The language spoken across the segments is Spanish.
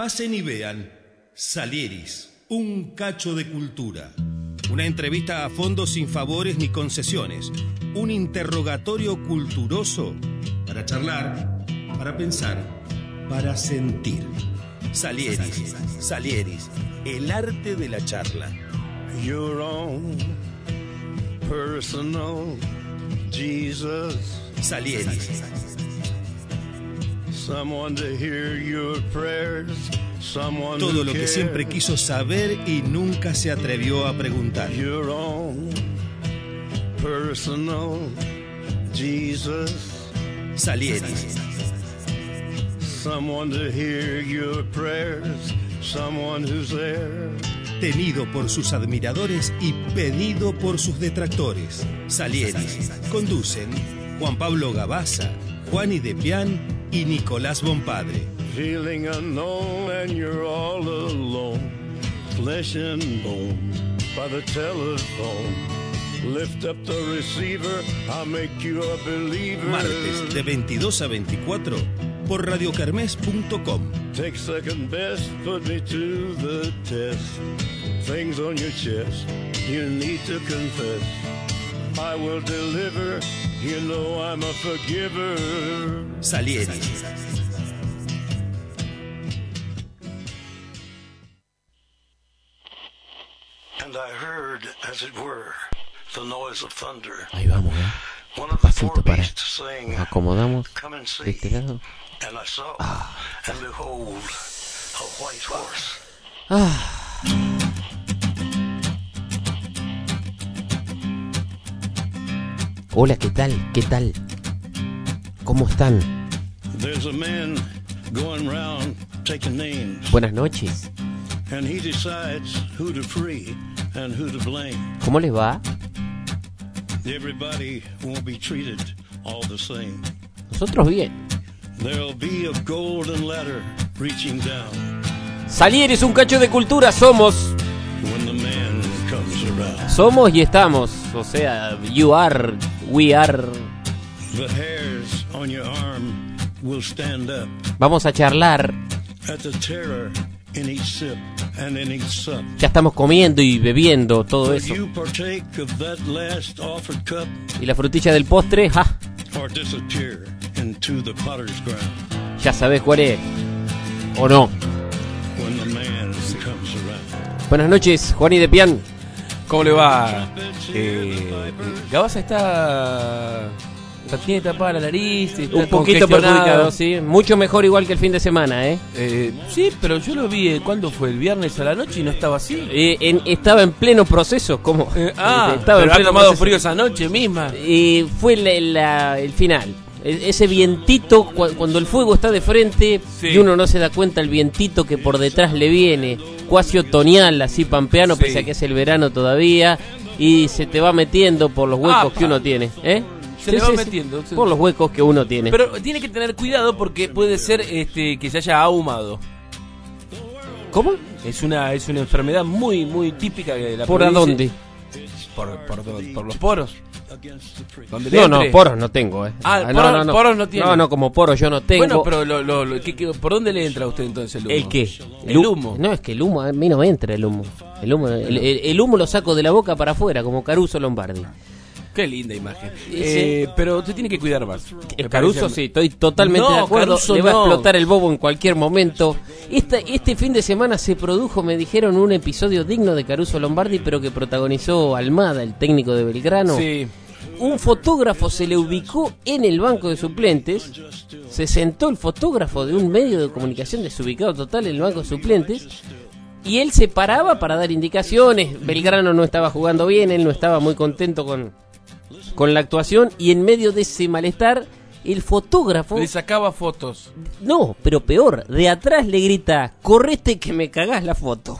Pasen y vean Salieris, un cacho de cultura. Una entrevista a fondo sin favores ni concesiones. Un interrogatorio culturoso para charlar, para pensar, para sentir. Salieris, Salieris, el arte de la charla. Your own personal Jesus. Salieris, todo lo que siempre quiso saber y nunca se atrevió a preguntar. Your own personal Jesus. Salieris, Someone to hear your prayers. Someone who's there. tenido por sus admiradores y pedido por sus detractores. Salieris, conducen Juan Pablo Gabaza, Juan Depián y Nicolás Bompadre. Feeling unknown and you're all alone. Flesh and bone by the telephone. Lift up the receiver, I'll make you a believer. Martes de 22 a 24 por radiocarmes.com. Take second best, put me to the test. Things on your chest, you need to confess. I will deliver, you know I'm a forgiver. Salieris. And I heard, as it were, the noise of thunder. Ahí vamos, ¿eh? One of the four para. beasts saying, Nos acomodamos Come and de see. este lado. And I saw, and behold, a white horse. Hola, ¿qué tal? ¿Qué tal? ¿Cómo están? There's a man going round taking names, Buenas noches. and he decides who to free and who to blame. ¿Cómo les va? Nosotros bien. There'll be a golden ladder reaching down Salieres, un cacho de cultura, somos. Somos y estamos. O sea, you are, we are. The hairs on your arm will stand up Vamos a charlar. at the terror in each sip and in each sup. Ya estamos comiendo y bebiendo todo eso. you partake of that last offered cup Y la frutilla del postre, ja, or disappear into the potter's ground ya sabés cuál es. ¿O no? when the man comes around? Buenas noches, Juan y de Pian. ¿Cómo le va? Eh, Gabaza está, está- Tiene tapada la nariz. Está Un poquito perjudicado, sí. Mucho mejor igual que el fin de semana, ¿eh? Eh, sí, pero yo lo vi. eh, ¿Cuándo fue? ¿El viernes a la noche y no estaba así? Eh, en- estaba en pleno proceso, ¿cómo? Eh, ah, estaba en pero ha pleno tomado proceso. frío esa noche misma. Y fue la- la- el final. E- Ese vientito, cu- cuando el fuego está de frente Sí. y uno no se da cuenta el vientito que por detrás le viene, cuasi otoñal, así pampeano, Sí. pese a que es el verano todavía, y se te va metiendo por los huecos que uno tiene. ¿eh? Se le va metiendo. Por los huecos que uno tiene. Pero tiene que tener cuidado porque puede ser este que se haya ahumado. ¿Cómo? Es una es una enfermedad muy muy típica de la ¿Por a provincia. dónde? Por, por, los poros. Donde le No, no, entre. poros no tengo, ¿eh? Ah, no, poros- no, no. poros no tiene. No, no, como poros yo no tengo. Bueno, pero lo, lo- lo- ¿qué- qué- ¿por dónde le entra a usted entonces el humo? ¿El qué? El hu- humo. No, es que el humo, a mí no me entra el humo. El humo, el, el- el humo lo saco de la boca para afuera, como Caruso Lombardi. Qué linda imagen. Eh, pero usted tiene que cuidar más. Caruso sí, estoy totalmente No, de acuerdo. Caruso Le va a explotar el bobo en cualquier momento. Esta, este fin de semana se produjo, me dijeron, un episodio digno de Caruso Lombardi, pero que protagonizó Almada, el técnico de Belgrano. Sí. Un fotógrafo se le ubicó en el banco de suplentes. Se sentó el fotógrafo de un medio de comunicación desubicado total en el banco de suplentes. Y él se paraba para dar indicaciones. Belgrano no estaba jugando bien, él no estaba muy contento con, con la actuación. Y en medio de ese malestar, el fotógrafo. Le sacaba fotos. No, pero peor, de atrás le grita: Correte que me cagás la foto.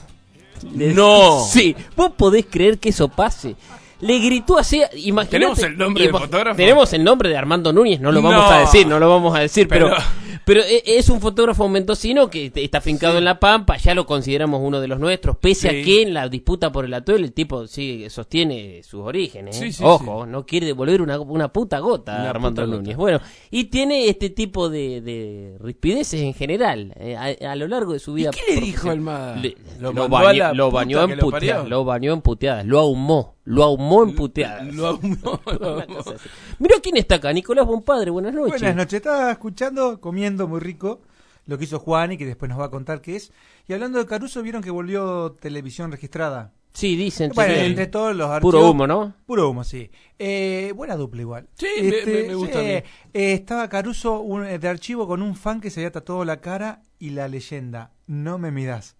Le- No. Sí, vos podés creer que eso pase. Le gritó así, imagínate. ¿Tenemos el nombre del fotógrafo? Tenemos el nombre de Armando Núñez, no lo No. vamos a decir, no lo vamos a decir, pero, Pero- Pero e- es un fotógrafo mendocino que está fincado en La Pampa, ya lo consideramos uno de los nuestros, pese a que en la disputa por el atuel el tipo sí sostiene sus orígenes. ¿eh? Sí, sí, Ojo, no quiere devolver una, una puta gota Una Armando puta Núñez. gota. Bueno, y tiene este tipo de, de rispideces en general, eh, a, a lo largo de su vida. qué le dijo. Almada? Le- Lo Lo, mandó a bañó, lo bañó en lo puteadas, lo bañó en puteadas, lo ahumó, lo ahumó en puteadas. Lo ahumó. Mira quién está acá, Nicolás Bompadre, buenas noches. Buenas noches, estaba escuchando, comiendo muy rico lo que hizo Juan y que después nos va a contar qué es. Y hablando de Caruso, vieron que volvió televisión registrada. Sí, dicen. Bueno, sí. entre todos los archivos. Puro humo, ¿no? Puro humo, sí. Eh, buena dupla igual. Sí, me- me- me gusta a mí. eh, estaba Caruso un- eh, de archivo con un fan que se había tatuado la cara y la leyenda, no me mirás.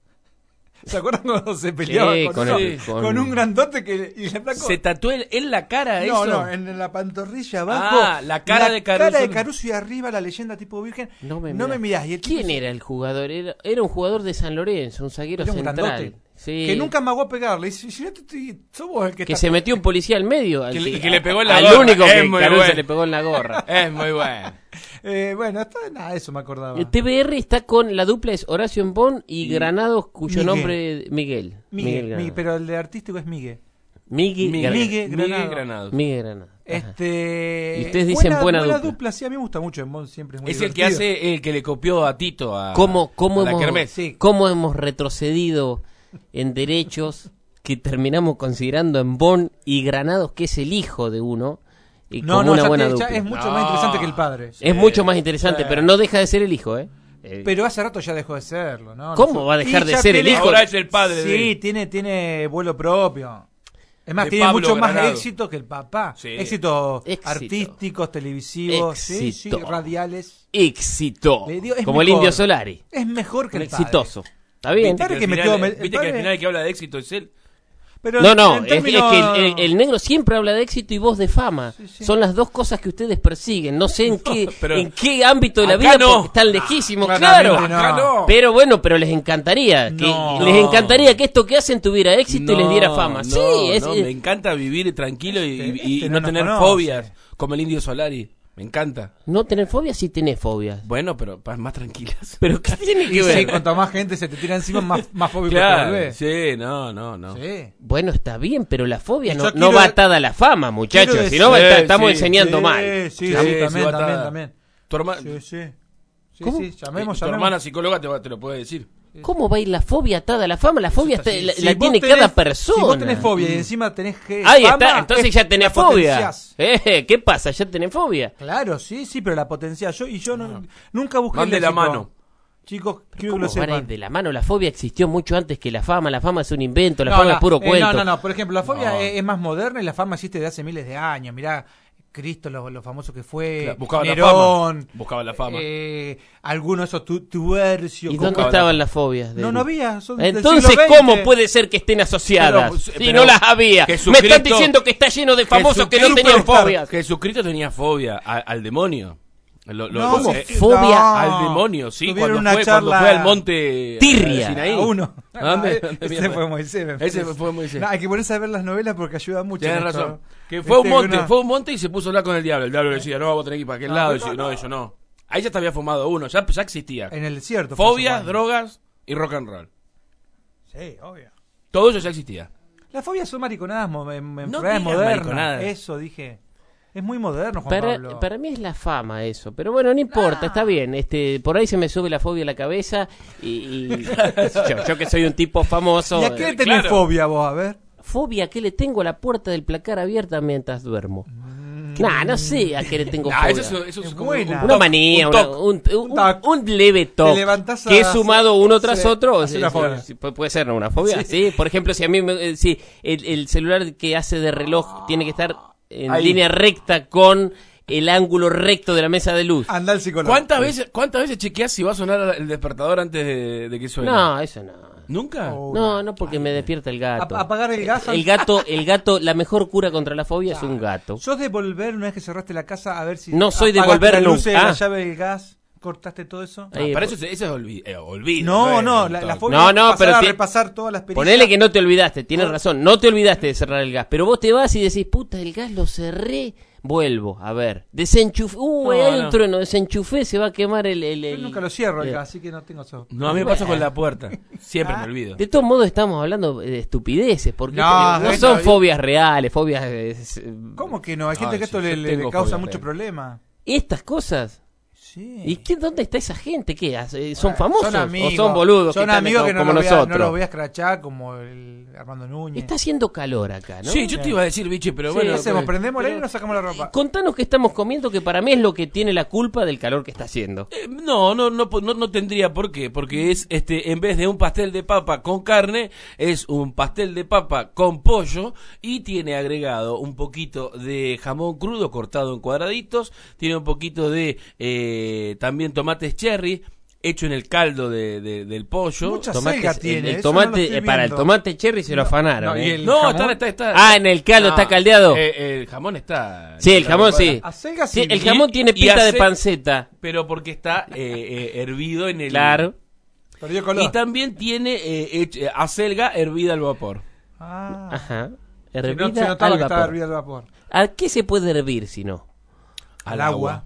¿Se acuerdan cuando se peleaba Sí, con, con uno- el- con con- un grandote que y le flaco- ¿Se tatuó en- la cara No, eso? no, en la pantorrilla abajo. Ah, la cara de Caruso. cara de Caruso y arriba la leyenda tipo virgen. No me, no me mirás. Y el tipo ¿Quién era el jugador? Era, era un jugador de San Lorenzo, un zaguero Era un central. grandote. Sí. Que nunca amagó a pegarle. Y si, si no te vos el que, Que está- se metió un policía al medio. al Que le- que le pegó en la al gorra. único Es que muy Caruso bueno. le pegó en la gorra. Es muy bueno. Eh, bueno, está, nada, eso me acordaba. El TBR está con la dupla es Horacio Bon y, Y Granados, cuyo Miguel. nombre Miguel. Miguel, Granados. Miguel, pero el de artístico es Miguel. Miguel, Miguel, Granados. Miguel Miguel Granado. Granados. Miguel Granados. Este, Y ustedes dicen buena dupla. Sí, a mí me gusta mucho. En Bon siempre es muy Es el que divertido. hace el que le copió a Tito a, ¿Cómo, cómo, a la hemos, kermés. Sí. cómo hemos retrocedido en derechos que terminamos considerando en Bon y Granados, que es el hijo de uno, y No, como no, una ya buena te- ya es mucho No. más interesante que el padre. Es mucho más interesante, Sí. pero no deja de ser el hijo, ¿eh? Eh, Pero hace rato ya dejó de serlo, ¿no? ¿Cómo va a dejar Y de ser el hijo? Ahora es el padre Sí, tiene, tiene vuelo propio. Es más, De tiene Pablo mucho más éxito que el papá. Sí. Éxitos Éxito. artísticos, televisivos, sí, sí, Éxito. radiales. éxito. Digo, como el indio Solari. Es mejor que el padre. ¿Está bien? Viste que al metió- final- me- Viste el que al final el que habla de éxito es él. Pero No, no, es, que el, el- el negro siempre habla de éxito y voz de fama. sí. Son las dos cosas que ustedes persiguen. No sé en qué, pero en qué ámbito de la vida no. porque están lejísimos, claramente claro. Pero bueno, pero les encantaría que No. les encantaría que esto que hacen tuviera éxito y les diera fama. No, sí, es, no, es- me encanta vivir tranquilo y, Este- y- y este no, tener conoce. fobias como el indio Solari. Me encanta. no tener fobias sí tenés fobias. Bueno, pero pa- más tranquilas. Pero ¿qué tiene que sí, ver? cuanto más gente se te tira encima, más, más fóbico te Claro, volvés. sí, no, no, no. Sí. Bueno, está bien, pero la fobia no, yo no quiero- va atada a la fama, muchachos. quiero Si no, va a decir- estar- estamos Sí, enseñando Sí, mal. Sí, Sí, sí, sí, también, sí, también, también. Tu, herma- Sí, sí. Sí, ¿Cómo? sí, llamemos, tu llamemos. hermana psicóloga te, va- te lo puede decir. ¿Cómo va a ir la fobia atada a la fama? La fobia está- la, Si la vos tiene tenés- cada persona. Si vos tenés fobia y encima tenés que Ahí fama, está, entonces es- ya tenés la fobia. Eh, ¿Qué pasa? ¿Ya tenés fobia? Claro, sí, sí, pero la potencia. Yo, y yo no- nunca busqué Van el de la mano. Chicos, quiero ¿Cómo que lo sepan. de la mano? La fobia existió mucho antes que la fama. La fama es un invento, la No, fama la- es puro eh, cuento. No, no, no. Por ejemplo, la fobia No. es, es más moderna y la fama existe de hace miles de años. Mirá, Cristo, lo, lo famoso que fue. Claro, buscaba la Nerón. fama. Buscaba la fama. Eh, algunos de esos tu, tubercios. ¿Y dónde estaban las fobias? de- No, no había. son Entonces. ¿cómo puede ser que estén asociadas? Pero, si pero no las había. Me están diciendo que está lleno de famosos que no tenían fobias. Jesucristo tenía fobia a- al demonio. Lo- lo- No, lo- eh, fobia no. al demonio, sí, Tuvieron cuando una fue, cuando charla- fue al monte Tirria. eh, Sinaí. A uno. ¿A dónde? ¿Dónde Ese fue Moisés. Ese fue Moisés. No, hay que ponerse a ver las novelas porque ayuda mucho. Tienes en razón. Que fue a un monte, uno- fue un monte y se puso a hablar con el diablo. El diablo le decía, no, vos tenés que ir para aquel No, lado. Y no, decía, no, no. eso no. Ahí ya te había fumado uno, ya, ya existía. En el desierto. Fobias, drogas y rock and roll. Sí, obvio. Todo eso ya existía. Las fobias son mariconadas, mo- en- No modernas. mariconadas. Eso dije. Es muy moderno, Juan Para, Pablo. para mí es la fama eso, pero bueno, no importa, está bien. Este, por ahí se me sube la fobia a la cabeza y, y- yo, yo que soy un tipo famoso. ¿Y a qué eh, le tenés claro. fobia vos? A ver. fobia que le tengo a la puerta del placar abierta mientras duermo. Nah, no sé a qué le tengo Ah, fobia. eso, es- eso es Es como buena. un una toc, manía, un una- toc. un, un- Un toc. un leve toque que es hacer- sumado uno tras otro. hacer sí, una sí, fobia. sí, puede ser ¿no? una fobia. Sí. por ejemplo, si a mí me, eh, si el, el celular que hace de reloj tiene que estar en Ahí. línea recta con el ángulo recto de la mesa de luz. Anda al psicólogo. ¿Cuántas veces, ¿Cuántas veces chequeás si va a sonar el despertador antes de, de que suene? No, eso no. ¿Nunca? Oh. No, no porque me despierta el gato. Ap- apagar el gas. El gato, el gato, la mejor cura contra la fobia es un gato. ¿Sos de volver una vez que cerraste la casa a ver si. No soy de apagaste volver la nunca. luces, la Ah. llave del gas, cortaste todo eso? Ah, para eso, es- eso es olvi- eh, olvido. No, no, un la, la fobia No, es no, pero a repasar todas las pericias. Ponele que no te olvidaste, tienes razón, no te olvidaste de cerrar el gas, pero vos te vas y decís, puta, el gas lo cerré, Vuelvo, a ver. Desenchufé. Uh, No, hay un no. trueno, desenchufé, se va a quemar el. el- Yo el- nunca lo cierro eh, acá, así que no tengo eso. No, a mí me pasa con la puerta. Siempre me olvido. De todos modos, estamos hablando de estupideces, porque No, no son fobias reales, fobias. eh, ¿Cómo que no? Hay gente Ay, que esto sí, le, causa mucho real. problema. Estas cosas. Sí. ¿Y qué, dónde está esa gente? ¿Qué? ¿Son Bueno, famosos? amigos, ¿O son boludos? Son que amigos que no, como los voy a, no los voy a escrachar como el Armando Núñez. Está haciendo calor acá, ¿no? Sí, yo te iba a decir, biche, pero Sí, bueno. ¿Qué hacemos? pues- ¿Prendemos la aire y nos sacamos la ropa? Contanos qué estamos comiendo, que para mí es lo que tiene la culpa del calor que está haciendo. Eh, No, no, no, no, no tendría por qué, porque es este, en vez de un pastel de papa con carne, es un pastel de papa con pollo y tiene agregado un poquito de jamón crudo cortado en cuadraditos, tiene un poquito de eh, también tomates cherry hecho en el caldo de, de- del pollo. Mucha Tomates- el- tiene. el, no lo tomate, estoy eh, para el tomate cherry se lo afanaron. no, y ¿eh? el- No, jamón? está, está, está. Ah, en el caldo está caldeado. eh, el jamón está. sí, el jamón sí. Sí, sí. el Y- jamón tiene y pinta de panceta. Pero porque está eh, eh, hervido en el. Claro. Perdió color. Y también tiene eh, eh, acelga hervida al vapor. Ah. Ajá. Hervida no- se notaba al que estaba vapor. hervida al vapor. ¿A qué se puede hervir si no? Al agua.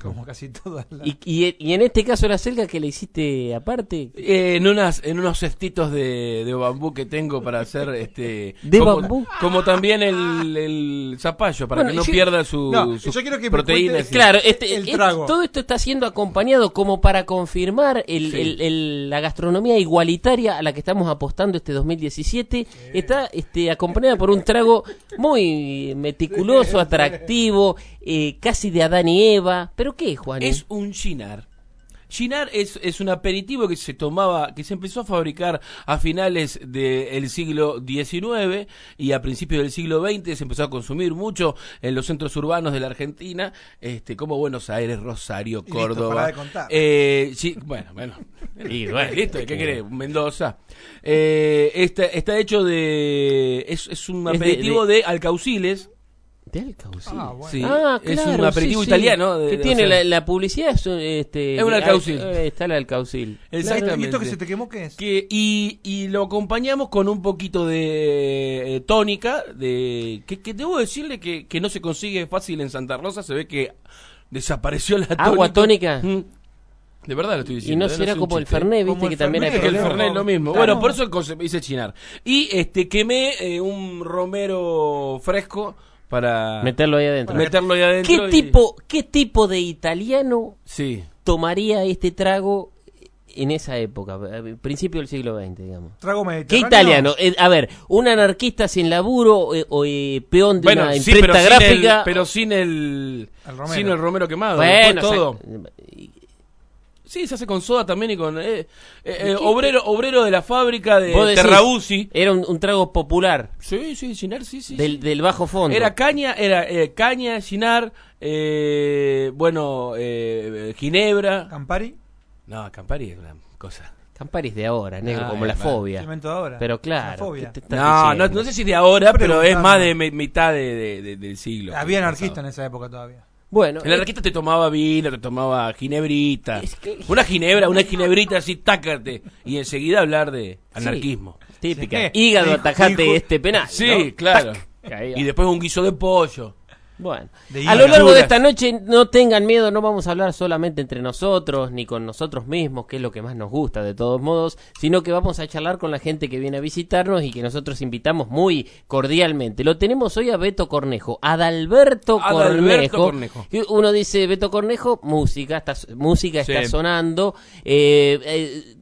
Como casi agua. Y, y- y en este caso la selga que le hiciste aparte. Eh, en unas en unos cestitos de, de bambú que tengo para hacer este ¿De como, bambú? como también el, el zapallo para Bueno, que no yo- pierda su, No, sus yo quiero que me proteínas cuentes- Claro, este, El es- trago. todo esto está siendo acompañado como para confirmar el- Sí. el- el- la gastronomía igualitaria a la que estamos apostando este 2017. Está este, acompañada por un trago muy meticuloso, atractivo, eh, casi de Adán y Eva. ¿Pero qué, Juan? es un chinar Chinar es, es un aperitivo que se tomaba, que se empezó a fabricar a finales del siglo XIX y a principios del siglo XX se empezó a consumir mucho en los centros urbanos de la Argentina, este, como Buenos Aires, Rosario, listo, Córdoba. de contar. Eh, sí, bueno, bueno. Y bueno, listo, ¿qué querés? Mendoza. Eh, está, está hecho de. Es, es un Es de- aperitivo de, alcauciles. De Alcaucil. Ah, bueno. Sí, Ah, es un aperitivo sí, sí. italiano. de- que tiene o sea, la, la publicidad es un, este Es un alcaucil. eh, está el alcaucil Exactamente. ¿Y esto que se te quemó qué es? Que, y, y lo acompañamos con un poquito de eh, tónica, de que, que debo decirle que, que no se consigue fácil en Santa Rosa, se ve que desapareció la tónica. ¿Agua tónica? Mm. De verdad lo estoy y diciendo. no ¿eh? será como el. Fernet, viste Como que el también Es el. Fernet es lo mismo. Claro. Bueno, por eso el concepto hice chinar. Y este quemé eh, un romero fresco para meterlo ahí adentro. meterlo ahí adentro. ¿Qué y- tipo, ¿Qué tipo de italiano Sí. tomaría este trago en esa época, a principio del siglo XX, digamos? Trago ¿Qué italiano? Eh, a ver, un anarquista sin laburo eh, o eh, peón de Bueno, una sí, imprenta pero sin, gráfica. el, pero sin el, El romero. sin el romero quemado. bueno, todo. o sea, Sí, se hace con soda también y con eh, eh, eh, obrero obrero de la fábrica de vos decís, Terrabuzzi. Era un, un trago popular Sí, sí, Chinar, sí, sí. del, sí. del bajo fondo. Era caña, era eh, caña, Chinar, eh, bueno, eh, Ginebra. Campari. No, Campari es una cosa. Camparis de ahora, negro, Ah, como la es fobia. De ahora. Pero La claro, fobia. ¿qué te estás No, no, no sé si de ahora, pero es más de mi- mitad de, de- de- del siglo. Había anarquistas en esa época todavía. Bueno, El anarquista te tomaba vino, te tomaba ginebrita. Es que- Una ginebra, una ginebrita así, tácate. Y enseguida hablar de anarquismo. sí, típica. Sí. Hígado, atajate este penal. Sí, ¿no? claro. Tac. Y después un guiso de pollo. Bueno, a lo largo de esta noche no tengan miedo, no vamos a hablar solamente entre nosotros ni con nosotros mismos, que es lo que más nos gusta de todos modos, sino que vamos a charlar con la gente que viene a visitarnos y que nosotros invitamos muy cordialmente. Lo tenemos hoy a Beto Cornejo, Adalberto, Adalberto Cornejo. Uno dice Beto Cornejo, música, está, música Sí. está sonando. eh, eh,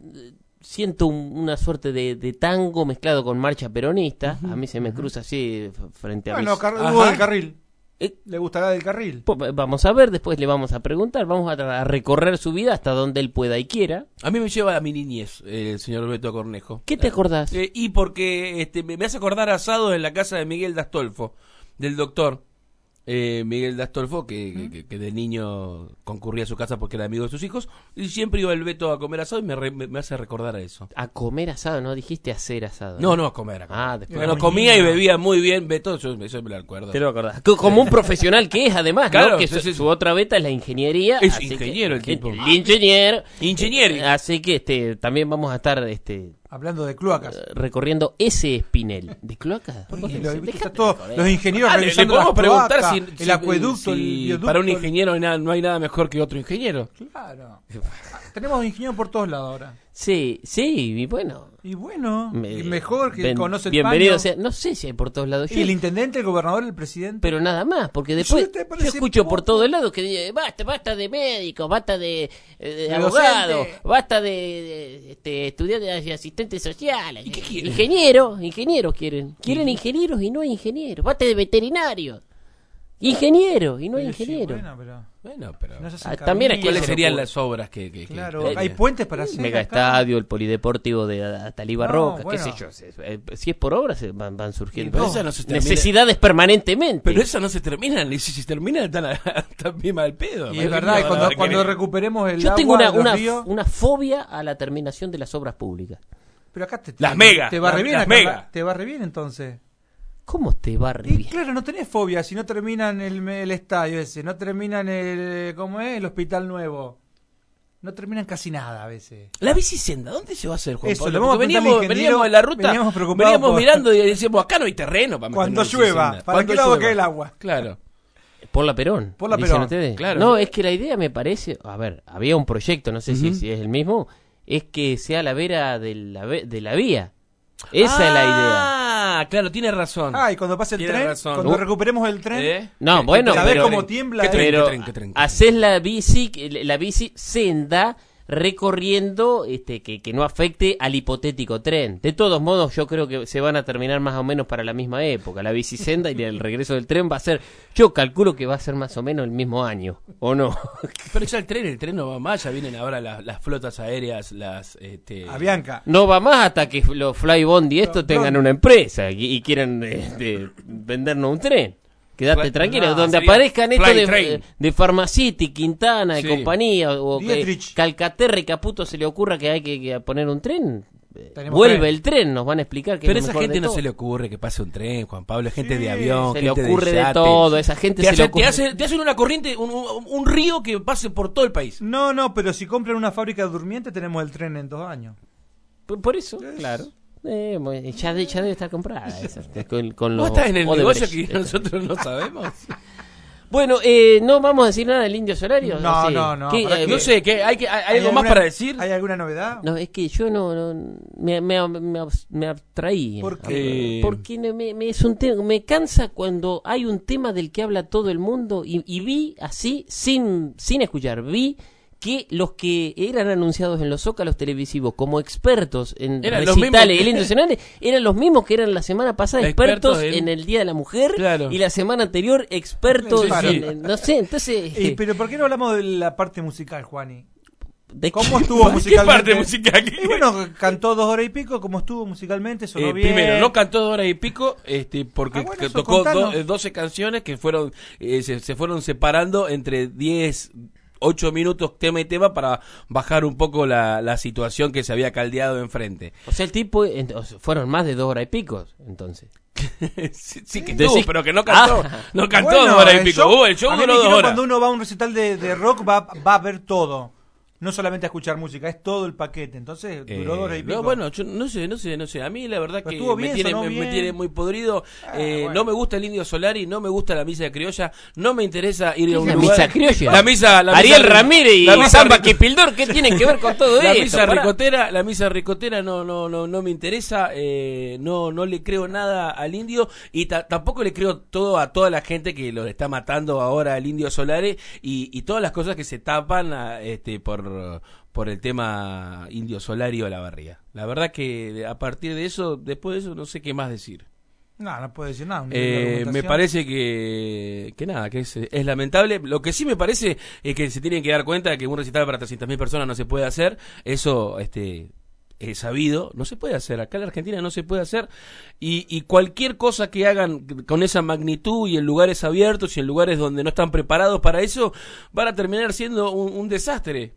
Siento un- una suerte de, de tango mezclado con marcha peronista. A mí se me cruza así frente a Bueno, mis- car- Ajá. Hugo del Carril. Eh, ¿Le gustará del Carril? Vamos a ver, después le vamos a preguntar, vamos a, recorrer su vida hasta donde él pueda y quiera. A mí me lleva a mi niñez eh, el señor Beto Cornejo. ¿Qué te acordás? Eh, y porque este, me me hace acordar asado en la casa de Miguel Dastolfo, del doctor eh, Miguel Dastolfo, que, que- que- que de niño concurría a su casa porque era amigo de sus hijos, y siempre iba el Beto a comer asado y me, re- me- hace recordar a eso. A comer asado, no dijiste hacer asado. No, no, a comer. A comer. Ah, después. Bueno, comía y bebía muy bien Beto, eso, eso me lo acuerdo. Te lo acordás. Co- Como un profesional que es, además, ¿no? Claro, Que sí, su, otra beta es la ingeniería. Es que- ingeniero el tipo. El ingeniero. Ingenieri. Así que este, también vamos a estar este, Hablando de cloacas. eh, recorriendo ese espinel. ¿De cloacas? Lo- todo- los ingenieros Ah, le- le revisando podemos las preguntar si, el acueducto, si el para un ingeniero no hay nada, no hay nada mejor que otro ingeniero. Claro. Tenemos ingenieros por todos lados ahora. Sí, sí, y bueno. Y bueno, me- y mejor que ben- conoce el Bienvenido paño. sea. No sé si hay por todos lados. Y el intendente, el gobernador, el presidente. pero nada más, porque después yo escucho por todos lados que dice, basta, basta de médicos, basta de, eh, de abogados, basta de, de, este, estudiantes y asistentes sociales. ¿Y qué quieren? Ingenieros, ingenieros quieren. Quieren ingenieros y no hay ingenieros. Basta de veterinarios. Ingenieros y no hay sí, ingenieros. bueno, pero Bueno, pero no Ah, también que ¿cuáles se serían las obras que, que- Claro, que- hay puentes para hacer. Mega acá. estadio, el polideportivo de Atalí Barroca, bueno. qué sé yo. se- eh, Si es por obra, se van, van surgiendo no se termina- necesidades permanentemente. Pero esas no se terminan, y si se terminan están, bien mal pedo. Y ¿Para es verdad, cuando, cuando recuperemos el Yo agua tengo una, una, ríos- una fobia a la terminación de las obras públicas. Pero acá te, Las te- megas, Te va las- re bien acá, megas. Te va re bien entonces. ¿Cómo te va re Y bien? claro, no tenés fobia si no terminan el, el estadio ese, no terminan el, ¿cómo es? El hospital nuevo. No terminan casi nada a veces. La bicisenda, ¿dónde se va a hacer, Juan Eso, Pablo? vamos veníamos, veníamos en la ruta, veníamos preocupados veníamos por- mirando y decíamos, acá no hay terreno para meter Cuando llueva. ¿para Cuando qué lado caer el agua? Claro. Por la Perón. Por la Perón, ustedes. claro. No, es que la idea me parece. A ver, había un proyecto, no sé si- es el mismo. Es que sea la vera de la, ve- de la vía. Esa es la idea. Ah, claro, tiene razón. Ah, y cuando pase el Tiene tren, razón. cuando Uh. recuperemos el tren, ¿Eh? No, ¿Qué- bueno, qué- ¿sabés pero- cómo tiembla? ¿Qué tren, Pero qué tren, qué tren? haces la bici, la bici senda recorriendo este que, que no afecte al hipotético tren. De todos modos, yo creo que se van a terminar más o menos para la misma época. La bici senda y el regreso del tren va a ser, yo calculo que va a ser más o menos el mismo año, ¿o no? Pero ya el tren, el tren no va más, ya vienen ahora las, las flotas aéreas, las... Este... a Bianca. No va más hasta que los Flybondi y esto No, tengan no. una empresa y, y quieran este, vendernos un tren. Quédate tranquilo, no, donde aparezcan esto de, de Pharmacity, Quintana y Sí. compañía, o que. Calcaterra y Caputo se le ocurra que hay que, que poner un tren, eh, Tenemos vuelve tren. el tren, nos van a explicar que Pero es esa mejor gente de no todo. se le ocurre que pase un tren, Juan Pablo, es gente Sí, de avión, se le ocurre de yate. todo, esa gente te, se le hace- ocurre- te, hace- te hacen una corriente, un, un- un río que pase por todo el país. No, no, pero si compran una fábrica de durmientes tenemos el tren en dos años. Por, por eso, claro. Eh, ya, de- ya debe estar comprada esa, con, con ¿Vos los estás en el Odebrecht. negocio que nosotros no sabemos? Bueno, eh, no vamos a decir nada del Indio Solario. No, sé. no, no, ¿Qué, ¿para eh, qué? no sé, ¿qué, hay, que, hay, hay algo más para decir? ¿Hay alguna novedad? No, es que yo no, no- me, me, me, me abstraí. ¿Por qué? Eh, Porque me- es un tema, me cansa cuando hay un tema del que habla todo el mundo y, y vi así, sin, sin escuchar, vi que los que eran anunciados en los zócalos televisivos como expertos en Eran los recitales que- el nacional eran los mismos que eran la semana pasada expertos, Expertos en- en... el Día de la Mujer Claro. y la semana anterior expertos Sí, sí. en, en- no sé, entonces Y, pero ¿por qué no hablamos de la parte musical, Juani? ¿de ¿Cómo qué- estuvo ¿Qué musicalmente? parte musical? Y bueno, cantó dos horas y pico, ¿cómo estuvo musicalmente? Sonó Eh, bien. primero, no cantó dos horas y pico, este, porque Ah, bueno, que eso, tocó do- eh, 12 canciones que fueron, eh, se, se fueron separando entre 10, 8 minutos tema y tema para bajar un poco la, la situación que se había caldeado enfrente. O sea, el tipo, fueron más de dos horas y pico, entonces. sí, sí que Decís- estuvo, pero que no cantó, Ah. no cantó Bueno, dos horas y el pico. show- Uh, el show a mí me duró dos horas. Cuando uno va a un recital de, de rock va, va a ver todo. No solamente a escuchar música, es todo el paquete. Entonces duró Eh, dos horas y pico. no, bueno, yo no sé, no sé, no sé. A mí la verdad Pero que me, bien, tiene, me, tiene muy podrido. Ah, Eh, bueno. No me gusta el indio Solari, no me gusta la misa de criolla, no me interesa ir a un La lugar. misa criolla. La misa, la Ariel misa- Ramírez y la misa Quipildor, ¿qué tienen que ver con todo la esto? misa ricotera, la misa ricotera no, no, no, no me interesa, eh, no, no le creo nada al indio y ta- tampoco le creo todo a toda la gente que lo está matando ahora al indio Solare y, y todas las cosas que se tapan a- este, por, por el tema indio Solari o la barría. La verdad que a partir de eso, después de eso, no sé qué más decir. No, no puedo decir nada. Eh, me parece que, que nada, que es, es lamentable. Lo que sí me parece es que se tienen que dar cuenta de que un recital para 300.000 personas no se puede hacer. Eso este, es sabido, no se puede hacer. Acá en la Argentina no se puede hacer. Y, y cualquier cosa que hagan con esa magnitud y en lugares abiertos y en lugares donde no están preparados para eso, van a terminar siendo un, un desastre.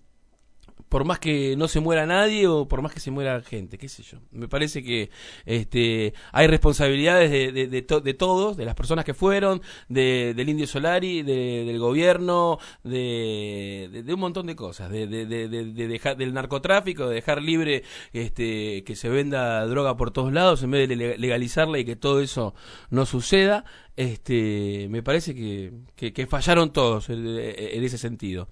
Por más que no se muera nadie o por más que se muera gente, qué sé yo. Me parece que este, hay responsabilidades de, de, de, to- de todos, de las personas que fueron, de, del Indio Solari, de- del gobierno, de, un montón de cosas, de, de- de- de- de dejar, del narcotráfico, de dejar libre este, que se venda droga por todos lados en vez de le- legalizarla y que todo eso no suceda. Este, me parece que, que, que fallaron todos en, en ese sentido.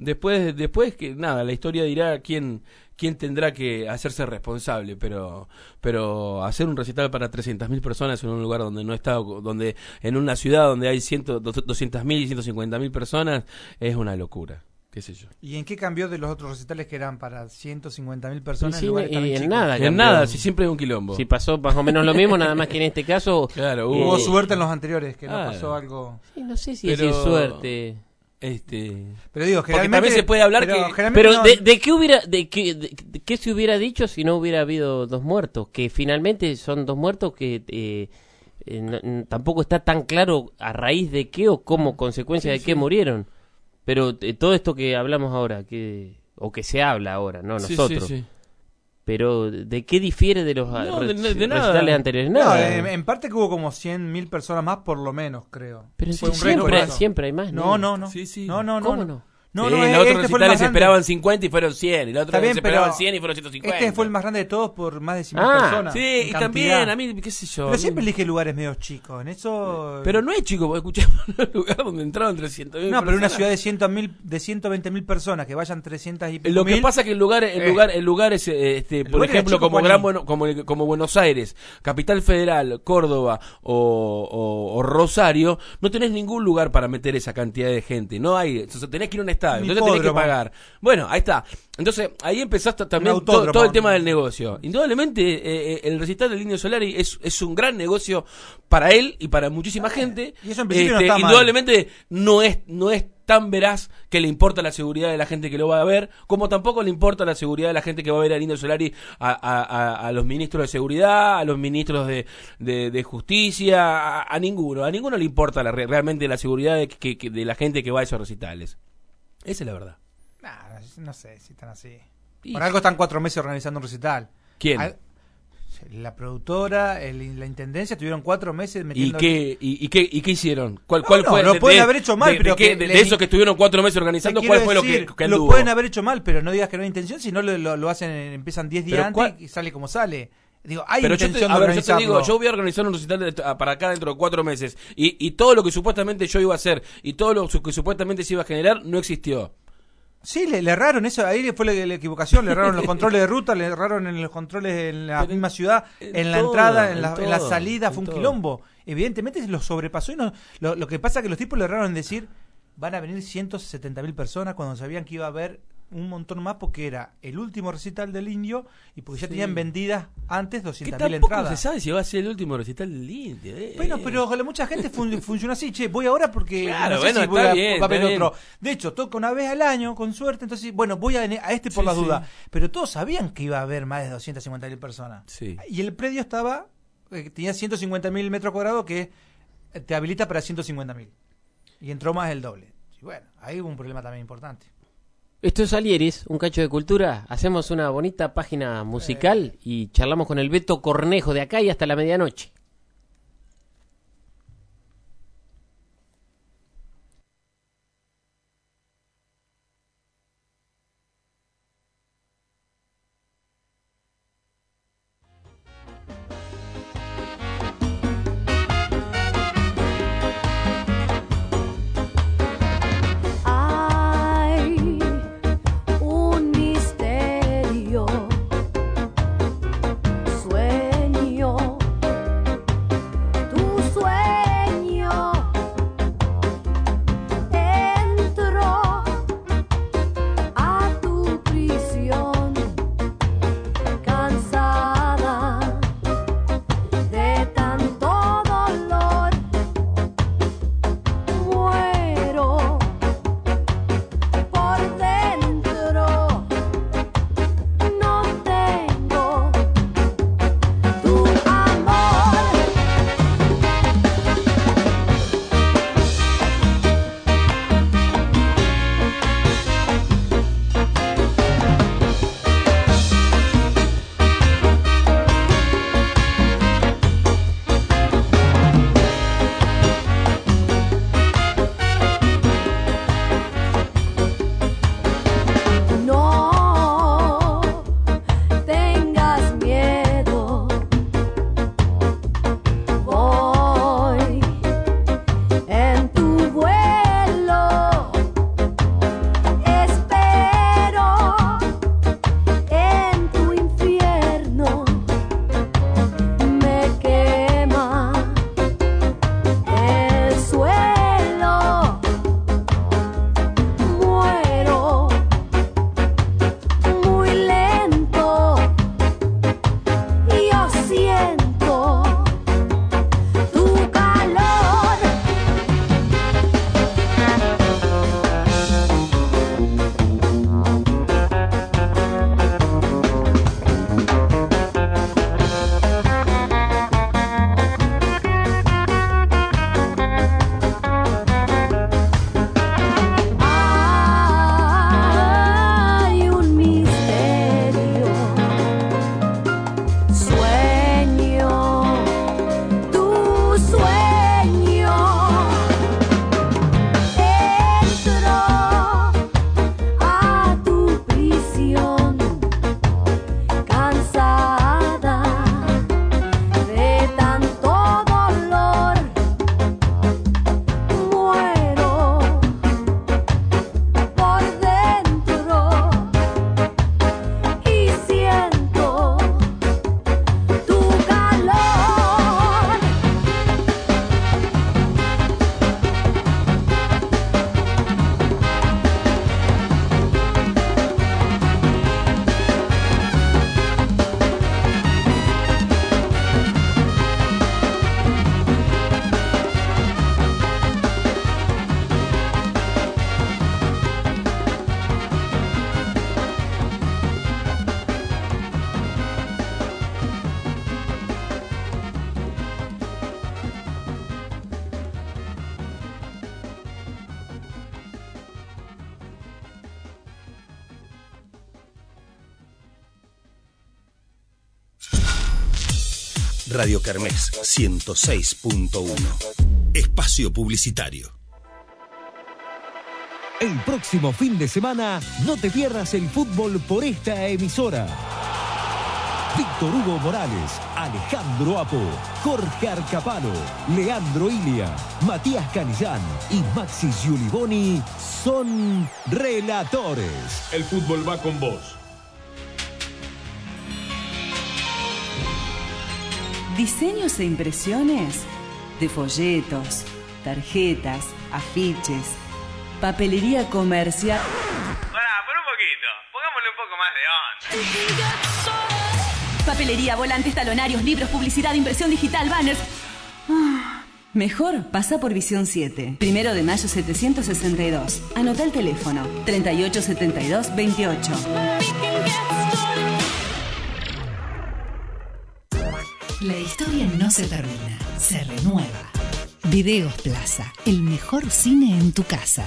Después, después que nada, la historia dirá quién, quién tendrá que hacerse responsable, pero, pero hacer un recital para 300.000 personas en un lugar donde no está, donde, en una ciudad donde hay 100, 200.000 y 150.000 personas, es una locura, qué sé yo. ¿Y en qué cambió de los otros recitales que eran para 150.000 personas? Sí, en lugares y en chicos? nada. En cambió. nada, si siempre hay un quilombo. Si pasó más o menos lo mismo, nada más que en este caso. Claro, Hubo Eh, suerte en los anteriores, que no pasó algo. sí, no sé si Pero- decir suerte. Este, Pero digo, Porque generalmente. también se puede hablar pero que- Pero no- de, de qué hubiera, de qué, de, de qué se hubiera dicho si no hubiera habido dos muertos? Que finalmente son dos muertos que eh, eh, no- tampoco está tan claro a raíz de qué o como consecuencia de qué murieron. Pero eh, todo esto que hablamos ahora, que o que se habla ahora, no sí, nosotros. sí, sí. Pero ¿de qué difiere de los No, re- de- de nada. recitales anteriores? No, Nada. en, en parte que hubo como 100.000 personas más, por lo menos, creo. Pero Fue sí, un siempre, siempre hay más. No, no, no. Sí, sí. No, no, no. ¿Cómo no? No? Sí, no, en eh, los otros este el recitales grande. esperaban 50 y fueron 100, y los otros bien, esperaban pero 100 y fueron 150. Este fue el más grande de todos por más de 100.000 Ah, personas. Sí, en y también, a mí, qué sé yo. Pero siempre elige lugares medio chicos. En eso. Pero no es chico, porque escuchamos un lugar donde entraban 300 No, pero una ciudad de 120.000 de 120.000 personas que vayan 300 y pico Lo que mil, pasa que en lugares, en Eh. lugar, en lugares, eh, este, por lugar ejemplo, como. Gran Bueno- como, como Buenos Aires, Capital Federal, Córdoba o, o- o Rosario, no tenés ningún lugar para meter esa cantidad de gente. No hay, o sea, tenés que ir a un estadio, entonces tenés que pagar. Bueno, ahí está. Entonces, ahí empezaste también todo, el tema del negocio. Indudablemente, eh, eh, el recital del Indio Solari es, es un gran negocio para él y para muchísima gente. y eso en principio no Este, mal. indudablemente no es, no es tan veraz que le importa la seguridad de la gente que lo va a ver, como tampoco le importa la seguridad de la gente que va a ver a Indio Solari, a, a- a- a los ministros de seguridad, a los ministros de, de- de justicia, a, ninguno. A ninguno le importa la, re- realmente la seguridad de, que- que- de la gente que va a esos recitales. Esa es la verdad. Nah, no sé si están así. Y- Por algo están cuatro meses organizando un recital. ¿Quién? Al- La productora, el- la intendencia tuvieron cuatro meses ¿Y metiendo. qué, y, y qué, ¿Y qué hicieron? ¿Cuál, No, cuál no, fue? lo de- pueden de- haber hecho mal, de- pero que de, esos que estuvieron cuatro meses organizando, ¿cuál fue lo que, que lo pueden haber hecho mal, pero no digas que no hay intención, si no lo, lo- lo hacen, empiezan 10 días antes cuál- y sale como sale. Digo, hay Pero yo te, intención a de ver, yo te organizarlo. digo, yo voy a organizar un recital de- para acá dentro de cuatro meses. Y, y todo lo que supuestamente yo iba a hacer y todo lo que supuestamente se iba a generar no existió. Sí, le, le erraron eso, ahí fue la, la equivocación, le erraron los controles de ruta, le erraron en los controles en la Pero misma ciudad, en, en la todo, entrada, en en la, en la todo, salida, fue un todo. quilombo. Evidentemente lo sobrepasó y no, lo, lo que pasa es que los tipos le erraron en decir, van a venir 170 mil personas cuando sabían que iba a haber un montón más porque era el último recital del indio y porque ya Sí. tenían vendidas antes Que 200 mil tampoco entradas. se sabe si va a ser el último recital del Indio. eh. Bueno, pero mucha gente fun- funciona así, che, voy ahora porque Claro, no sé bueno, si voy está a, bien, va a haber bien. otro. De hecho, toca una vez al año, con suerte, entonces, bueno, voy a, a este por Sí, las sí. dudas. Pero todos sabían que iba a haber más de 250 mil personas. Sí. Y el predio estaba, eh, tenía 150 mil metros cuadrados que te habilita para 150 mil. Y entró más del doble. Y bueno, ahí hubo un problema también importante. Esto es Alieris, un cacho de cultura. Hacemos una bonita página musical y charlamos con el Beto Cornejo de acá y hasta la medianoche. Radio Kermés 106.1. Espacio publicitario. El próximo fin de semana no te pierdas el fútbol por esta emisora. Víctor Hugo Morales, Alejandro Apo, Jorge Arcapano, Leandro Ilia, Matías Canillán y Maxi Giuliboni son relatores. El fútbol va con vos. Diseños e impresiones de folletos, tarjetas, afiches, papelería comercial. Pará, por un poquito. Pongámosle un poco más de onda. Papelería, volantes, talonarios, libros, publicidad, impresión digital, banners. Ah, Mejor pasa por Visión 7. Primero de mayo 762. Anota el teléfono. 3872 28. La historia no se termina, se renueva. Videos Plaza, el mejor cine en tu casa.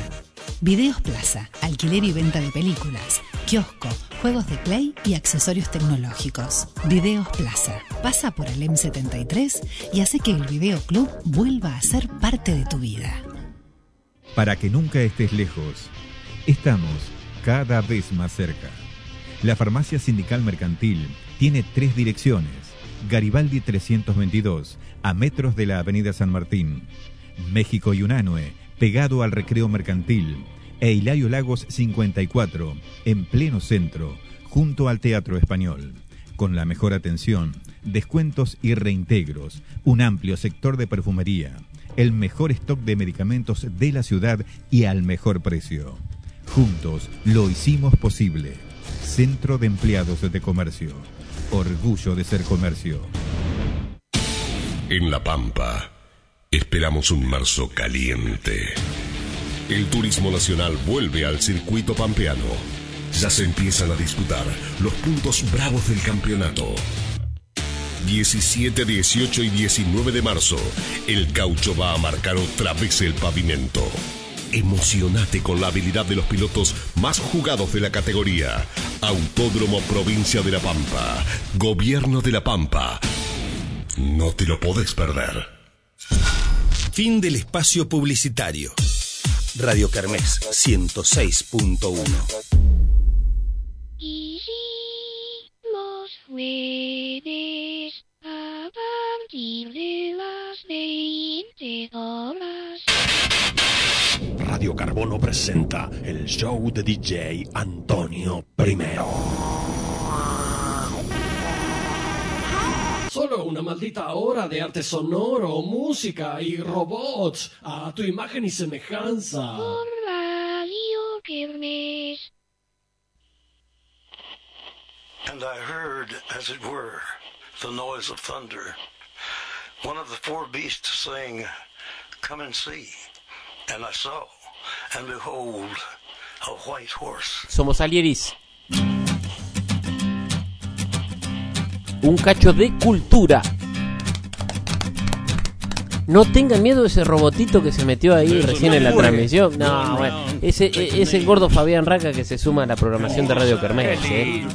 Videos Plaza, alquiler y venta de películas, kiosco, juegos de play y accesorios tecnológicos. Videos Plaza, pasa por el M73 y hace que el videoclub vuelva a ser parte de tu vida. Para que nunca estés lejos, estamos cada vez más cerca. La farmacia sindical mercantil tiene tres direcciones. Garibaldi 322, a metros de la Avenida San Martín. México y pegado al recreo mercantil. E Hilario Lagos 54, en pleno centro, junto al Teatro Español. Con la mejor atención, descuentos y reintegros, un amplio sector de perfumería, el mejor stock de medicamentos de la ciudad y al mejor precio. Juntos lo hicimos posible. Centro de Empleados de Comercio. Orgullo de ser comercio. En La Pampa, esperamos un marzo caliente. El turismo nacional vuelve al circuito pampeano. Ya se empiezan a disputar los puntos bravos del campeonato. 17, 18 y 19 de marzo, el gaucho va a marcar otra vez el pavimento. Emocionate con la habilidad de los pilotos más jugados de la categoría. Autódromo Provincia de La Pampa. Gobierno de La Pampa. No te lo podés perder. Fin del espacio publicitario. Radio Kermés 106.1. Los jueves a partir de las 20 horas. Radio Carbono presenta el show de DJ Antonio Primero. Solo una maldita hora de arte sonoro, música y robots a tu imagen y semejanza. Por Radio Kermés. And I heard, as it were, the noise of thunder. One of the four beasts saying, Come and see. And I saw, and behold, a white horse. Somos Alieris. Un cacho de cultura. No tengan miedo de ese robotito que se metió ahí recién en la transmisión. No, bueno, ese es el gordo Fabián Raca que se suma a la programación de Radio Kermés. ¿eh?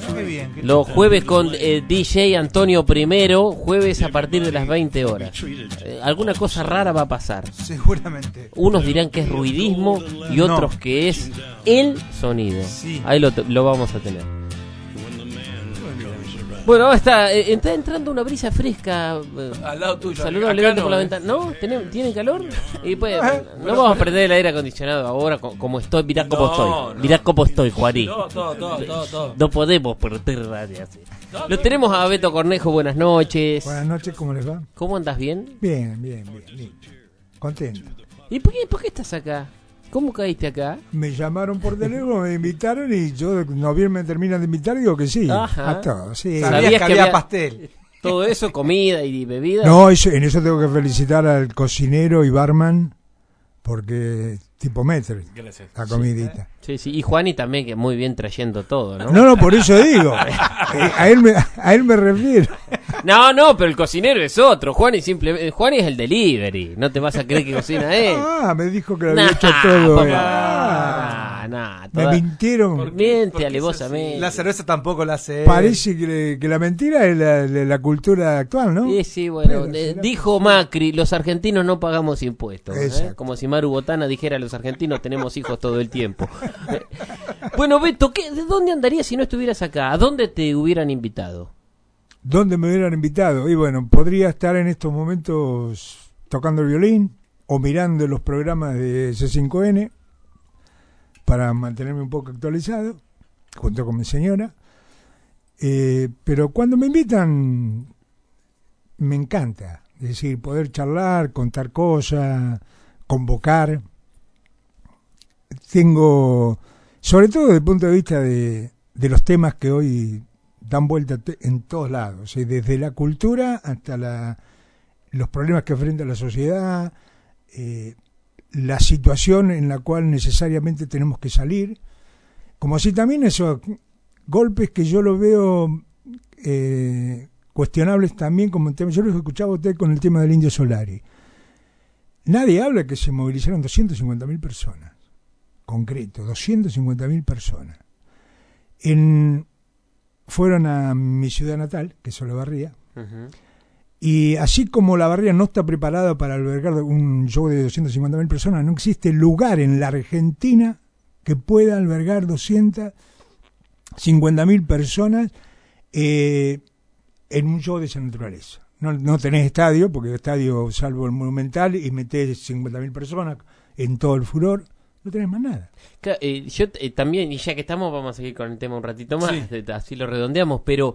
Los jueves con eh, DJ Antonio Primero, jueves a partir de las 20 horas. Eh, alguna cosa rara va a pasar. Seguramente. Unos dirán que es ruidismo y otros que es el sonido. Ahí lo, lo vamos a tener. Bueno, ahora está, eh, está entrando una brisa fresca. eh, Al lado tuyo. Saludablemente no, por la eh. ventana. ¿No? ¿Tienen, ¿tienen calor? Y pues, no vamos a prender el aire acondicionado ahora co- como estoy. Mirá cómo No, estoy. no. Mirá cómo estoy, Juaní. Todo, todo, todo, todo, todo. No podemos perder radio así. Lo tenemos a Beto Cornejo, buenas noches. Buenas noches, ¿cómo les va? ¿Cómo andas bien? Bien, bien, bien, bien. Contento. ¿Y por qué, por qué estás acá? ¿Cómo caíste acá? Me llamaron por teléfono, me invitaron y yo, no bien me terminan de invitar, digo que sí. Ajá. A todos, sí. ¿Sabías que había Todo eso, comida y bebida. No, eso- en eso tengo que felicitar al cocinero y barman, porque tipo metre, Gracias. la comidita. Sí, sí. Y Juani también, que muy bien trayendo todo, ¿no? No, no, por eso digo. Eh, a, él me, a él me refiero. No, no, pero el cocinero es otro. Juani simplemente, Juani es el delivery. No te vas a creer que cocina él. Ah, me dijo que lo había Nah, hecho todo. Nah, Me mintieron. Miente alevosamente. La cerveza tampoco la hace. Parece que, que la mentira es la, la- la cultura actual, ¿no? Sí, sí, bueno, Pero eh, dijo Macri, los argentinos no pagamos impuestos. ¿eh? Como si Maru Botana dijera, los argentinos tenemos hijos todo el tiempo. Bueno, Beto, ¿qué, ¿de dónde andarías si no estuvieras acá? ¿A dónde te hubieran invitado? ¿Dónde me hubieran invitado? Y bueno, podría estar en estos momentos tocando el violín o mirando los programas de C5N para mantenerme un poco actualizado, junto con mi señora. Eh, pero cuando me invitan, me encanta. Es decir, poder charlar, contar cosas, convocar. Tengo, sobre todo desde el punto de vista de, los temas que hoy dan vuelta en todos lados, desde la cultura hasta la, los problemas que enfrenta la sociedad, eh, la situación en la cual necesariamente tenemos que salir, como así también esos golpes que yo los veo eh, cuestionables también como tema. Yo los escuchaba usted con el tema del Indio Solari. Nadie habla que se movilizaron 250.000 personas, concreto, 250.000 personas. En, fueron a mi ciudad natal, que es Olavarría, y así como la barría no está preparada para albergar un show de 250.000 personas, no existe lugar en la Argentina que pueda albergar 250.000 personas eh, en un show de esa naturaleza. No, no tenés estadio, porque el estadio, salvo el Monumental, y metés 50.000 personas en todo el furor, no tenés más nada. Claro, eh, yo eh, también, y ya que estamos, vamos a seguir con el tema un ratito más, así lo redondeamos, pero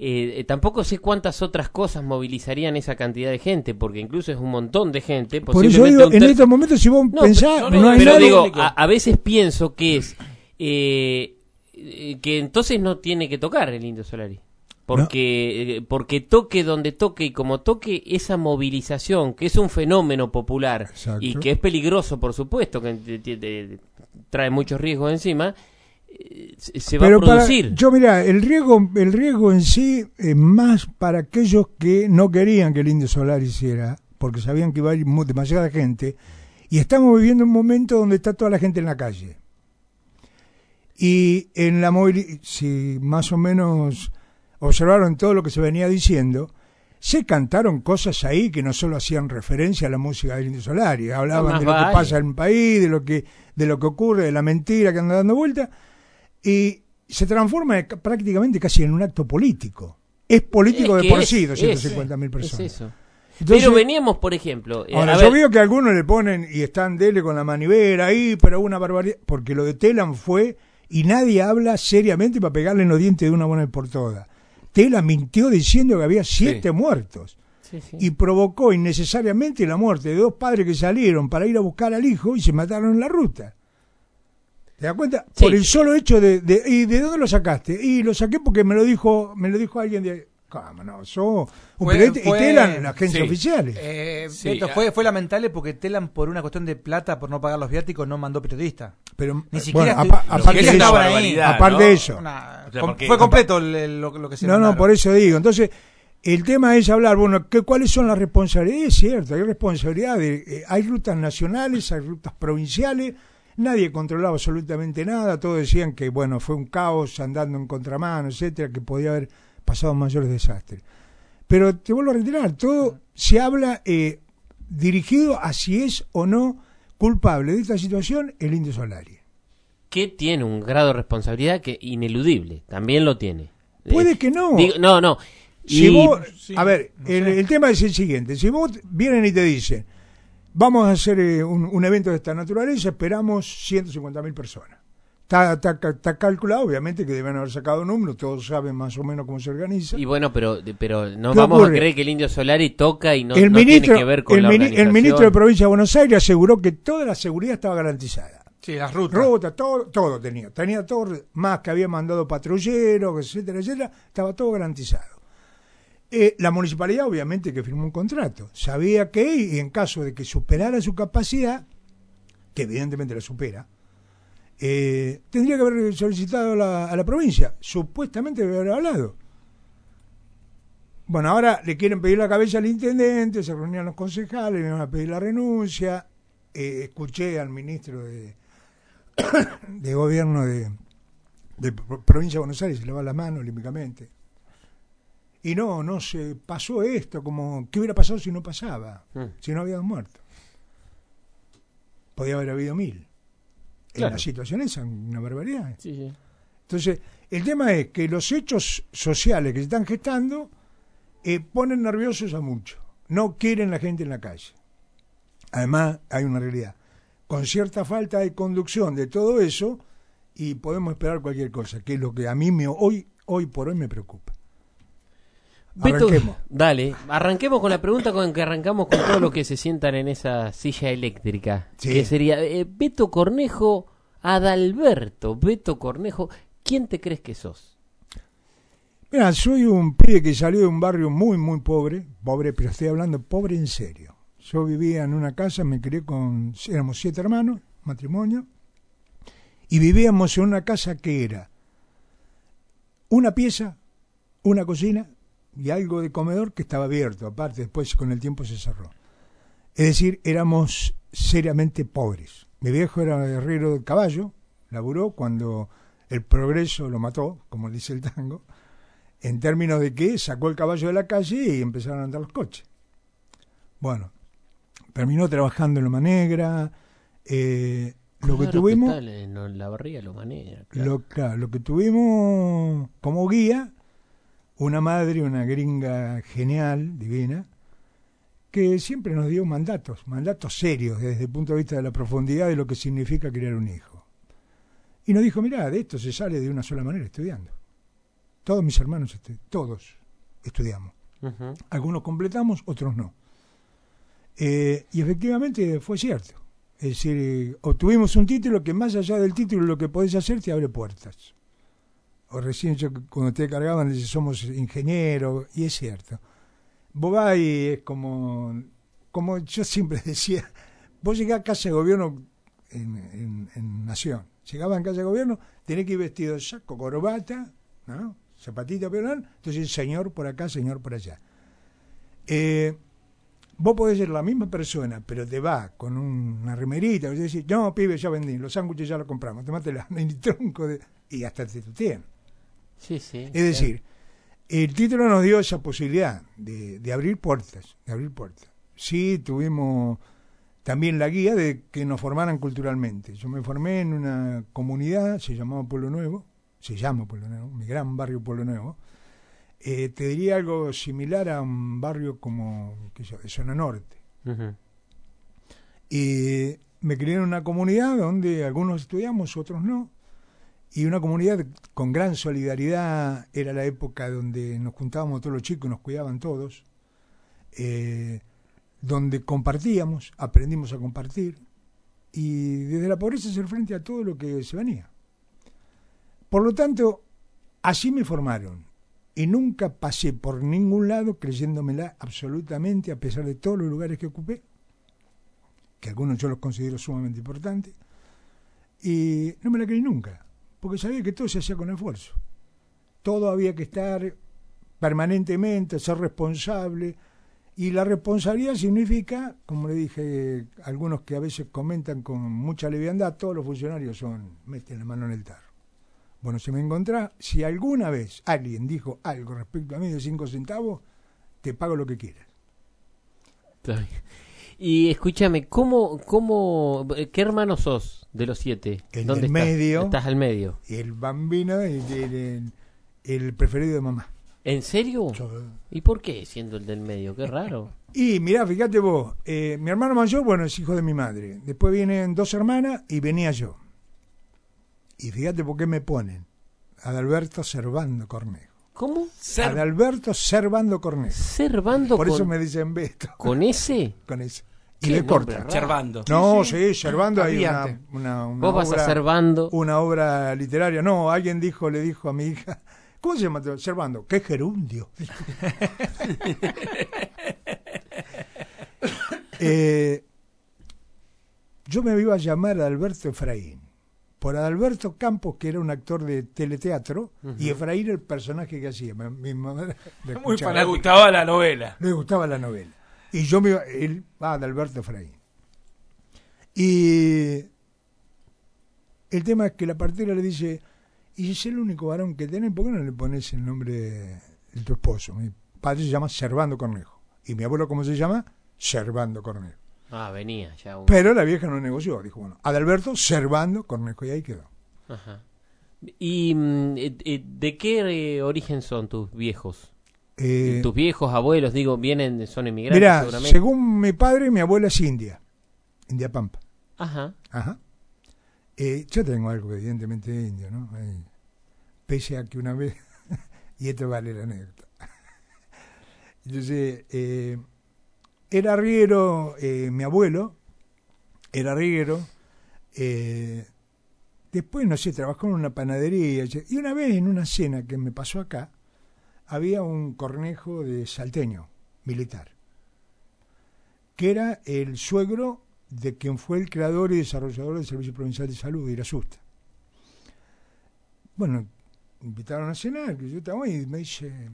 eh, tampoco sé cuántas otras cosas movilizarían esa cantidad de gente, porque incluso es un montón de gente. Por eso digo, en estos momentos, si vos No, pensás, pero, no, no, hay pero nadie- digo, a, a veces pienso que es eh, eh, que entonces no tiene que tocar el Indio Solari. Porque, eh, porque toque donde toque y como toque esa movilización, que es un fenómeno popular Exacto. y que es peligroso, por supuesto, que te- te- te- trae muchos riesgos encima, se se va Pero a para- producir. yo mira, el riesgo, el riesgo en sí es más para aquellos que no querían que el Indio Solar hiciera, porque sabían que iba a ir demasiada gente, y estamos viviendo un momento donde está toda la gente en la calle. Y en la si más o menos observaron todo lo que se venía diciendo, se cantaron cosas ahí que no solo hacían referencia a la música del Indio Solari, hablaban de lo que pasa en el país, de lo que de lo que ocurre, de la mentira que anda dando vuelta, y se transforma ca- prácticamente casi en un acto político. Es político Es de por es- sí, es- 250 mil personas. es eso. Entonces- Pero veníamos, por ejemplo, eh, Ahora, a yo ver, veo que algunos le ponen y están dele con la manivela ahí, pero una barbaridad. Porque lo de Telam fue y nadie habla seriamente para pegarle en los dientes de una buena vez por todas. Telam mintió diciendo que había siete muertos Sí, sí. y provocó innecesariamente la muerte de dos padres que salieron para ir a buscar al hijo y se mataron en la ruta. ¿Te das cuenta? Sí. Por el solo hecho de, de- ¿Y de dónde lo sacaste? Y lo saqué porque me lo dijo me lo dijo alguien de... ¿Cómo no? Sos un Fue- periodista fue- y Telam, la agencia sí. oficial. Eh, Sí, Beto, fue, fue lamentable porque Telam, por una cuestión de plata, por no pagar los viáticos, no mandó periodista. Pero, Ni siquiera bueno, aparte de eso, ahí. aparte ¿no? de eso. Una- O sea, com- porque- fue completo el- el- lo, lo que se No, no, mandaron. por eso digo. Entonces, el tema es hablar, bueno, ¿qué, ¿cuáles son las responsabilidades? Es cierto, hay responsabilidades. eh, hay rutas nacionales, hay rutas provinciales. Nadie controlaba absolutamente nada. Todos decían que, bueno, fue un caos andando en contramano, etcétera, que podía haber pasado mayores desastres. Pero te vuelvo a retirar, todo se habla eh, dirigido a si es o no culpable de esta situación el Indio Solari. que tiene un grado de responsabilidad que ineludible, también lo tiene. Puede Eh, que no. digo- no, no. Si Y- vos, a ver, el, el tema es el siguiente. Si vos vienen y te dicen, vamos a hacer eh, un, un evento de esta naturaleza, esperamos 150.000 personas. Está, está, está calculado, obviamente, que deben haber sacado números, todos saben más o menos cómo se organiza. Y bueno, pero, pero no ¿Qué vamos ocurre? a creer que el Indio Solari toca y no, el, no ministro, tiene que ver con el, la mini- el organización. ministro de Provincia de Buenos Aires aseguró que toda la seguridad estaba garantizada. Sí, las rutas. Ruta, todo, todo tenía. Tenía todo, más que había mandado patrulleros, etcétera, etcétera, estaba todo garantizado. Eh, la municipalidad, obviamente, que firmó un contrato, sabía que, y en caso de que superara su capacidad, que evidentemente la supera, eh, tendría que haber solicitado a la, a la provincia. Supuestamente debe haber hablado. Bueno, ahora le quieren pedir la cabeza al intendente, se reunían los concejales, le van a pedir la renuncia. Eh, escuché al ministro de, gobierno de, de pro- provincia de Buenos Aires, se le va la mano olímpicamente. Y no, no se pasó esto, como, ¿qué hubiera pasado si no pasaba? Mm. Si no había muerto. Podía haber habido mil. En Claro. la situación esa, una barbaridad. Sí, sí. Entonces, el tema es que los hechos sociales que se están gestando eh, ponen nerviosos a muchos. No quieren la gente en la calle. Además, hay una realidad. Con cierta falta de conducción de todo eso, y podemos esperar cualquier cosa, que es lo que a mí me, hoy, hoy por hoy me preocupa. Beto, Arranquemos. dale, arranquemos con la pregunta con que arrancamos con todos los que se sientan en esa silla eléctrica. Sí. Que sería eh, Beto Cornejo, Adalberto, Beto Cornejo, ¿quién te crees que sos? Mira, soy un pibe que salió de un barrio muy, muy pobre, pobre, pero estoy hablando pobre en serio. Yo vivía en una casa, me crié con, éramos siete hermanos, matrimonio, y vivíamos en una casa que era una pieza, una cocina y algo de comedor que estaba abierto, aparte después con el tiempo se cerró. Es decir, éramos seriamente pobres. Mi viejo era herrero de caballo, laburó cuando el progreso lo mató, como dice el tango, en términos de que sacó el caballo de la calle y empezaron a andar los coches. Bueno, terminó trabajando en Loma Negra, eh, lo que tuvimos... tal, en la barriga lo maneja. claro. Lo, claro, lo que tuvimos como guía, una madre, una gringa genial, divina, que siempre nos dio mandatos, mandatos serios desde el punto de vista de la profundidad de lo que significa criar un hijo. Y nos dijo, mirá, de esto se sale de una sola manera, estudiando. Todos mis hermanos, estu- todos estudiamos. Algunos completamos, otros no. Eh, y efectivamente fue cierto. Es decir, obtuvimos un título que más allá del título lo que podés hacer te abre puertas. O recién yo cuando te cargaban dice somos ingenieros, y es cierto. Vos vas y es como, como yo siempre decía, vos llegás a casa de gobierno en, en- en Nación, llegabas en casa de gobierno, tenés que ir vestido de saco, corbata, ¿no? zapatita peronal, entonces señor por acá, señor por allá. Eh, vos podés ser la misma persona, pero te va con un- una remerita, y decís, no, pibe, ya vendí, los sándwiches ya los compramos, tomate la el tronco de... y hasta te tutean. Sí, sí. Es decir, el título nos dio esa posibilidad de, de abrir puertas, de abrir puertas. Sí, tuvimos también la guía de que nos formaran culturalmente. Yo me formé en una comunidad, se llamaba Pueblo Nuevo, se llama Pueblo Nuevo, mi gran barrio Pueblo Nuevo. Eh, te diría algo similar a un barrio como, qué sé yo, de zona norte. Y me crié en una comunidad donde algunos estudiamos, otros no. Y una comunidad con gran solidaridad. Era la época donde nos juntábamos todos los chicos nos cuidaban todos. eh, donde compartíamos, aprendimos a compartir. Y desde la pobreza hacer frente a todo lo que se venía. Por lo tanto, así me formaron. Y nunca pasé por ningún lado creyéndomela absolutamente, a pesar de todos los lugares que ocupé que algunos yo los considero sumamente importantes, y no me la creí nunca, porque sabía que todo se hacía con esfuerzo. Todo había que estar permanentemente, ser responsable, y la responsabilidad significa, como le dije algunos que a veces comentan con mucha leviandad, todos los funcionarios son, meten la mano en el tarro. Bueno, si me encontrás, si alguna vez alguien dijo algo respecto a mí de cinco centavos, te pago lo que quieras. Y escúchame, ¿cómo, cómo, eh, qué hermano sos de los siete? El ¿Dónde del estás? medio. Estás al medio. El bambino, el, el- el- el preferido de mamá. ¿En serio? ¿Y por qué siendo el del medio? Qué raro. Y mirá, fíjate vos, eh, mi hermano mayor, bueno, es hijo de mi madre. Después vienen dos hermanas y venía yo. Y fíjate por qué me ponen. Adalberto Servando Cornejo. ¿Cómo? Adalberto Servando Cornejo. Servando Por eso me dicen Beto. ¿Con ese? Con ese. Y le corta. raro. Servando. No, Sí. Servando hay una, una, una Vos vas a obra-. Una obra literaria. No, alguien dijo, le dijo a mi hija, ¿cómo se llama? Servando. ¿Qué gerundio? Eh, yo me iba a llamar Alberto Efraín, por Adalberto Campos, que era un actor de teleteatro, y Efraín el personaje que hacía. Mi, mi Muy. Le gustaba la novela. Le gustaba la novela. Y yo me iba, él, ah, Adalberto Efraín. Y El tema es que la partera le dice, y si es el único varón que tenés, ¿por qué no le pones el nombre de, de tu esposo? Mi padre se llama Servando Cornejo. Y mi abuelo, ¿cómo se llama? Servando Cornejo. Ah, venía ya. un- Pero la vieja no negoció, dijo, bueno, Adalberto Servando Cornejo, y ahí quedó. Ajá. ¿Y mm, eh, eh, de qué eh, origen son tus viejos? Eh, tus viejos, abuelos, digo, vienen, son Mira, seguramente. según mi padre, mi abuela es india, India Pampa. Ajá. Ajá. Eh, yo tengo algo evidentemente de indio, ¿no? Eh, pese a que una vez, y esto vale la anécdota. Entonces, era arriero, mi abuelo, era arriero, después, no sé, trabajó en una panadería, y una vez en una cena que me pasó acá, había un cornejo de salteño, militar, que era el suegro de quien fue el creador y desarrollador del Servicio Provincial de Salud de Irasusta. Bueno, invitaron a cenar, que yo estaba ahí, y me dice,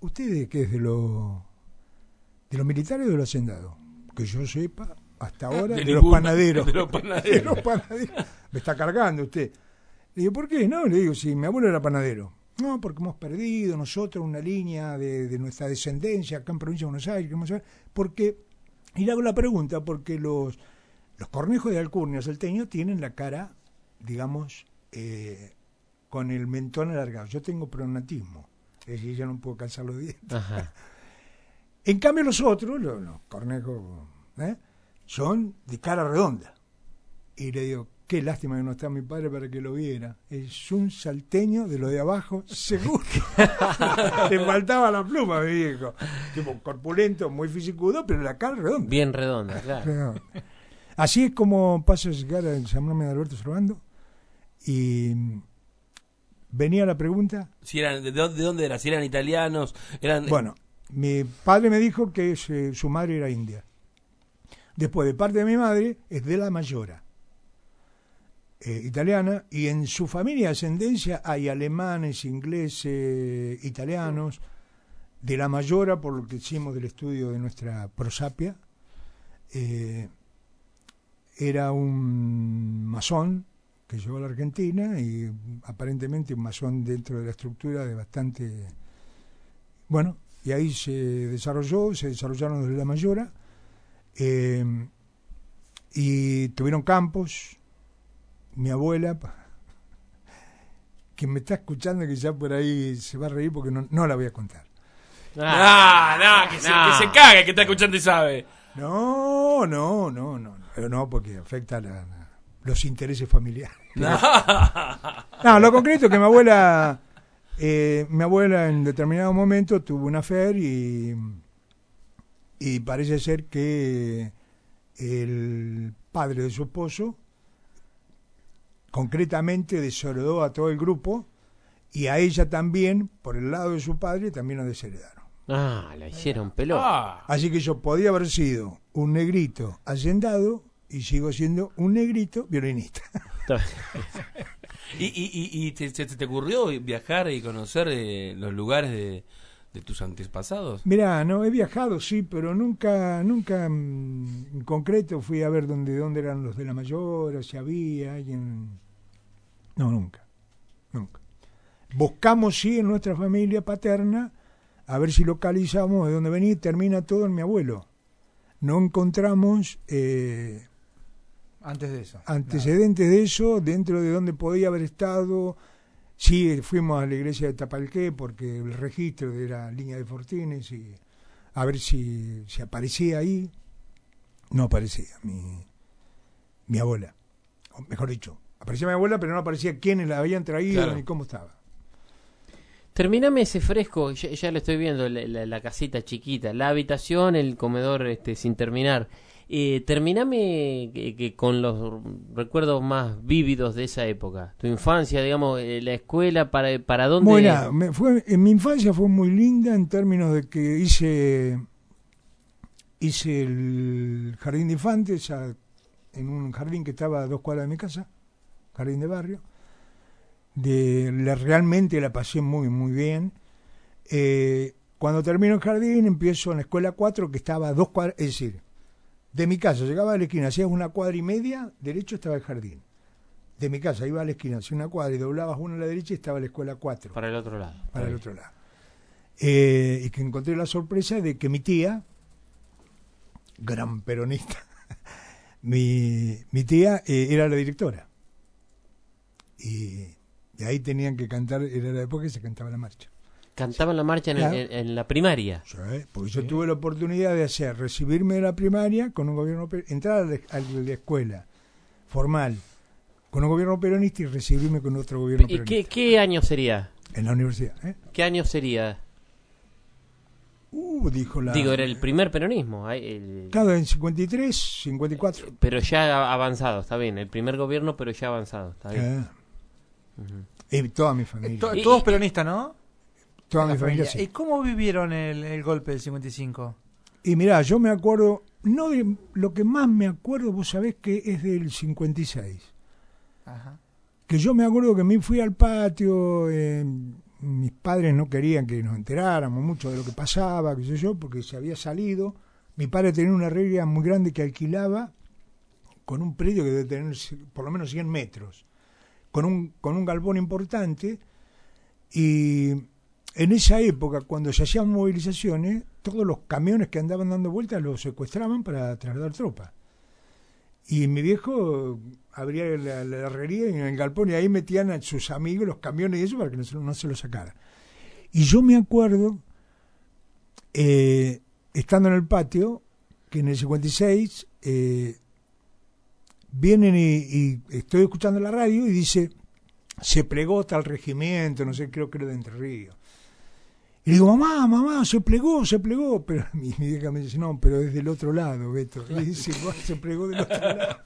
¿usted qué es de los de los militares o de los hacendados? Que yo sepa, hasta ahora, De de, los ninguno, panaderos. de los panaderos. De los panaderos. Me está cargando usted. Le digo, ¿por qué? No, le digo, si mi abuelo era panadero. No, porque hemos perdido nosotros una línea de, de nuestra descendencia acá en Provincia de Buenos Aires. Porque, y le hago la pregunta, porque los, los cornejos de Alcurnia salteño tienen la cara, digamos, eh, con el mentón alargado. Yo tengo pronatismo, es decir, yo no puedo calzar los dientes. Ajá. En cambio los otros, los, los cornejos, ¿eh? son de cara redonda. Y le digo, qué lástima que no está mi padre para que lo viera. Es un salteño de lo de abajo, seguro. Le faltaba la pluma, mi viejo. Tipo corpulento, muy fisicudo, pero la cara redonda. Bien redonda, claro. Redonda. Así es como pasa a llegar al nombre de Alberto Servando. Y venía la pregunta. Si eran, ¿de, dónde, de dónde eran? Si eran italianos, eran... Bueno, mi padre me dijo que se- su madre era india. Después, de parte de mi madre, es de la Mayora, eh, italiana, y en su familia de ascendencia hay alemanes, ingleses, italianos, de la Mayora, por lo que hicimos del estudio de nuestra prosapia. Eh, era un masón que llegó a la Argentina y aparentemente un masón dentro de la estructura de bastante bueno, y ahí se desarrolló, se desarrollaron desde la Mayora, eh, y tuvieron campos. Mi abuela, que me está escuchando, que ya por ahí se va a reír porque no, no la voy a contar. Ah, no, que, Se, que se caga el que está escuchando y sabe. No, no, no, no, pero no porque afecta la- la- los intereses familiares. No. No, lo concreto es que mi abuela, eh, mi abuela en determinado momento tuvo una fer y, y parece ser que el padre de su esposo concretamente desheredó a todo el grupo y a ella también, por el lado de su padre, también la desheredaron. Ah, la hicieron pelota. Así que yo podía haber sido un negrito hacendado y sigo siendo un negrito violinista. ¿Y, y, y, y te, te, te ocurrió viajar y conocer eh, los lugares de, de tus antepasados? Mirá, no, he viajado, sí, pero nunca, nunca mm, en concreto fui a ver dónde, dónde eran los de la mayor, si había alguien. No, nunca, nunca. Buscamos, sí, en nuestra familia paterna, a ver si localizamos de dónde venía y termina todo en mi abuelo. No encontramos eh, Antes de eso. antecedentes de eso, dentro de donde podía haber estado. Sí, fuimos a la iglesia de Tapalqué porque el registro de la línea de Fortines y a ver si, si aparecía ahí. No aparecía mi, mi abuela. O mejor dicho, aparecía mi abuela, pero no aparecía quiénes la habían traído Claro. ni cómo estaba. Terminame ese fresco, ya, ya lo estoy viendo, la, la- la casita chiquita, la habitación, el comedor este, sin terminar. Eh, terminame que- que con los recuerdos más vívidos de esa época. Tu infancia, digamos, eh, la escuela, para, para dónde... Bueno, me fue, en mi infancia fue muy linda en términos de que hice hice el jardín de infantes a- en un jardín que estaba a dos cuadras de mi casa, jardín de barrio. De, la, realmente la pasé muy, muy bien. Eh, cuando termino el jardín, empiezo en la escuela 4, que estaba a dos cuadras, es decir, de mi casa llegaba a la esquina, hacía una cuadra y media, derecho estaba el jardín. de mi casa, iba a la esquina, hacia una cuadra y doblabas una a la derecha y estaba la escuela 4. Para el otro lado. Para el otro lado. Eh, y que encontré la sorpresa de que mi tía, gran peronista, mi, mi tía eh, era la directora. Y, y ahí tenían que cantar, era la época que se cantaba la marcha. Cantaban la marcha en, Claro. en- en la primaria. Sí, porque yo tuve la oportunidad de hacer, recibirme de la primaria con un gobierno, entrar a la, a la escuela formal con un gobierno peronista y recibirme con otro gobierno ¿Y peronista. qué, qué año sería? En la universidad, ¿eh? ¿Qué año sería? Uh, dijo la... Digo, era el primer peronismo. el- Claro, en 53, 54. pero ya avanzado, está bien. El primer gobierno, pero ya avanzado. Está bien. Y toda mi familia. To- todos peronistas, ¿no? Toda mi familia. sí. ¿Y cómo vivieron el, el golpe del 55? Y mirá, yo me acuerdo, no de lo que más me acuerdo, vos sabés que es del 56. Ajá. Que yo me acuerdo que me fui al patio, eh, mis padres no querían que nos enteráramos mucho de lo que pasaba, qué sé yo, porque se había salido. Mi padre tenía una regla muy grande que alquilaba con un predio que debe tener por lo menos 100 metros, con un, con un galpón importante. Y en esa época, cuando se hacían movilizaciones, todos los camiones que andaban dando vueltas los secuestraban para trasladar tropas. Y mi viejo abría la, la herrería en el galpón y ahí metían a sus amigos los camiones y eso para que no se, no se lo sacara. Y yo me acuerdo, eh, estando en el patio, que en el 56 eh, vienen y, estoy escuchando la radio y dice, se plegó tal regimiento, no sé, creo que era de Entre Ríos. Y digo, mamá, mamá, se plegó, se plegó. Pero mi, vieja me dice, no, pero es del otro lado, Beto. Y dice, "Buah, se plegó del otro lado.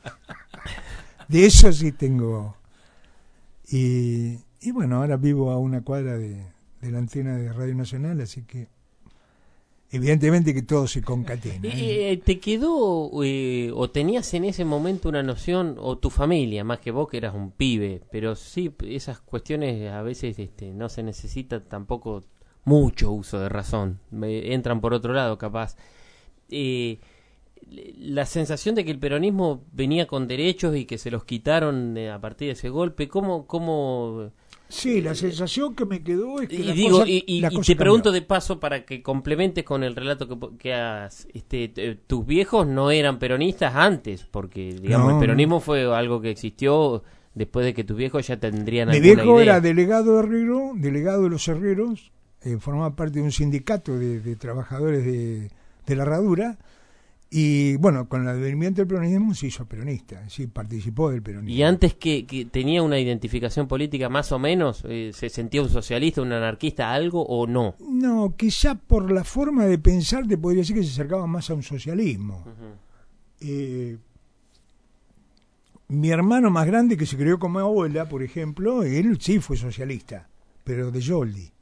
De eso sí tengo. Y, y bueno, ahora vivo a una cuadra de la antena de Radio Nacional, así que evidentemente que todo se concatena. ¿Y, ¿eh? eh, ¿Te quedó eh, o tenías en ese momento una noción, o tu familia, más que vos que eras un pibe, pero sí, esas cuestiones a veces este, no se necesita tampoco mucho uso de razón, me- entran por otro lado capaz. Eh, la sensación de que el peronismo venía con derechos y que se los quitaron eh, a partir de ese golpe, ¿cómo...? cómo Sí, la sensación que me quedó es que y la digo, cosa- y, y- la y cosa te cambió. pregunto de paso para que complementes con el relato que, que has, este, eh, tus viejos no eran peronistas antes, porque digamos No, el peronismo fue algo que existió después de que tus viejos ya tendrían Mi viejo idea. era delegado herrero, delegado de los herreros, eh, formaba parte de un sindicato de, de trabajadores de, de la herradura y bueno, con el advenimiento del peronismo se hizo peronista, sí, participó del peronismo. Y antes que, que tenía una identificación política más o menos, eh, se sentía un socialista, un anarquista, algo o no. No, quizá por la forma de pensar te podría decir que se acercaba más a un socialismo. Eh, mi hermano más grande, que se crió con mi abuela, por ejemplo, él sí fue socialista, pero de Joldi.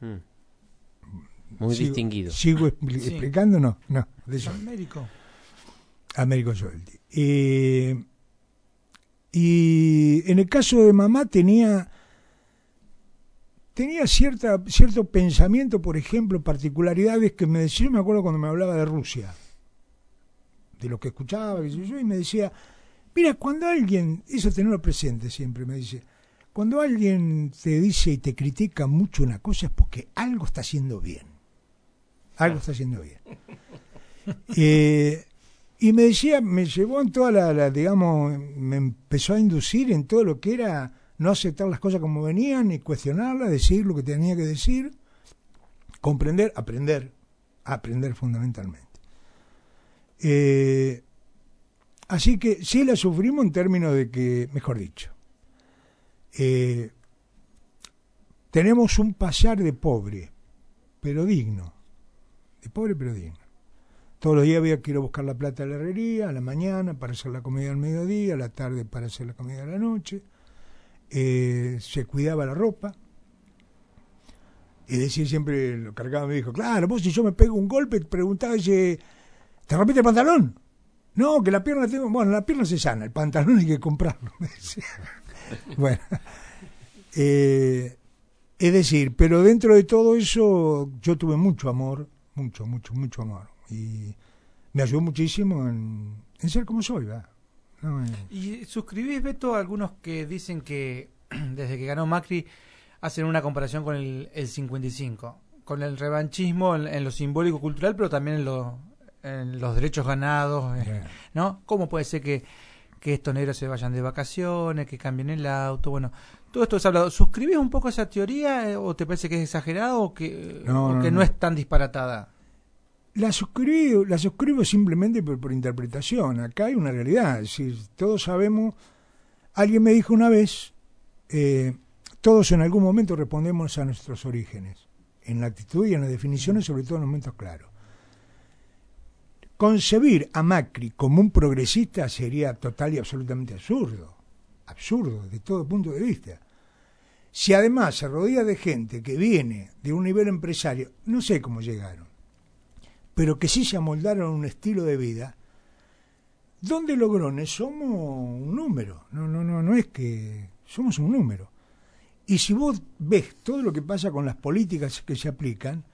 Mm. Muy Sigo- distinguido. ¿Sigo expli- Sí. explicando? No, no, de. Américo. Américo Joldi. Eh, y en el caso de mamá tenía tenía cierta cierto pensamiento, por ejemplo, particularidades que me decía, yo me acuerdo cuando me hablaba de Rusia, de lo que escuchaba, y me decía, mira, cuando alguien, eso tenerlo presente siempre, me dice, cuando alguien te dice y te critica mucho una cosa es porque algo está haciendo bien. Algo está haciendo bien. Eh, y me decía, me llevó en toda la, digamos, me empezó a inducir en todo lo que era no aceptar las cosas como venían, ni cuestionarlas, decir lo que tenía que decir, comprender, aprender, aprender fundamentalmente. Eh, así que sí la sufrimos en términos de que, mejor dicho, eh, tenemos un pasar de pobre, pero digno, de pobre pero digno. Todos los días había que ir a buscar la plata a la herrería, a la mañana para hacer la comida al mediodía, a la tarde para hacer la comida a la noche. Eh, se cuidaba la ropa. Y decía siempre, lo cargaba mi hijo, claro, vos si yo me pego un golpe, preguntaba, dice, ¿te rompiste el pantalón? No, que la pierna tengo, bueno, la pierna se sana, el pantalón hay que comprarlo. me decía. bueno, eh, es decir, pero dentro de todo eso yo tuve mucho amor, mucho, mucho, mucho amor. Y me ayudó muchísimo en, en ser como soy, ¿va? ¿no? Eh, ¿Y suscribís, Beto, a algunos que dicen que desde que ganó Macri hacen una comparación con el, el 55? Con el revanchismo en, en lo simbólico cultural, pero también en, lo, en los derechos ganados, eh, ¿no? ¿Cómo puede ser que, que estos negros se vayan de vacaciones, que cambien el auto? Bueno, todo esto es hablado. ¿Suscribís un poco esa teoría eh, o te parece que es exagerado o que No, o no, que no, no. es tan disparatada? La suscribo, la suscribo simplemente por, por interpretación. Acá hay una realidad. Es decir, todos sabemos. Alguien me dijo una vez: eh, todos en algún momento respondemos a nuestros orígenes, en la actitud y en las definiciones, sobre todo en los momentos claros. Concebir a Macri como un progresista sería total y absolutamente absurdo. Absurdo, de todo punto de vista. Si además se rodea de gente que viene de un nivel empresario, no sé cómo llegaron pero que sí se amoldaron a un estilo de vida, donde Logrones somos un número, no, no, no, no es que somos un número. Y si vos ves todo lo que pasa con las políticas que se aplican,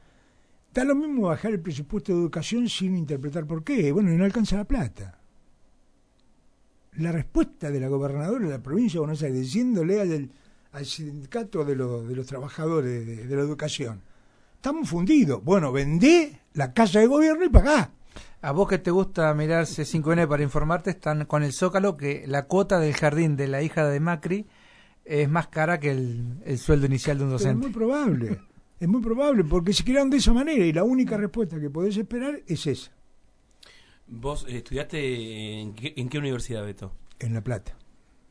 da lo mismo bajar el presupuesto de educación sin interpretar por qué. Bueno, no alcanza la plata. La respuesta de la gobernadora de la provincia de Buenos Aires diciéndole al, al sindicato de, los de los trabajadores de, de la educación, estamos fundidos. Bueno, vendé la casa de gobierno y pagá. A vos que te gusta mirar C5N para informarte, están con el Zócalo que la cuota del jardín de la hija de Macri es más cara que el, el sueldo inicial de un Pero es docente. muy probable. Es muy probable, porque se crearon de esa manera y la única respuesta que podés esperar es esa, ¿Vos eh, estudiaste en qué, en qué universidad, Beto? en La Plata.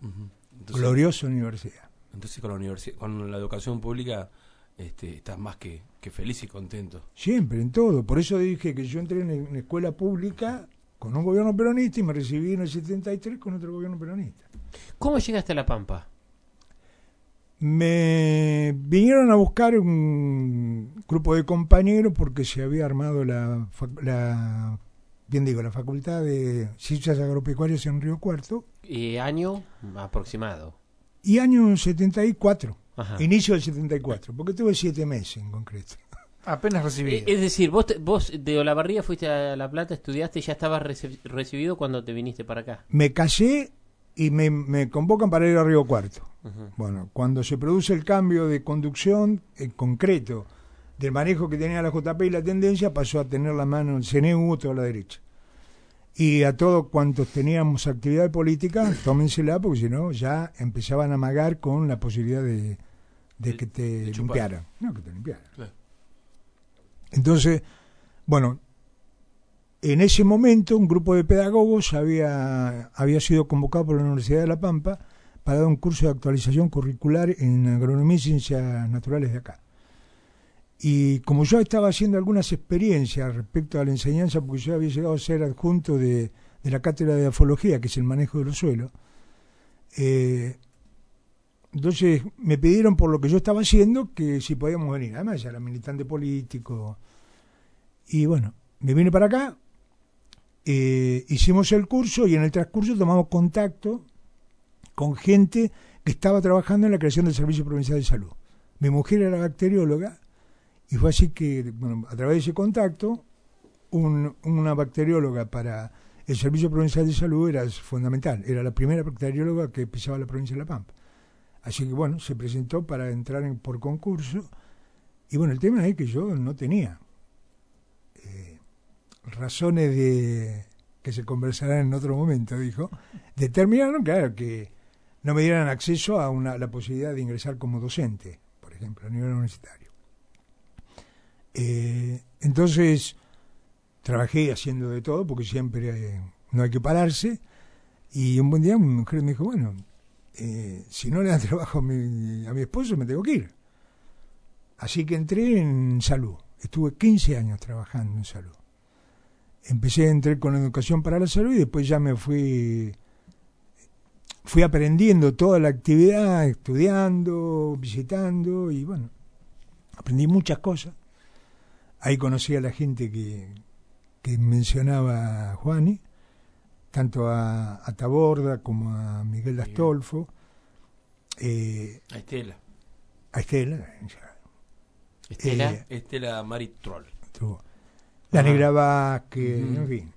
Entonces- Gloriosa universidad. Entonces con la universidad, con la educación pública este, estás más que, que feliz y contento. Siempre, en todo. Por eso dije que yo entré en en escuela pública con un gobierno peronista y me recibí en el 73 con otro gobierno peronista. ¿Cómo llegaste a La Pampa? Me vinieron a buscar un grupo de compañeros porque se había armado la, fac- la bien digo, la Facultad de Ciencias Agropecuarias en Río Cuarto Eh, año aproximado. Y año 74, Ajá. inicio del 74, porque tuve siete meses en concreto. Apenas recibido. Eh, es decir, vos, te- vos de Olavarría fuiste a La Plata, estudiaste y ya estabas recibido cuando te viniste para acá. Me casé y me, me convocan para ir a Río Cuarto. Bueno, cuando se produce el cambio de conducción en concreto del manejo que tenía la JP y la tendencia, pasó a tener la mano el CNU toda la derecha. Y a todos cuantos teníamos actividad política, tómensela, porque si no, ya empezaban a amagar con la posibilidad de, de que te de chupar. limpiaran. No, que te limpiaran. Claro. Entonces, bueno, en ese momento un grupo de pedagogos había, había sido convocado por la Universidad de La Pampa para dar un curso de actualización curricular en agronomía y ciencias naturales de acá. Y como yo estaba haciendo algunas experiencias respecto a la enseñanza, porque yo había llegado a ser adjunto de, la cátedra de afología, que es el manejo de los suelos, eh, entonces me pidieron por lo que yo estaba haciendo que si podíamos venir. Además, ya era militante político. Y bueno, me vine para acá, eh, hicimos el curso y en el transcurso tomamos contacto con gente que estaba trabajando en la creación del Servicio Provincial de Salud. Mi mujer era bacterióloga y fue así que, bueno, a través de ese contacto, un- una bacterióloga para el Servicio Provincial de Salud era fundamental. Era la primera bacterióloga que pisaba la provincia de La Pampa. Así que, bueno, se presentó para entrar en- por concurso. Y bueno, el tema es que yo no tenía eh, razones de que se conversarán en otro momento, dijo, determinaron, claro, que no me dieran acceso a una, la posibilidad de ingresar como docente, por ejemplo, a nivel universitario. Eh, entonces, trabajé haciendo de todo, porque siempre no hay que pararse, y un buen día mi mujer me dijo, bueno, eh, si no le dan trabajo a mi, a mi esposo, me tengo que ir. Así que entré en salud. Estuve 15 años trabajando en salud. Empecé a entrar con educación para la salud y después ya me fui fui aprendiendo toda la actividad, estudiando, visitando y bueno, aprendí muchas cosas. Ahí conocí a la gente que, que mencionaba Juani, tanto a, a Taborda como a Miguel Astolfo, eh, A Estela. a Estela, Estela. Eh, Estela Maritrol. Tuvo. La. Negra Vázquez, Ujú. en fin.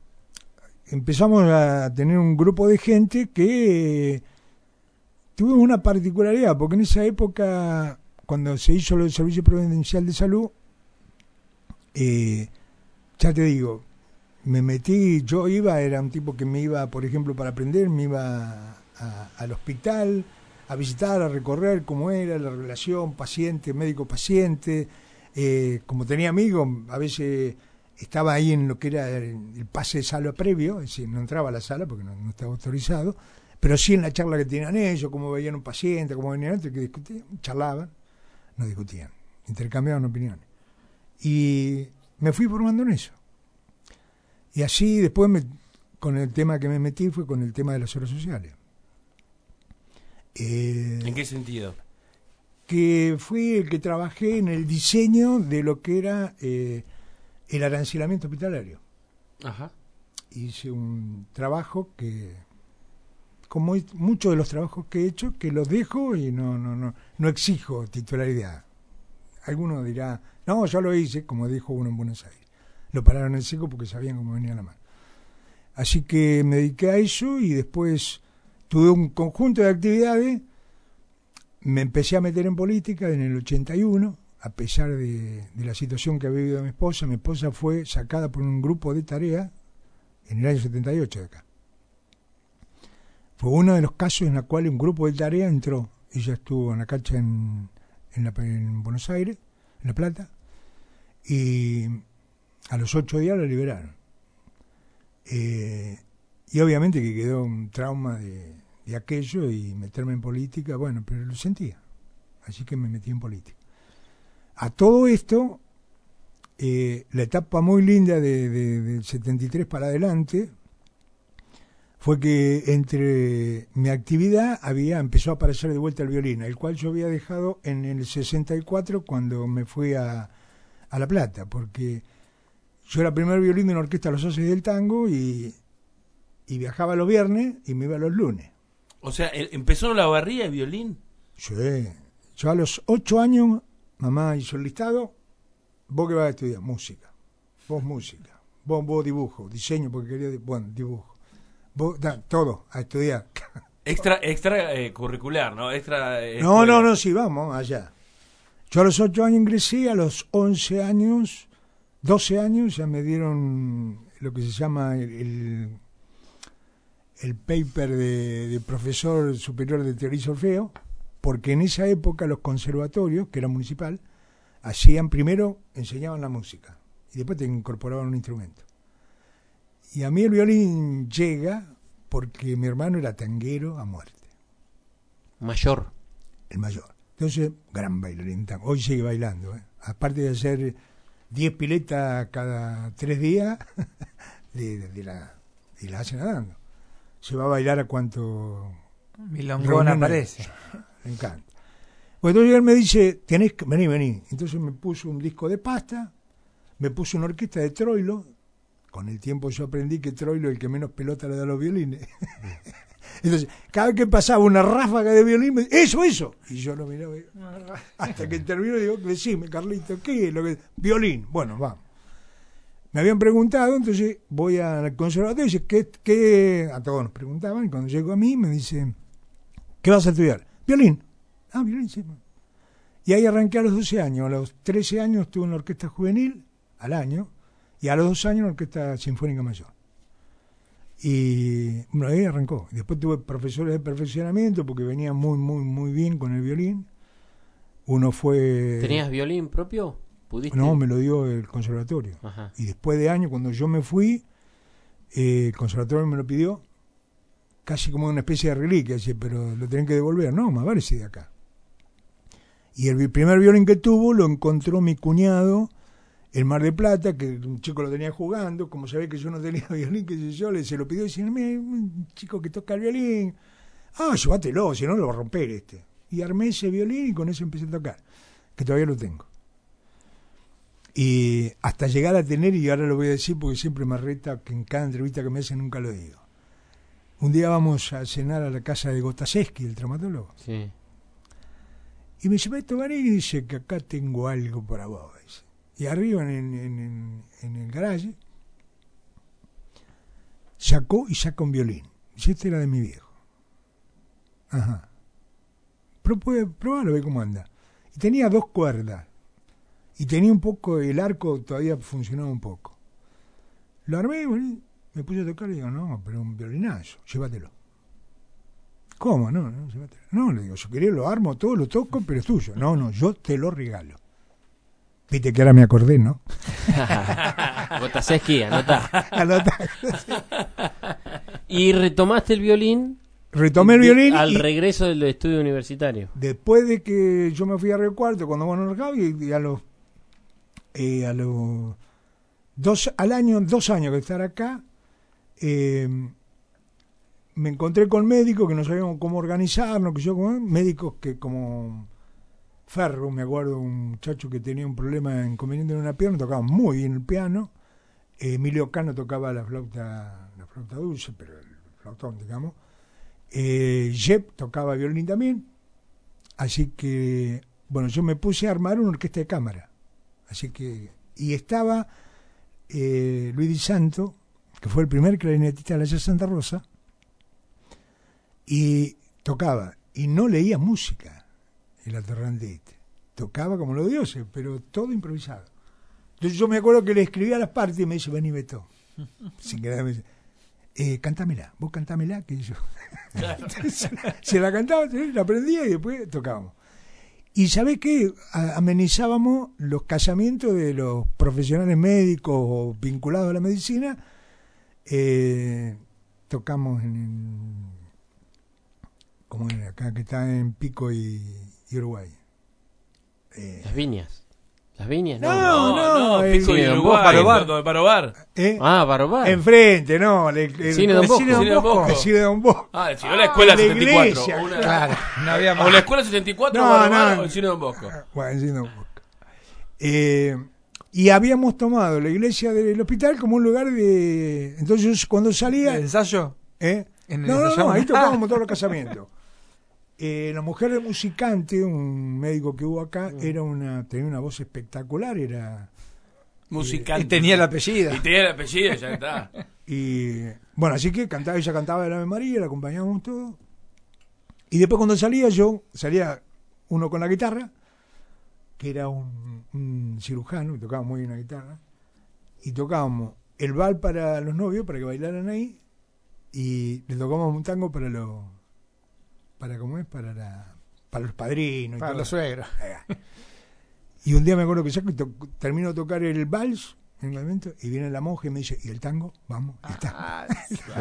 empezamos a tener un grupo de gente que eh, tuvimos una particularidad, porque en esa época, cuando se hizo el Servicio Provincial de Salud, eh, ya te digo, me metí, yo iba, era un tipo que me iba, por ejemplo, para aprender, me iba a- al hospital a visitar, a recorrer cómo era la relación paciente, médico-paciente, eh, como tenía amigos, a veces estaba ahí en lo que era el, pase de sala previo, es decir, no entraba a la sala porque no, estaba autorizado, pero sí en la charla que tenían ellos, cómo veían un paciente, cómo venían otros, que discutían, charlaban, no discutían, intercambiaban opiniones. Y me fui formando en eso. Y así después me- con el tema que me metí fue con el tema de las obras sociales. Eh, ¿En qué sentido? que fui el que trabajé en el diseño de lo que era eh, el arancelamiento hospitalario. Ajá. Hice un trabajo que, como muchos de los trabajos que he hecho, que los dejo y no, no, no, no exijo titularidad. Alguno dirá, no, yo lo hice, como dijo uno en Buenos Aires. Lo pararon en seco porque sabían cómo venía la mano. Así que me dediqué a eso y después tuve un conjunto de actividades. Me empecé a meter en política en el 81, a pesar de, la situación que había vivido mi esposa. Mi esposa fue sacada por un grupo de tarea en el año 78 de acá. Fue uno de los casos en los cuales un grupo de tarea entró. Ella estuvo en la cancha en, en Buenos Aires, en La Plata, y a los ocho días la liberaron. Eh, y obviamente que quedó un trauma de, de aquello y meterme en política, bueno, pero lo sentía. Así que me metí en política. A todo esto, eh, la etapa muy linda de, de- del 73 para adelante fue que entre mi actividad había empezó a aparecer de vuelta el violín, el cual yo había dejado en el 64 cuando me fui a, a La Plata, porque yo era primer violín de una orquesta de los Haces del Tango y, y viajaba los viernes y me iba los lunes. O sea, el- empezó la barría de violín. Sí. Yo a los ocho años, mamá hizo el listado, vos que vas a estudiar música, vos música, vos, vos dibujo, diseño, porque quería, bueno, dibujo, vos, da, todo, a estudiar. Extra, extra eh, curricular, ¿no? Extra. eh, No, no, no, sí, vamos, allá. Yo a los ocho años ingresé, a los once años, doce años, ya me dieron lo que se llama el, el, el paper de, de profesor superior de teoría y solfeo, porque en esa época los conservatorios, que era municipal, hacían primero, enseñaban la música, y después te incorporaban un instrumento. Y a mí el violín llega porque mi hermano era tanguero a muerte. Mayor. El mayor. Entonces, gran bailarín. tango. Hoy sigue bailando. ¿eh? Aparte de hacer 10 piletas cada tres días, de, de- de la, y la hace nadando. Se va a bailar a cuanto... Milongón reúne. aparece. Me encanta. Bueno, entonces él me dice, tenés que... Vení, vení. Entonces me puso un disco de pasta, me puso una orquesta de Troilo. Con el tiempo yo aprendí que Troilo es el que menos pelota le da a los violines. Entonces, cada vez que pasaba una ráfaga de violín, me eso, eso. Y yo lo miraba y- hasta que terminó y digo, decime, Carlito, ¿qué es lo que Violín. Bueno, vamos. Me habían preguntado, entonces voy al conservatorio y dice, ¿qué, qué? A todos nos preguntaban, y cuando llego a mí me dice, ¿qué vas a estudiar? Violín. Ah, violín, sí. Y ahí arranqué a los 12 años. A los 13 años estuve en la orquesta juvenil, al año, y a los dos años en la orquesta sinfónica mayor. Y bueno, ahí arrancó. Después tuve profesores de perfeccionamiento porque venían muy, muy, muy bien con el violín. Uno fue... ¿Tenías violín propio? ¿Pudiste? No, me lo dio el conservatorio. Ajá. Y después de años, cuando yo me fui, eh, el conservatorio me lo pidió casi como una especie de reliquia. Pero lo tienen que devolver. No, más vale si de acá. Y el primer violín que tuvo lo encontró mi cuñado en Mar de Plata, que un chico lo tenía jugando. Como sabía que yo no tenía violín, que sé yo, le se lo pidió y dice, "Mira, un chico que toca el violín. Ah, llévatelo, si no lo va a romper este. Y armé ese violín y con eso empecé a tocar, que todavía lo tengo. Y hasta llegar a tener, y ahora lo voy a decir porque siempre me reta que en cada entrevista que me hacen nunca lo digo. Un día vamos a cenar a la casa de Gotaseski, el traumatólogo. Sí. Y me dice, Beto Garay dice que acá tengo algo para vos. dice. Y arriba en, en, en- el garaje sacó y saca un violín. Dice, este era de mi viejo. Ajá. Pero puede probarlo, ve cómo anda. Y tenía dos cuerdas. Y tenía un poco, el arco todavía funcionaba un poco. Lo armé, me puse a tocar y digo, no, pero un violinazo, llévatelo. ¿Cómo? No, no, llévatelo. No, le digo, yo quería lo armo todo, lo toco, pero es tuyo. No, no, yo te lo regalo. Viste que ahora me acordé, ¿no? Hacés esquí, anotá. Anotá. y retomaste el violín. Retomé el violín Al y- regreso del estudio universitario. Después de que yo me fui a Río Cuarto, cuando bueno Mercado, y, y a los eh, a los dos al año, dos años de estar acá, eh, me encontré con médicos que no sabíamos cómo organizarnos, que yo médicos que como Ferro, me acuerdo, un muchacho que tenía un problema inconveniente en una pierna, tocaba muy bien el piano. Emilio Cano tocaba la flauta, la flauta dulce, pero el flautón, digamos. Eh, tocaba violín también. Así que, bueno, yo me puse a armar una orquesta de cámara. Así que, y estaba eh, Luis Di Santo, que fue el primer clarinetista de la Santa Rosa, y tocaba, y no leía música, el atorrantete. Tocaba como los dioses, pero todo improvisado. Entonces yo me acuerdo que le escribía las partes y me dice, vení Beto. Sin querer me dice, eh, cantámela, vos cantámela, que yo. Se la cantaba, la aprendía y después tocábamos. Y ¿sabés qué? Amenizábamos los casamientos de los profesionales médicos o vinculados a la medicina. Eh, tocamos en. como en acá, que está en Pico y, y Uruguay. Eh, Las viñas. Las viñas, No, no. no, el- Pico y Cine Don Uruguay, donde Barobar. ¿Eh? Ah, Barobar. Enfrente, no. El, el- Cine Don el. Cine Don Cine Don Bosco. El Cine Don Bosco. Ah, si no la escuela Ah, la 74. iglesia, una- claro. No había O más. la escuela 74 No, o Barobar no. o el cine Don Bosco. Bueno, el Cine Don Bosco. Eh, y habíamos tomado la iglesia del hospital como un lugar de. Entonces, cuando salía. ¿El ensayo? ¿Eh? ¿En el No, no, ensayo? no, ahí tocábamos todos los casamientos. Eh, la mujer de musicante, un médico que hubo acá, era una, tenía una voz espectacular, era Musicante. Y tenía el apellido. Y tenía el apellido, ya está. Y bueno, así que cantaba, ella cantaba el Ave María, la acompañábamos todo. Y después cuando salía yo, salía uno con la guitarra, que era un, un cirujano, que tocaba muy bien la guitarra, y tocábamos el bal para los novios, para que bailaran ahí, y le tocábamos un tango para los, para cómo es, para la, para los padrinos. y Para los suegros. Y un día me acuerdo que saco y to- termino de tocar el vals en el momento y viene la monja y me dice, ¿y el tango? Vamos, y está.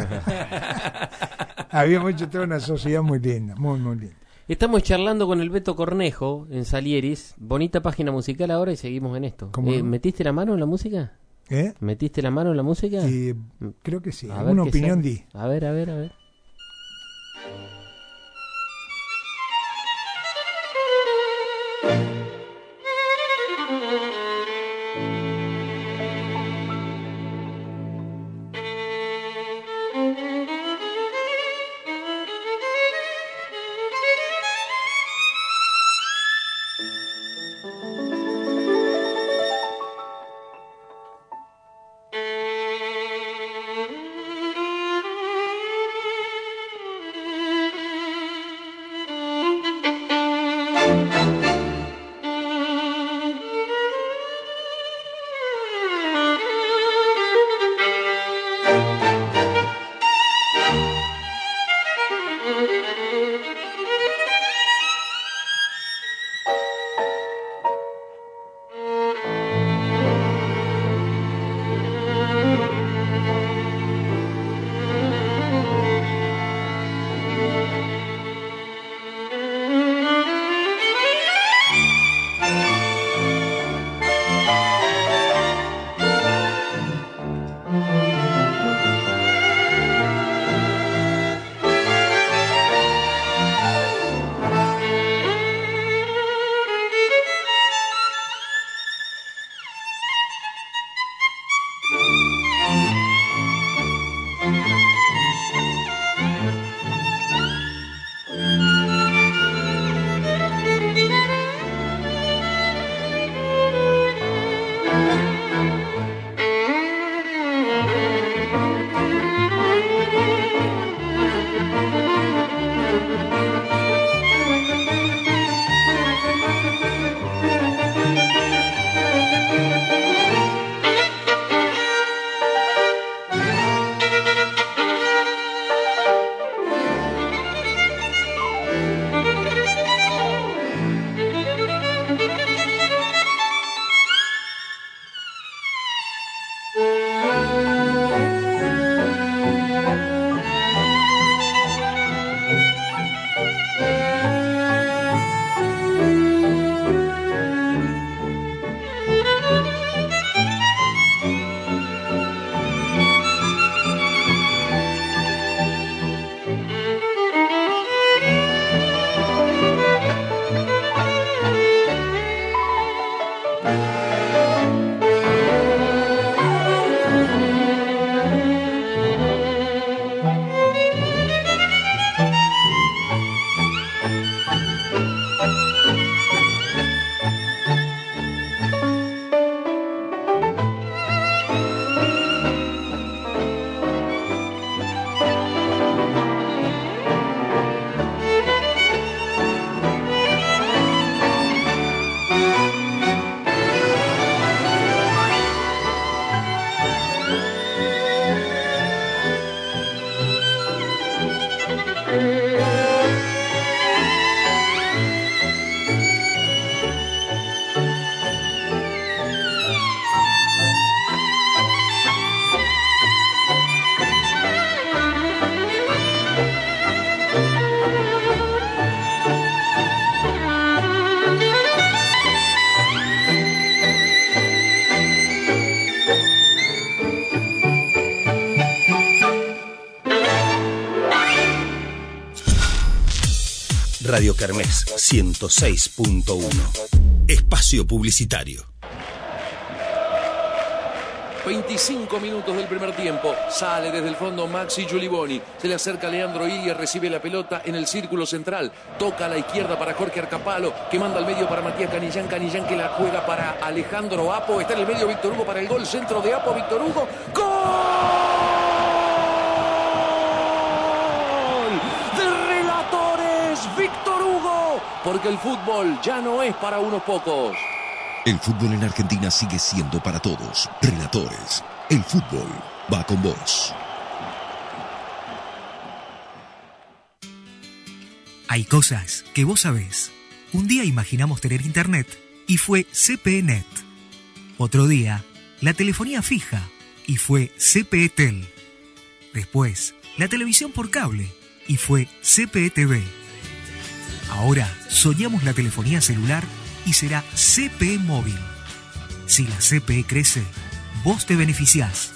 Habíamos hecho toda una sociedad muy linda, muy, muy linda. Estamos charlando con el Beto Cornejo en Salieris. Bonita página musical ahora y seguimos en esto. ¿Cómo Eh, no? ¿Metiste la mano en la música? ¿Eh? ¿Metiste la mano en la música? Y creo que sí, A ver una qué opinión di. A ver, a ver, a ver. Kermés 106.1. Espacio publicitario. 25 minutos del primer tiempo. Sale desde el fondo Maxi Giuliboni. Se le acerca Leandro Ilia, recibe la pelota en el círculo central. Toca a la izquierda para Jorge Arcapalo, que manda al medio para Matías Canillán. Canillán que la juega para Alejandro Apo. Está en el medio Víctor Hugo para el gol. Centro de Apo, Víctor Hugo. ¡Gol! De Relatores, Víctor Hugo. Porque el fútbol ya no es para unos pocos. El fútbol en Argentina sigue siendo para todos. Relatores. El fútbol va con vos. Hay cosas que vos sabés. Un día imaginamos tener internet y fue CPNet. Otro día, la telefonía fija y fue CPETEL. Después, la televisión por cable y fue CPTV. Ahora soñamos la telefonía celular y será CPE móvil. Si la CPE crece, vos te beneficiás.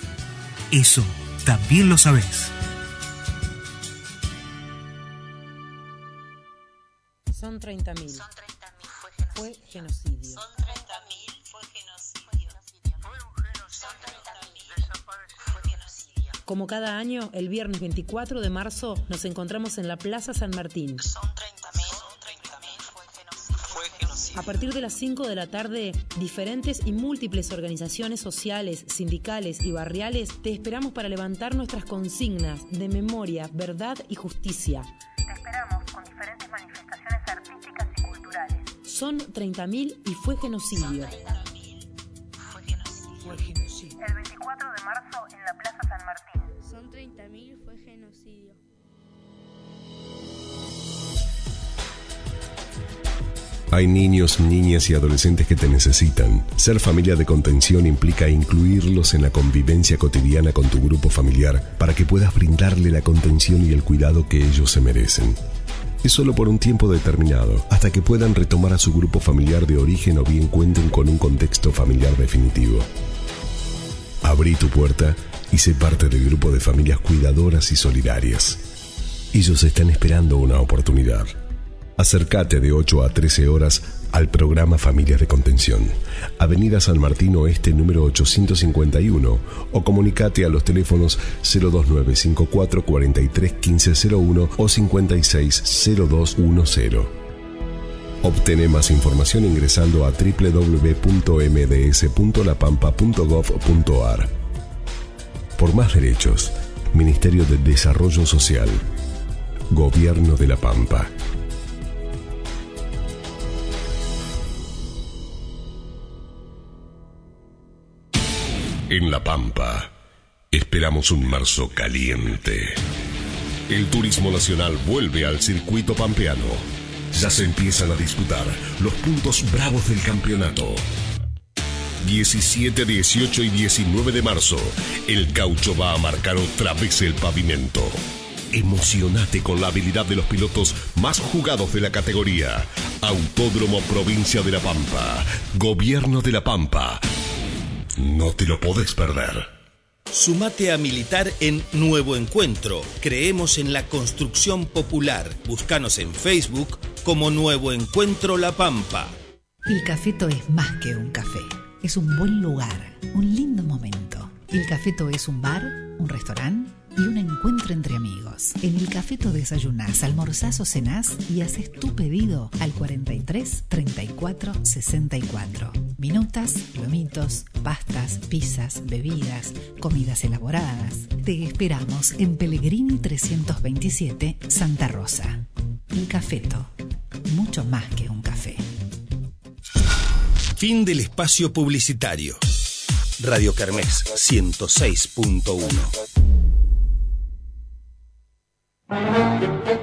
Eso también lo sabés. Son 30.000. Fue genocidio. Como cada año, el viernes 24 de marzo nos encontramos en la Plaza San Martín. A partir de las 5 de la tarde, diferentes y múltiples organizaciones sociales, sindicales y barriales te esperamos para levantar nuestras consignas de memoria, verdad y justicia. Te esperamos con diferentes manifestaciones artísticas y culturales. Son 30.000 y fue genocidio. Hay niños, niñas y adolescentes que te necesitan. Ser familia de contención implica incluirlos en la convivencia cotidiana con tu grupo familiar para que puedas brindarle la contención y el cuidado que ellos se merecen. Es solo por un tiempo determinado, hasta que puedan retomar a su grupo familiar de origen o bien cuenten con un contexto familiar definitivo. Abrí tu puerta y sé parte del grupo de familias cuidadoras y solidarias. Ellos están esperando una oportunidad. Acércate de 8 a 13 horas al programa Familias de Contención, Avenida San Martín Oeste número 851 o comunicate a los teléfonos 02954 43 1501 o 560210. Obtené más información ingresando a www.mds.lapampa.gov.ar. Por más derechos, Ministerio de Desarrollo Social, Gobierno de la Pampa. En La Pampa, esperamos un marzo caliente. El turismo nacional vuelve al circuito pampeano. Ya se empiezan a disputar los puntos bravos del campeonato. 17, 18 y 19 de marzo, el caucho va a marcar otra vez el pavimento. Emocionate con la habilidad de los pilotos más jugados de la categoría. Autódromo Provincia de La Pampa. Gobierno de La Pampa. No te lo podés perder. Sumate a militar en Nuevo Encuentro. Creemos en la construcción popular. Búscanos en Facebook como Nuevo Encuentro La Pampa. El cafeto es más que un café. Es un buen lugar, un lindo momento. El cafeto es un bar, un restaurante y un encuentro entre amigos. En el cafeto desayunás, almorzás o cenás y haces tu pedido al 43 34 64. Minutas, lomitos, pastas, pizzas, bebidas, comidas elaboradas. Te esperamos en Pellegrini 327, Santa Rosa. El cafeto, mucho más que un café. Fin del espacio publicitario. Radio Kermés 106.1. Thank you.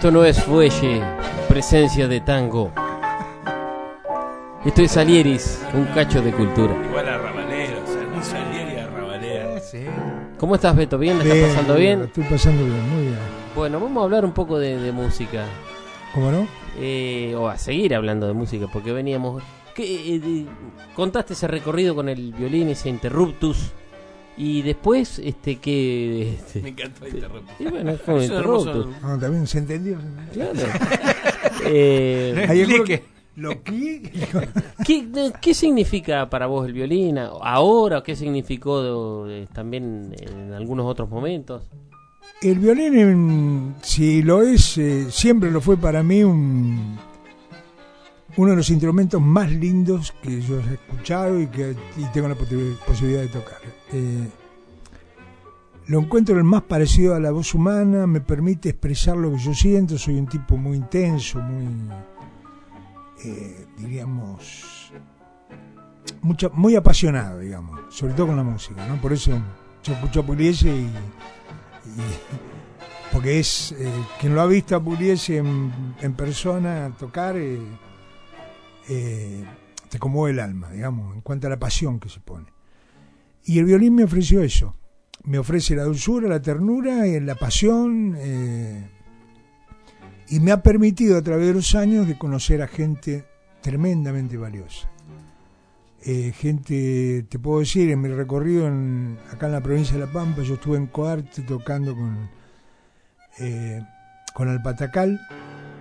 Esto no es fuelle, presencia de tango. Esto es Salieris, un cacho de cultura. Igual a Rabanero, o sea, no Salieri a Rabanero. ¿Cómo estás, Beto? ¿Bien? ¿La estás pasando bien, estoy pasando bien, muy bien. Bueno, vamos a hablar un poco de, de música. ¿Cómo no? Eh, o a seguir hablando de música, porque veníamos... ¿qué, eh, contaste ese recorrido con el violín, ese interruptus. Y después, este, que... este, Me encantó interrumpir. Y bueno, Es un hermoso- interruptus. Ah, también se entendió. Claro. Eh, Hay que- ¿Lo qué? ¿Qué, de- qué significa para vos el violín ahora? o ¿Qué significó también en algunos otros momentos? El violín, si lo es, eh, siempre lo fue para mí un, uno de los instrumentos más lindos que yo he escuchado y que y tengo la posi- posibilidad de tocar. Eh, lo encuentro el más parecido a la voz humana, me permite expresar lo que yo siento, soy un tipo muy intenso, muy, eh, diríamos, mucho, muy apasionado, digamos, sobre todo con la música, ¿no? Por eso yo escucho a Pugliese y, y- porque es eh, quien lo ha visto a Pugliese en, en persona tocar eh, eh, te conmueve el alma digamos en cuanto a la pasión que se pone. Y el violín me ofreció eso. Me ofrece la dulzura la ternura y la pasión eh, y me ha permitido a través de los años de conocer a gente tremendamente valiosa. Eh, gente, te puedo decir, en mi recorrido en- acá en la provincia de La Pampa, yo estuve en Coarte tocando con, eh, con el Patacal,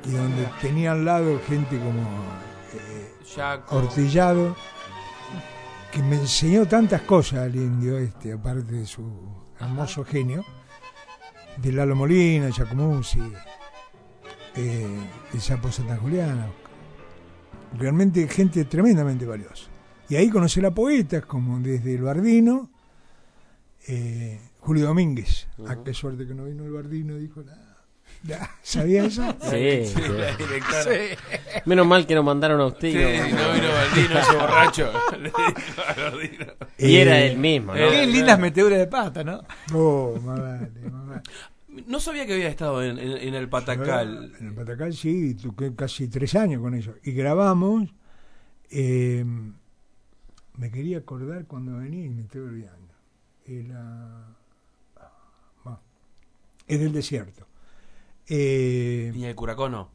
y donde tenía al lado gente como eh, Yaco. Hortillado, que me enseñó tantas cosas al indio este, aparte de su hermoso genio, de Lalo Molina, Giacomuzzi, eh, de Sapo Santa Juliana, realmente gente tremendamente valiosa. Y ahí conocí a poetas como desde el Bardino, eh, Julio Domínguez. Ah, qué suerte que no vino el Bardino, dijo la. ¿Sabía eso? Sí, sí. la directora. Sí. Menos mal que nos mandaron a usted. Sí, no vino Baldino, ese borracho. Le dijo a Baldino. Y era el mismo, ¿no? Qué lindas meteduras de pata, ¿no? Oh, más vale, más vale. No sabía que había estado en, en- en el Patacal. En el Patacal sí, toqué casi tres años con ellos. Y grabamos. eh, me quería acordar cuando venía y me estoy olvidando. El, ah, ah, es del desierto. Eh, ¿Y el Curacono?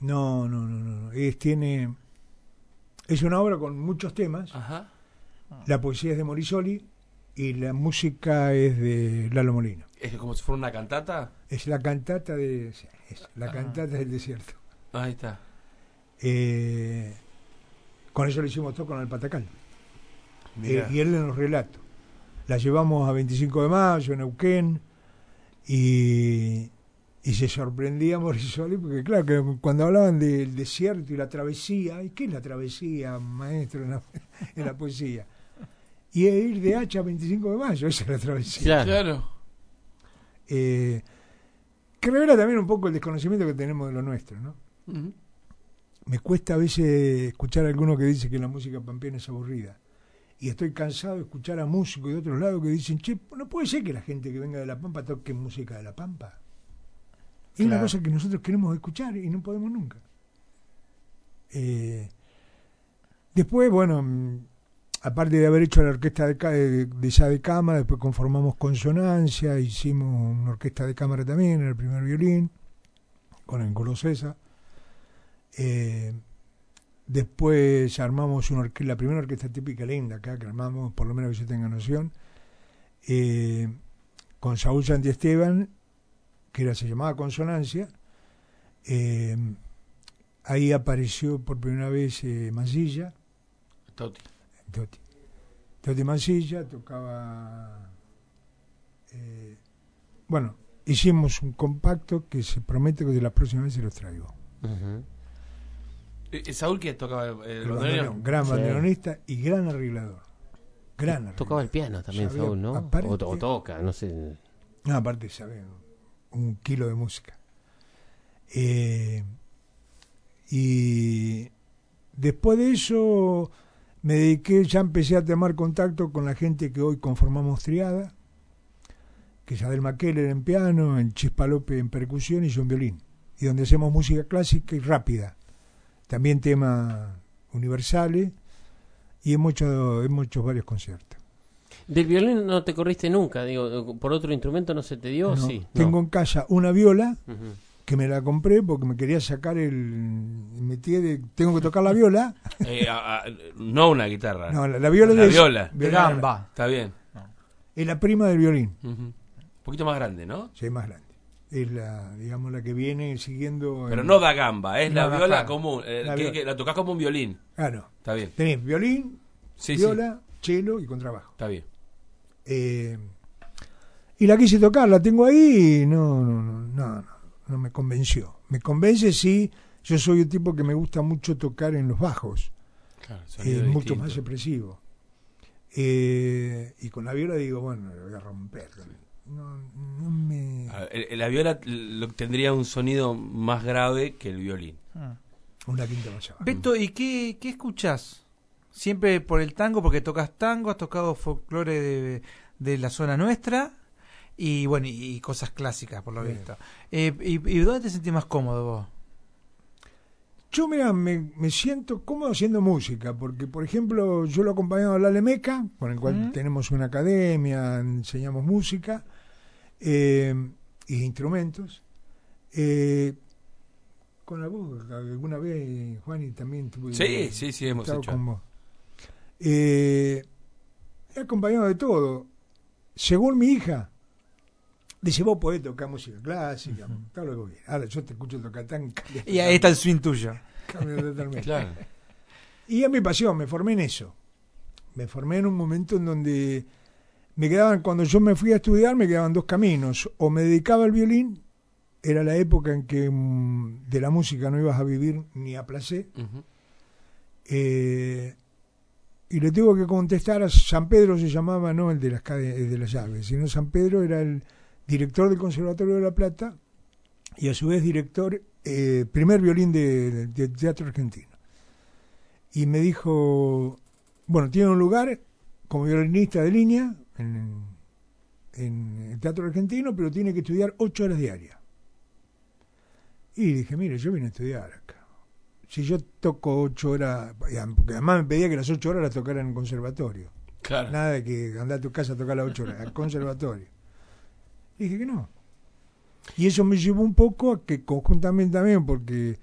no, no, no, no. no. Es, tiene, es una obra con muchos temas. Ajá. La poesía es de Morisoli y la música es de Lalo Molina. ¿Es como si fuera una cantata? Es la cantata de es la Ah. cantata del desierto. Ahí está. Eh, con eso lo hicimos todo con el Patacal. Eh, y él en los relatos. La llevamos a 25 de mayo en Neuquén y, Y se sorprendía Morisoli porque, claro, que cuando hablaban del desierto y la travesía, ¿y qué es la travesía, maestro, en la, en la poesía? Y es ir de Hacha a 25 de mayo, esa es la travesía. Claro. Eh, que revela también un poco el desconocimiento que tenemos de lo nuestro, ¿no? Me cuesta a veces escuchar a alguno que dice que la música pampeana es aburrida. Y estoy cansado de escuchar a músicos de otros lados que dicen, che, no puede ser que la gente que venga de La Pampa toque música de La Pampa. Es una cosa que nosotros queremos escuchar y no podemos nunca. Eh, después, bueno, mm, aparte de haber hecho la orquesta de, de, de ya de cámara, después conformamos Consonancia, hicimos una orquesta de cámara también, en el primer violín, con el Colo César. Eh, después armamos una la primera orquesta típica linda acá, que armamos, por lo menos que se tenga noción, eh, con Saúl Santi Esteban, que era, se llamaba Consonancia. Eh, ahí apareció por primera vez eh, Mansilla. Toti. Toti. Toti Mansilla tocaba. eh, bueno, hicimos un compacto que se promete que de la próxima vez se los traigo. Eh, eh, Saúl que tocaba el, bandoneón? gran Sí. bandoneonista y gran arreglador. Gran arreglador. Tocaba el piano también, Saúl, ¿no? aparte- O, o toca, no sé. No, aparte sabe un kilo de música. Eh, y después de eso me dediqué, ya empecé a tomar contacto con la gente que hoy conformamos Triada, que es Adel Maqueler en piano, en Chispa López en percusión y yo en violín. Y donde hacemos música clásica y rápida. También temas universales y hemos hecho, hemos hecho varios conciertos. Del violín no te corriste nunca, digo, por otro instrumento no se te dio, No, sí. Tengo en casa una viola que me la compré porque me quería sacar el. metí de, tengo que tocar la viola. Eh, a- a- no una guitarra. No, la- la viola La de- viola. de gamba. Está bien. Es la prima del violín. Un poquito más grande, ¿no? Sí, más grande. Es la, digamos, la que viene siguiendo. Pero no da gamba, es la viola gamba. común. eh, La que, viola. que la tocas como un violín. Ah, no. Está bien. Tenés violín, Sí, viola, cello y contrabajo. Está bien. Eh, y la quise tocar, la tengo ahí y no, no, no, no, no, no me convenció. Me convence si yo soy un tipo que me gusta mucho tocar en los bajos. Claro, es mucho más expresivo. Eh, y con la viola digo, bueno, lo voy a romper. No, no me... A ver, el- La viola lo- tendría un sonido más grave que el violín. Ah. Una quinta más abajo. Beto, ¿y qué, qué escuchás? ¿Siempre por el tango? Porque tocas tango, has tocado folclore de, de la zona nuestra y bueno, y, y cosas clásicas por lo Bien. visto. Eh, y, ¿Y dónde te sentís más cómodo vos? Yo, mira, me, me siento cómodo haciendo música, porque, por ejemplo, yo lo acompañaba a la Lemeca, con el cual Mm. tenemos una academia, enseñamos música eh, y instrumentos. Eh, con la voz, alguna vez, Juan, y también tuve. Sí, sí, sí, hemos hecho. con vos. Eh, he acompañado de todo. Según mi hija, dice: Vos podés tocar música clásica, todo lo que. Ahora yo te escucho tocar tan. Y ahí está el swing tuyo. Cambio totalmente. Claro. Y es mi pasión, me formé en eso. Me formé en un momento en donde me quedaban, cuando yo me fui a estudiar, me quedaban dos caminos. O me dedicaba al violín, era la época en que mm, de la música no ibas a vivir ni a placer. Eh, y le tengo que contestar a San Pedro, se llamaba, no el de las, de las llaves, sino San Pedro era el director del Conservatorio de La Plata y a su vez director, eh, primer violín de, teatro argentino. Y me dijo, bueno, tiene un lugar como violinista de línea en, en el teatro argentino, pero tiene que estudiar ocho horas diarias. Y dije, mire, yo vine a estudiar. Si yo toco ocho horas, porque además me pedía que las ocho horas las tocara en el conservatorio. Claro. Nada de que andar a tu casa a tocar las ocho horas, al conservatorio. Dije que no. Y eso me llevó un poco a que conjuntamente también, porque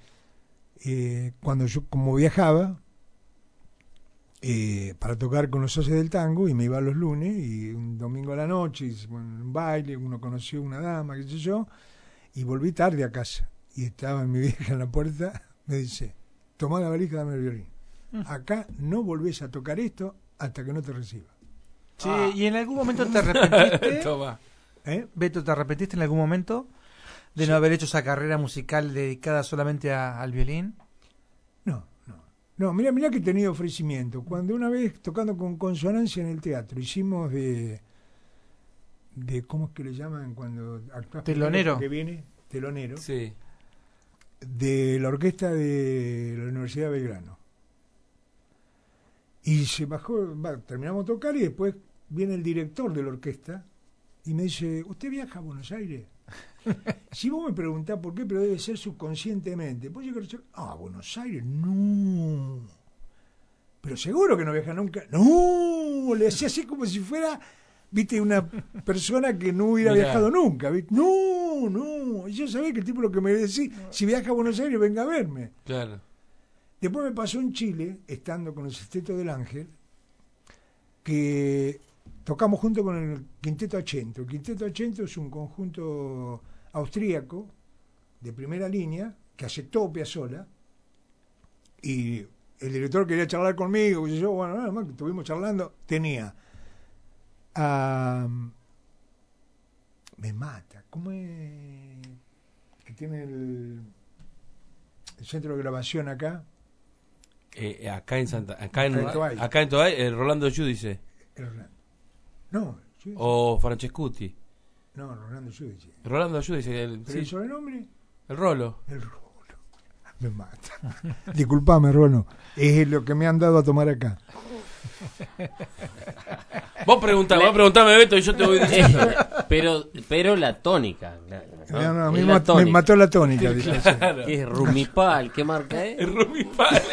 eh, cuando yo como viajaba eh, para tocar con los socios del tango y me iba los lunes y un domingo a la noche, en un baile, uno conoció una dama, qué sé yo, y volví tarde a casa. Y estaba mi vieja en la puerta, me dice, toma la valija, dame el violín. Acá no volvés a tocar esto hasta que no te reciba. Ah. ¿y en algún momento te arrepentiste? Toma. ¿Eh? Beto, ¿te arrepentiste en algún momento de no haber hecho esa carrera musical dedicada solamente a- al violín? No, no. No, mira, mira que he tenido ofrecimiento. Cuando una vez tocando con consonancia en el teatro, hicimos de de ¿cómo es que le llaman cuando actúas Telonero. que viene? Telonero. Sí. De la orquesta de la Universidad de Belgrano. Y se bajó, va, terminamos de tocar y después viene el director de la orquesta y me dice, ¿usted viaja a Buenos Aires? si vos me preguntás por qué, pero debe ser subconscientemente. Pues yo creo ah, Buenos Aires, no. Pero seguro que no viaja nunca. No, le hacía así como si fuera, viste, una persona que no hubiera Mirá. viajado nunca. ¿viste? No, no. Yo sabía que el tipo lo que me decía, si viaja a Buenos Aires, venga a verme. Claro. Después me pasó en Chile, estando con el Sexteto del Ángel, que tocamos junto con el Quinteto Achento. El Quinteto Achento es un conjunto austríaco de primera línea que aceptó Piazzolla y el director quería charlar conmigo, y yo, bueno, nada más que estuvimos charlando, tenía me mata, ¿cómo es? que tiene el, el centro de grabación acá? Eh, eh, acá en Santa, acá en, Acá en Toay. acá en Toay, eh, Rolando Giudice Rolando. No, Giudice. o Francescuti. No, Rolando Giudice. Rolando Giudice, el, ¿Pero sí. el sobrenombre? el Rolo. El Rolo. Me mata. Disculpame, Rolo. Es lo que me han dado a tomar acá. Vos preguntá, vos preguntame Beto y yo te voy diciendo. pero, pero la tónica. la- ¿no? No, no, a mí Es me la mat- me tónica. mató la tónica. dice. Claro. ¿Qué es Rumipal? ¿Qué marca es? El Rumipal.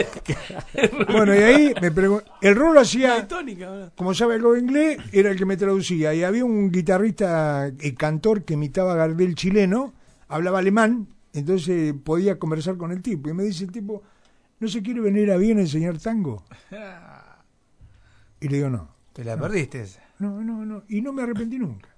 Bueno, y ahí me pregun- El Rolo hacía, tónica, como sabe algo de inglés, era el que me traducía. Y había un guitarrista y cantor que imitaba a Gardel chileno, hablaba alemán, entonces podía conversar con el tipo. Y me dice el tipo, ¿no se quiere venir a bien a enseñar tango? Y le digo, no. Te la perdiste esa. No, no, no. Y no me arrepentí nunca.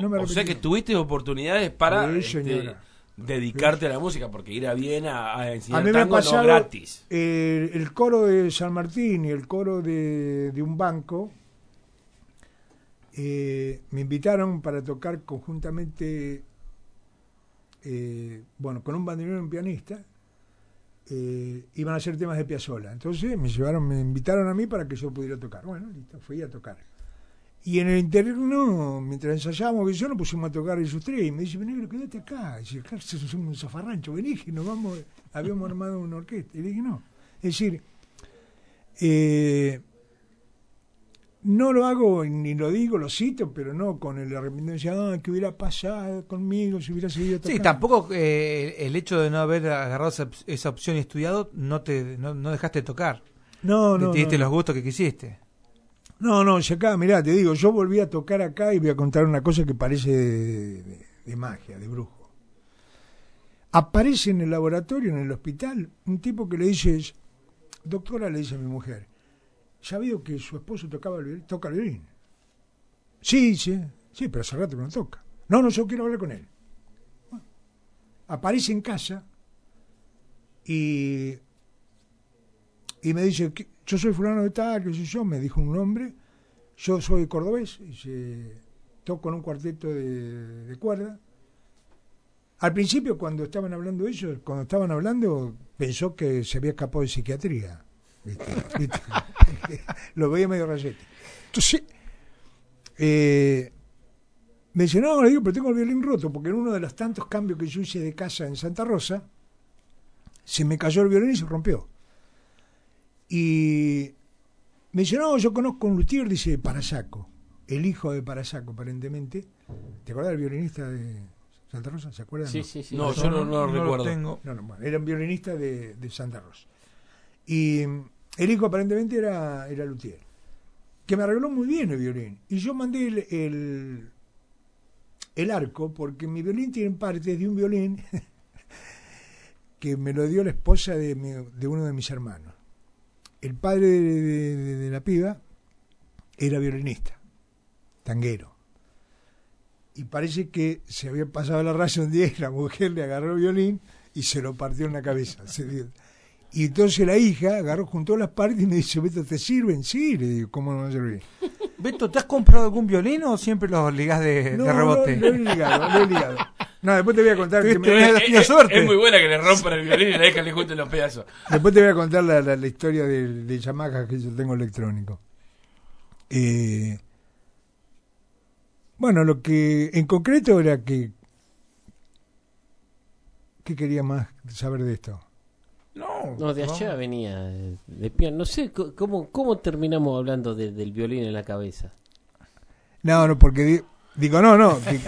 No me o sea que tuviste oportunidades para Sí, este, dedicarte a la música, porque ir a Viena a, enseñar A mí me ha pasado no gratis. eh, el coro de San Martín y el coro de, de un banco. eh, me invitaron para tocar conjuntamente, eh, bueno, con un bandoneón y un pianista. Eh, iban a hacer temas de Piazzolla. Entonces me llevaron, me invitaron a mí para que yo pudiera tocar. Bueno, listo, fui a tocar. Y en el interno, mientras ensayábamos, yo nos pusimos a tocar esos tres. Y me dice, negro, quédate acá. Y acá somos un zafarrancho, vení, que nos vamos. Habíamos armado una orquesta. Y le dije, no. Es decir, eh, no lo hago ni lo digo, lo cito, pero no con el arrepentimiento de ah, que hubiera pasado conmigo si hubiera seguido tocando. Sí, tampoco eh, el hecho de no haber agarrado esa, esa opción y estudiado no te no, no dejaste de tocar. No, Te no, diste no. los gustos que quisiste. No, no, si acá, mirá, te digo, yo volví a tocar acá y voy a contar una cosa que parece de, de- de magia, de brujo. Aparece en el laboratorio, en el hospital, un tipo que le dice, doctora, le dice a mi mujer, ¿sabido que su esposo tocaba el violín? toca el violín? Sí, sí, sí, pero hace rato no toca. No, no, yo quiero hablar con él. Aparece en casa y y me dice, "¿Qué? yo soy fulano de tal, qué sé yo, me dijo un nombre, yo soy cordobés, y dice, toco en un cuarteto de, de cuerda. Al principio, cuando estaban hablando ellos, cuando estaban hablando, pensó que se había escapado de psiquiatría. ¿Viste? ¿Viste? Lo veía medio rayete. Entonces, eh, me dice, no, le digo, pero tengo el violín roto, porque en uno de los tantos cambios que yo hice de casa en Santa Rosa, se me cayó el violín y se rompió. Y me dice, no, yo conozco un luthier, dice Parasaco, el hijo de Parasaco, aparentemente. ¿Te acuerdas del violinista de Santa Rosa? ¿Se acuerdan? Sí, sí, sí. No, yo no, no lo recuerdo. No, no, bueno, era un violinista de, de Santa Rosa. Y el hijo aparentemente era, era luthier, que me arregló muy bien el violín. Y yo mandé el, el, arco, porque mi violín tiene partes de un violín que me lo dio la esposa de, mi- de uno de mis hermanos. El padre de la piba era violinista, tanguero. Y parece que se había pasado la raya un día y la mujer le agarró el violín y se lo partió en la cabeza. Y entonces la hija agarró, juntó las partes y me dice, Beto, ¿te sirven? Sí, le digo, ¿cómo no me servir? Beto, ¿te has comprado algún violín o siempre los ligás de, No, de rebote? Lo, lo he ligado, lo he ligado. No, después te voy a contar. que me- Es, es- es muy buena que le rompan el violín y le dejan le junten los pedazos. Después te voy a contar la, la- la historia de, de Yamaha que yo tengo electrónico. Eh, bueno, lo que en concreto era que... ¿Qué quería más saber de esto? No, No, de allá venía, de, de piano. No sé co- cómo, cómo terminamos hablando de- del violín en la cabeza. No, no, porque di- digo, no, no. di-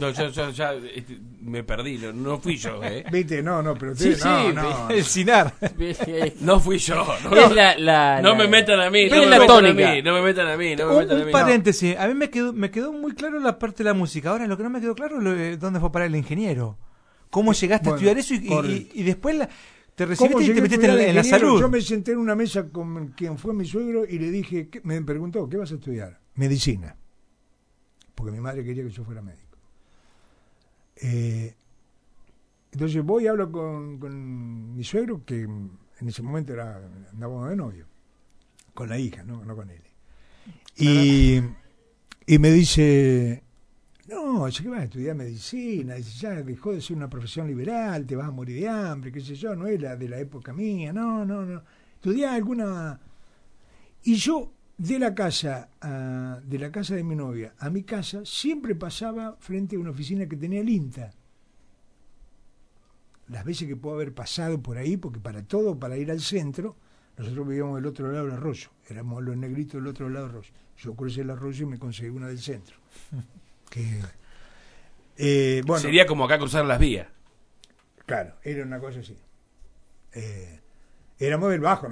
No, yo, yo ya este, me perdí, no, no fui yo, ¿eh? Viste, no, no, pero Sí, no, sí, no. el Sinar. No fui yo. No, Es la- la- no la- me metan a mí, no me la metan a mí, no me metan a mí, no me Un, metan a un mí. paréntesis, a mí me quedó, me quedó muy claro la parte de la música. Ahora lo que no me quedó claro es lo de dónde fue para el ingeniero. ¿Cómo llegaste Bueno, a estudiar eso y, y después la- te ¿Cómo recibiste y te metiste en, la- en la ingeniero? salud? Yo me senté en una mesa con quien fue mi suegro y le dije, ¿qué? me preguntó, ¿qué vas a estudiar? Medicina. Porque mi madre quería que yo fuera médico. Eh, entonces voy y hablo con, con mi suegro, que en ese momento era andábamos de novio, con la hija, no, no con él. Y, y me dice, no, yo que vas a estudiar medicina, ya dejó de ser una profesión liberal, te vas a morir de hambre, qué sé yo, no era de la época mía, no, no, no. Estudiá alguna... Y yo, de la casa, a- de la casa de mi novia a mi casa, siempre pasaba frente a una oficina que tenía el INTA. Las veces que puedo haber pasado por ahí, porque para todo, para ir al centro, nosotros vivíamos del otro lado del arroyo, éramos los negritos del otro lado del arroyo. Yo crucé el arroyo y me conseguí una del centro. Que, eh, bueno, Sería como acá cruzar las vías. Claro, era una cosa así. Eh, éramos del Bajo,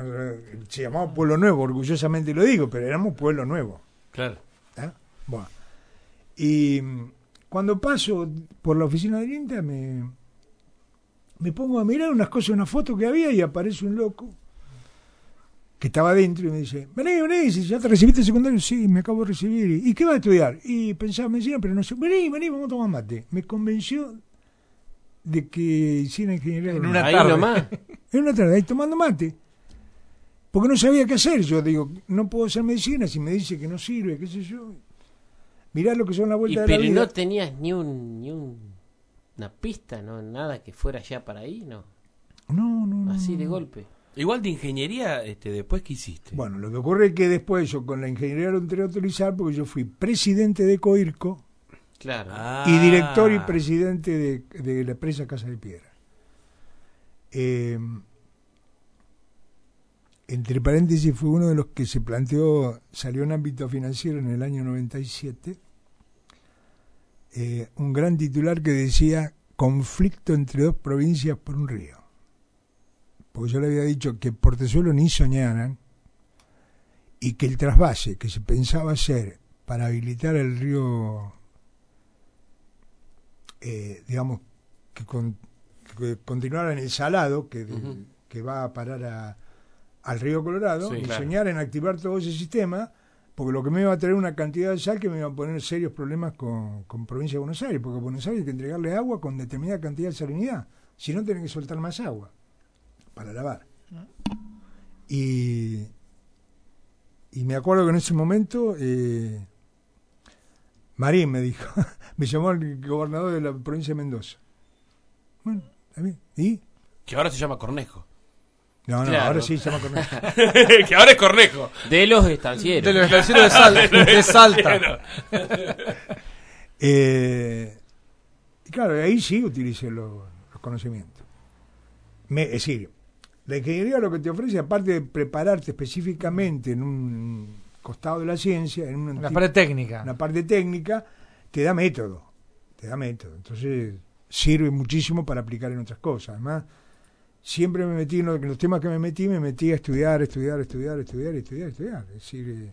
se llamaba Pueblo Nuevo, orgullosamente lo digo, pero éramos Pueblo Nuevo. Claro. ¿tá? Bueno. Y mm, cuando paso por la oficina del INTA me, me pongo a mirar unas cosas, una foto que había y aparece un loco que estaba adentro y me dice, vení, vení, ¿ya te recibiste el secundario? Sí, me acabo de recibir. ¿Y qué vas a estudiar? Y pensaba medicina, pero no sé, vení, vení, vamos a tomar mate. Me convenció de que hiciera ingeniería En una Ahí tarde. nomás. En una tarde, ahí tomando mate. Porque no sabía qué hacer. Yo digo, no puedo hacer medicina si me dice que no sirve, qué sé yo. Mirá lo que son las Y, vueltas de pero la vida. no tenías ni un ni un, una pista, no nada que fuera ya para ahí, no. No, no, no, Así de no. golpe. Igual de ingeniería, este, después qué hiciste. Bueno, lo que ocurre es que después yo con la ingeniería lo entré a utilizar porque yo fui presidente de Coirco Claro. y director y presidente de, de la empresa Casa de Piedra. Eh, entre paréntesis, fue uno de los que se planteó, salió en ámbito financiero en el año 97, eh, un gran titular que decía conflicto entre dos provincias por un río. Porque yo le había dicho que Portezuelo ni soñaran y que el trasvase que se pensaba hacer para habilitar el río, eh, digamos, que, con- que continuara en el salado, que, va a parar a- al río Colorado, Sí, y claro. soñar en activar todo ese sistema, porque lo que me iba a traer una cantidad de sal que me iba a poner serios problemas con, con provincia de Buenos Aires, porque a Buenos Aires hay que entregarle agua con determinada cantidad de salinidad, si no tienen que soltar más agua para lavar. Y, y me acuerdo que en ese momento eh, Marín me dijo, me llamó el gobernador de la provincia de Mendoza. Bueno. ¿Y? Que ahora se llama Cornejo. No, no, Claro. ahora sí se llama Cornejo. que ahora es Cornejo. De los estancieros. De los estancieros de, Sal- de Salta. Eh, y claro, ahí sí utilicé lo- los conocimientos. Me- es decir, la ingeniería lo que te ofrece, aparte de prepararte específicamente en un costado de la ciencia, en una, parte técnica. una parte técnica, te da método. Te da método. Entonces sirve muchísimo para aplicar en otras cosas. Además, siempre me metí en, lo- en los temas que me metí, me metí a estudiar, estudiar, estudiar, estudiar, estudiar, estudiar. Es decir, eh,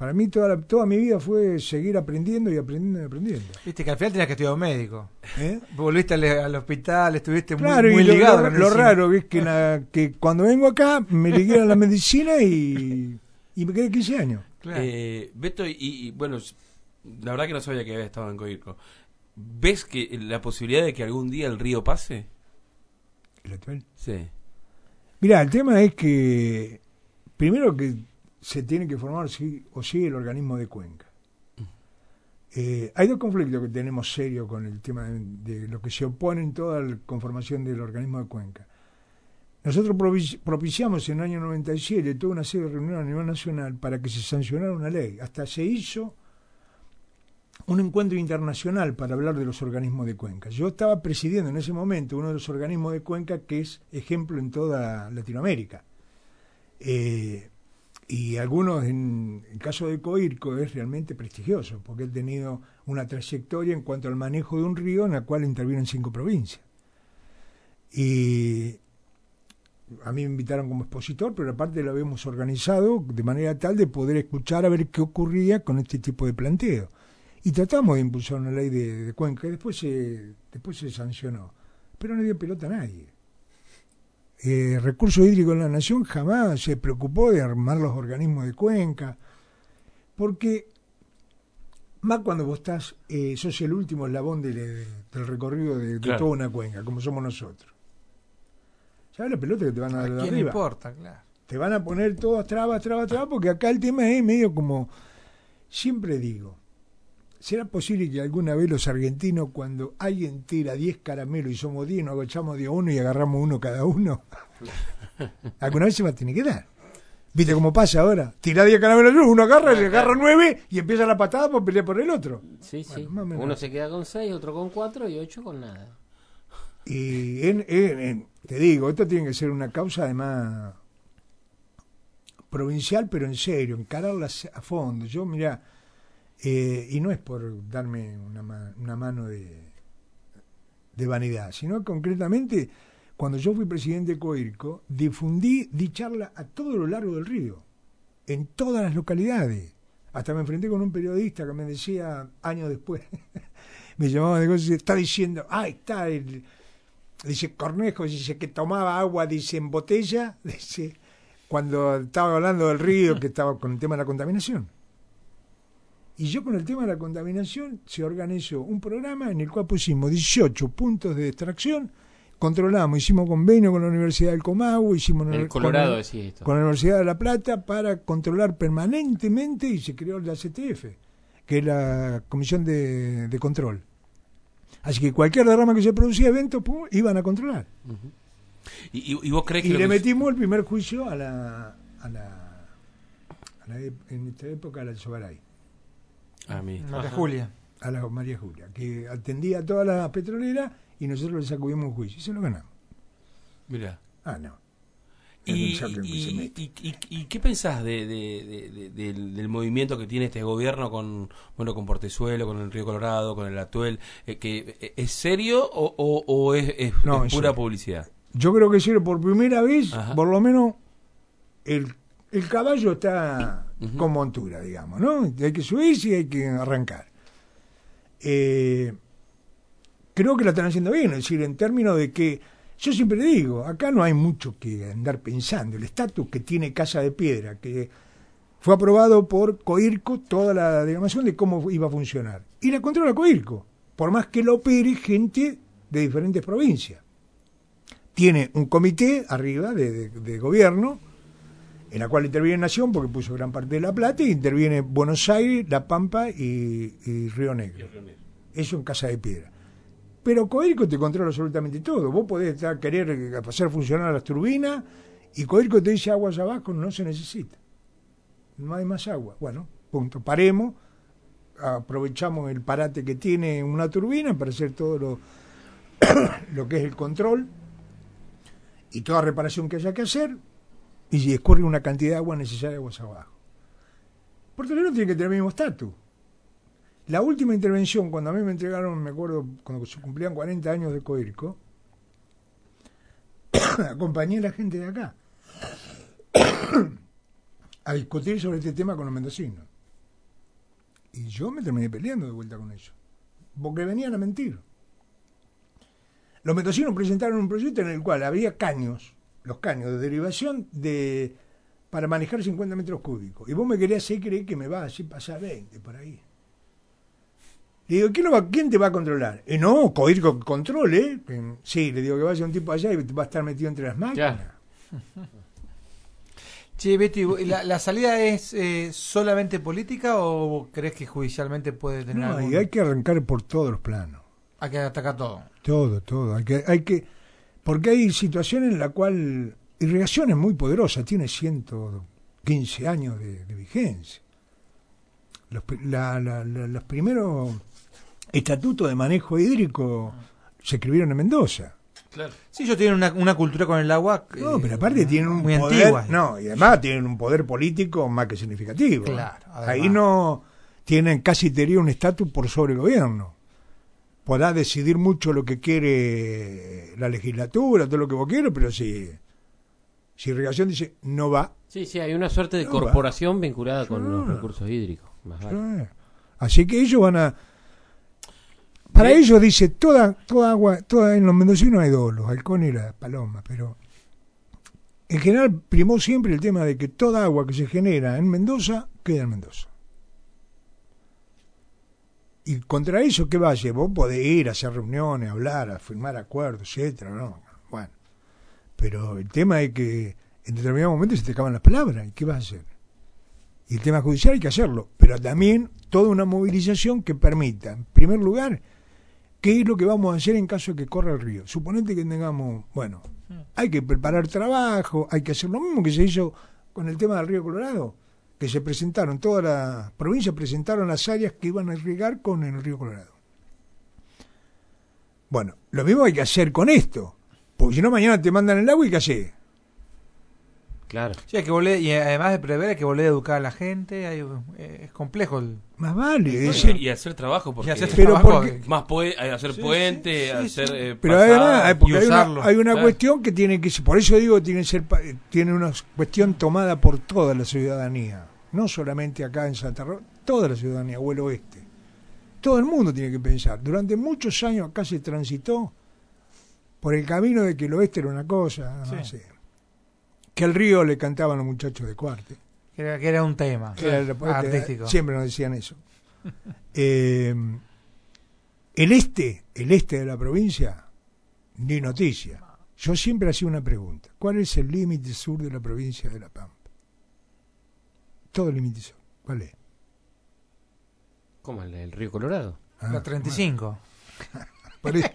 para mí toda, la- toda mi vida fue seguir aprendiendo y aprendiendo y aprendiendo. Viste que al final tenías que estudiar médico. ¿Eh? Volviste al, al hospital, estuviste muy, Claro, muy y lo, ligado. lo- a la lo raro es que, la- que cuando vengo acá me ligué a la medicina y, y me quedé 15 años. Eh, Beto, y, y, bueno, la verdad que no sabía que había estado en Coirco. ¿Ves que la posibilidad de que algún día el río pase? ¿El actual? Sí. Mira, el tema es que primero que se tiene que formar sí o sí el organismo de cuenca. Eh, hay dos conflictos que tenemos serios con el tema de, de lo que se opone en toda la conformación del organismo de Cuenca. Nosotros propici- propiciamos en el año 97 toda una serie de reuniones a nivel nacional para que se sancionara una ley. Hasta se hizo un encuentro internacional para hablar de los organismos de Cuenca. Yo estaba presidiendo en ese momento uno de los organismos de Cuenca que es ejemplo en toda Latinoamérica. Eh, y algunos, en el caso de Coirco, es realmente prestigioso, porque ha tenido una trayectoria en cuanto al manejo de un río en la cual intervienen cinco provincias. Y a mí me invitaron como expositor, pero aparte lo habíamos organizado de manera tal de poder escuchar a ver qué ocurría con este tipo de planteo. Y tratamos de impulsar una ley de, Cuenca, y después se, después se sancionó. Pero no dio pelota a nadie. Eh, Recurso Hídrico en la Nación jamás se preocupó de armar los organismos de Cuenca, porque más cuando vos estás, eh, sos el último eslabón de- de- del recorrido de, de Claro. toda una cuenca, como somos nosotros. ¿Sabes la pelota que te van a ¿A dar de quién arriba? importa? Claro. Te van a poner todas trabas, trabas, trabas, porque acá el tema es medio como. Siempre digo, ¿será posible que alguna vez los argentinos, cuando alguien tira 10 caramelos y somos 10, nos agachamos de a uno y agarramos uno cada uno? alguna vez se va a tener que dar. ¿Viste cómo pasa ahora? Tira 10 caramelos, uno agarra, se agarra 9 y empieza la patada por pelear por el otro. Sí, sí. Uno se queda con 6, otro con 4 y 8 con nada. Y en- en- en- te digo, esto tiene que ser una causa además provincial, pero en serio, encararla a fondo. Yo, mira, eh, y no es por darme una, ma- una mano de, vanidad, sino concretamente, cuando yo fui presidente de Coirco, difundí, di charla a todo lo largo del río, en todas las localidades. Hasta me enfrenté con un periodista que me decía, años después, me llamaba de cosas, está diciendo, ah, está el, dice Cornejo, dice que tomaba agua, dice en botella, dice, cuando estaba hablando del río, que estaba con el tema de la contaminación. Y yo con el tema de la contaminación se organizó un programa en el cual pusimos 18 puntos de extracción, controlamos, hicimos convenio con la Universidad del Comahue, hicimos En con Colorado la- decís esto. con la Universidad de La Plata para controlar permanentemente y se creó la CTF, que es la Comisión de, de Control. Así que cualquier derrama que se producía, eventos, pum, iban a controlar. ¿Y, y- y vos crees que Y le metimos el primer juicio a la, a la, a la ep- en esta época a la Sobaray. A mí. María Ajá. Julia. A la María Julia, que atendía a todas las petroleras y nosotros le sacudimos un juicio y se lo ganamos. Mirá. Ah, no. ¿Y, Es y- mete. y- y- y qué pensás de, de- de- de- del, del movimiento que tiene este gobierno con bueno con Portezuelo, con el Río Colorado, con el Atuel? Eh, que, eh, ¿Es serio o, o- o es, es- No, es es pura serio. publicidad? Yo creo que sí, por primera vez, Ajá. por lo menos, el, el caballo está Con montura, digamos, ¿no? Hay que subirse y hay que arrancar. Eh, creo que lo están haciendo bien, es decir, en términos de que, yo siempre digo, acá no hay mucho que andar pensando. El estatus que tiene Casa de Piedra, que fue aprobado por Coirco, toda la declamación de cómo iba a funcionar. Y la controla Coirco, por más que lo opere gente de diferentes provincias tiene un comité arriba de- de gobierno, en la cual interviene Nación, porque puso gran parte de la plata, y interviene Buenos Aires, La Pampa y, y Río Negro. Eso en Casa de Piedra. Pero Coirco te controla absolutamente todo. Vos podés estar, querer hacer funcionar las turbinas, y Coirco te dice aguas abajo, no se necesita. No hay más agua. Bueno, punto. Paremos, aprovechamos el parate que tiene una turbina para hacer todo lo, lo que es el control y toda reparación que haya que hacer y si escurre una cantidad de agua necesaria aguas abajo. Puerto tiene que tener el mismo estatus. La última intervención, cuando a mí me entregaron, me acuerdo, cuando se cumplían 40 años de Coirco, acompañé a la gente de acá a discutir sobre este tema con los mendocinos. Y yo me terminé peleando de vuelta con ellos, porque venían a mentir. Los mendocinos presentaron un proyecto en el cual había caños, los caños de derivación de para manejar 50 metros cúbicos. Y vos me querías hacer creer que me va a hacer pasar 20 por ahí. Le digo, ¿quién, lo va, ¿quién te va a controlar? Eh, no, Coirco que controle. Sí, le digo que vaya un tipo allá y va a estar metido entre las máquinas. Che, Beto, ¿y la, la salida es eh, solamente política o crees que judicialmente puede tener No, algún- y hay que arrancar por todos los planos. Hay que atacar todo. Todo, todo. Hay que, hay que, porque hay situaciones en la cual irrigación es muy poderosa, tiene 115 años de, de vigencia. Los, la- la- la- los primeros estatutos de manejo hídrico se escribieron en Mendoza. Claro. Sí, ellos tienen una, una cultura con el agua. No, eh, pero aparte tienen un muy poder, antigua. no, y además tienen un poder político más que significativo. Claro, Ahí no tienen casi te diría un estatus por sobre el gobierno. Podrá decidir mucho lo que quiere la legislatura, todo lo que vos quieras, pero si si irrigación dice no va, Sí, sí, hay una suerte de No, va. corporación vinculada con los recursos hídricos. Más vale. así que ellos van a para ellos dice toda toda agua, toda en los mendocinos hay dos, los halcones y la paloma, pero en general primó siempre el tema de que toda agua que se genera en Mendoza queda en Mendoza. Y contra eso, ¿qué va a hacer? Vos podés ir a hacer reuniones, hablar, a firmar acuerdos, etcétera, ¿no? Bueno. Pero el tema es que en determinado momento se te acaban las palabras. ¿Y qué vas a hacer? Y el tema judicial hay que hacerlo. Pero también toda una movilización que permita, en primer lugar, qué es lo que vamos a hacer en caso de que corra el río. Suponete que tengamos, bueno, hay que preparar trabajo, hay que hacer lo mismo que se hizo con el tema del río Colorado, que se presentaron, todas las provincias presentaron las áreas que iban a irrigar con el río Colorado. Bueno, lo mismo hay que hacer con esto, porque si no mañana te mandan el agua y qué haces. Claro. Sí, hay que volver, y además de prever, hay que volver a educar a la gente. hay- eh, es complejo. El... Más vale. Y, hacer trabajo, porque Y hacer Pero trabajo, porque- eh, más pue- eh, hacer Sí, puente, sí, sí, hacer sí. eh, Pero además, hay- porque y hay una, usarlo. hay una Claro. cuestión que tiene que ser, por eso digo, tiene, que ser, pa- tiene una cuestión tomada por toda la ciudadanía, no solamente acá en Santa Rosa, toda la ciudadanía, o el oeste. Todo el mundo tiene que pensar. Durante muchos años acá se transitó por el camino de que el oeste era una cosa, no Sí. sé, que el río le cantaban los muchachos de Cuarte. Que era, que era un tema Que era artístico. Siempre nos decían eso. Eh, el este, el este de la provincia, ni noticia. Yo siempre hacía una pregunta. ¿Cuál es el límite sur de la provincia de La Pampa? Todo el límite sur. ¿Cuál es? ¿Cómo el, el río Colorado? Ah, La 35. por eso.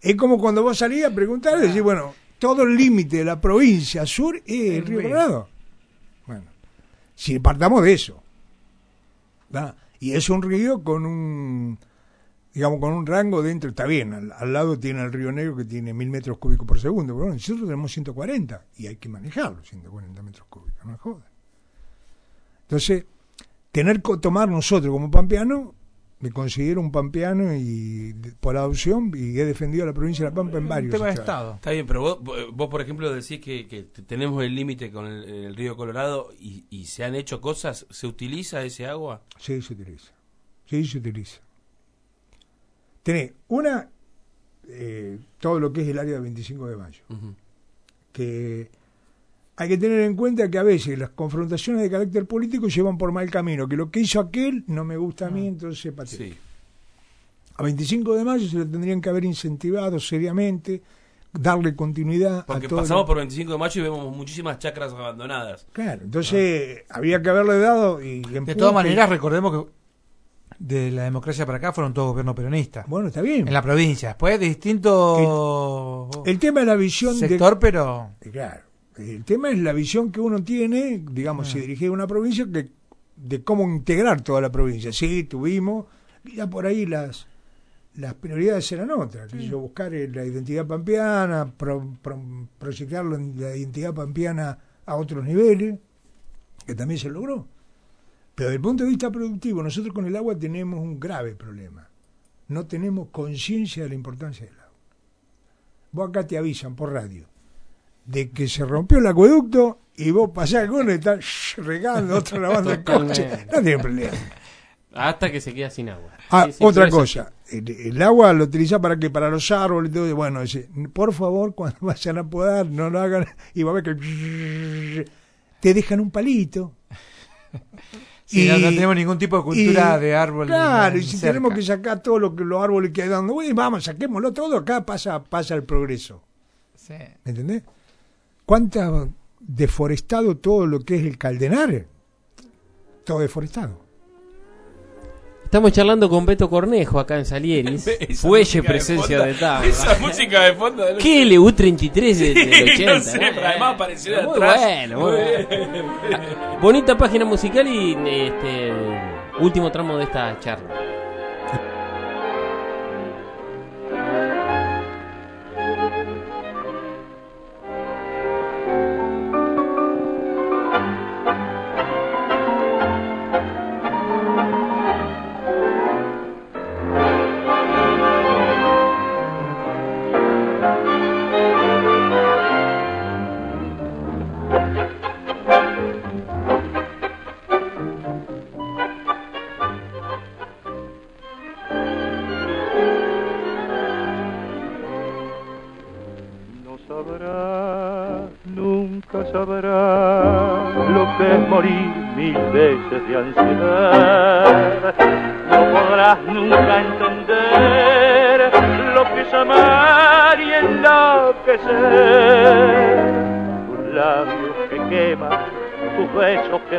es como cuando vos salías a preguntar y decís, bueno, todo el límite de la provincia sur es el El río río. Colorado. Bueno, si partamos de eso. ¿va? Y es un río con un, digamos, con un rango dentro, está bien, al, al lado tiene el río Negro que tiene mil metros cúbicos por segundo, pero bueno, nosotros tenemos 140 y hay que manejarlo, 140 metros cúbicos, no es joda. Entonces, tener que tomar nosotros como pampeano, me considero un pampeano y por adopción y he defendido a la provincia de La Pampa en varios. tema de estados. Estado. Está bien, pero vos, vos, por ejemplo, decís que, que tenemos el límite con el, el río Colorado y, y se han hecho cosas. ¿Se utiliza ese agua? Sí, se utiliza. Sí, se utiliza. Tenés una, eh, todo lo que es el área del 25 de mayo, que hay que tener en cuenta que a veces las confrontaciones de carácter político llevan por mal camino, que lo que hizo aquel no me gusta a mí, entonces pateo. Sí. A 25 de mayo se lo tendrían que haber incentivado seriamente, darle continuidad Porque a todo. pasamos lo- por 25 de mayo y vemos muchísimas chacras abandonadas. Claro, entonces había que haberle dado y De todas maneras, recordemos que de la democracia para acá fueron todos gobiernos peronistas. Bueno, está bien. En la provincia. Después de distinto El tema de la visión de- sector, pero Claro. El tema es la visión que uno tiene, digamos, Ah. si dirige a una provincia, que, de cómo integrar toda la provincia. Sí, tuvimos, y ya por ahí las las prioridades eran otras. sé yo, buscar eh, la identidad pampeana, pro- pro- proyectar la la identidad pampeana a otros niveles, que también se logró. Pero desde el punto de vista productivo, nosotros con el agua tenemos un grave problema. No tenemos conciencia de la importancia del agua. Vos acá te avisan por radio de que se rompió el acueducto y vos pasás alguno y estás shh, regando, otro lavando el coche. No tiene problema. Hasta que se queda sin agua. Ah, Sí, sí, otra cosa, el, el agua lo utiliza para que para los árboles y todo. y Bueno, dice, por favor, cuando vayan a podar, no lo hagan. Y va a ver que te dejan un palito. Sí, no- no tenemos ningún tipo de cultura y- de árbol Claro, y si cerca. tenemos que sacar todos lo que- los árboles que hay dando, vamos, saquémoslo todo, acá pasa, pasa el progreso. Sí. ¿Me entendés? ¿Cuántas deforestado todo lo que es el Caldenar. Todo deforestado. Estamos charlando con Beto Cornejo acá en Salieris. Fuelle de presencia fondo- de tabla. Esa música de fondo de los- ¿Qué LU33 de, del Sí, 80? no sé, pero además apareció de Muy atrás. bueno, muy Muy bueno. Bonita página musical y este último tramo de esta charla.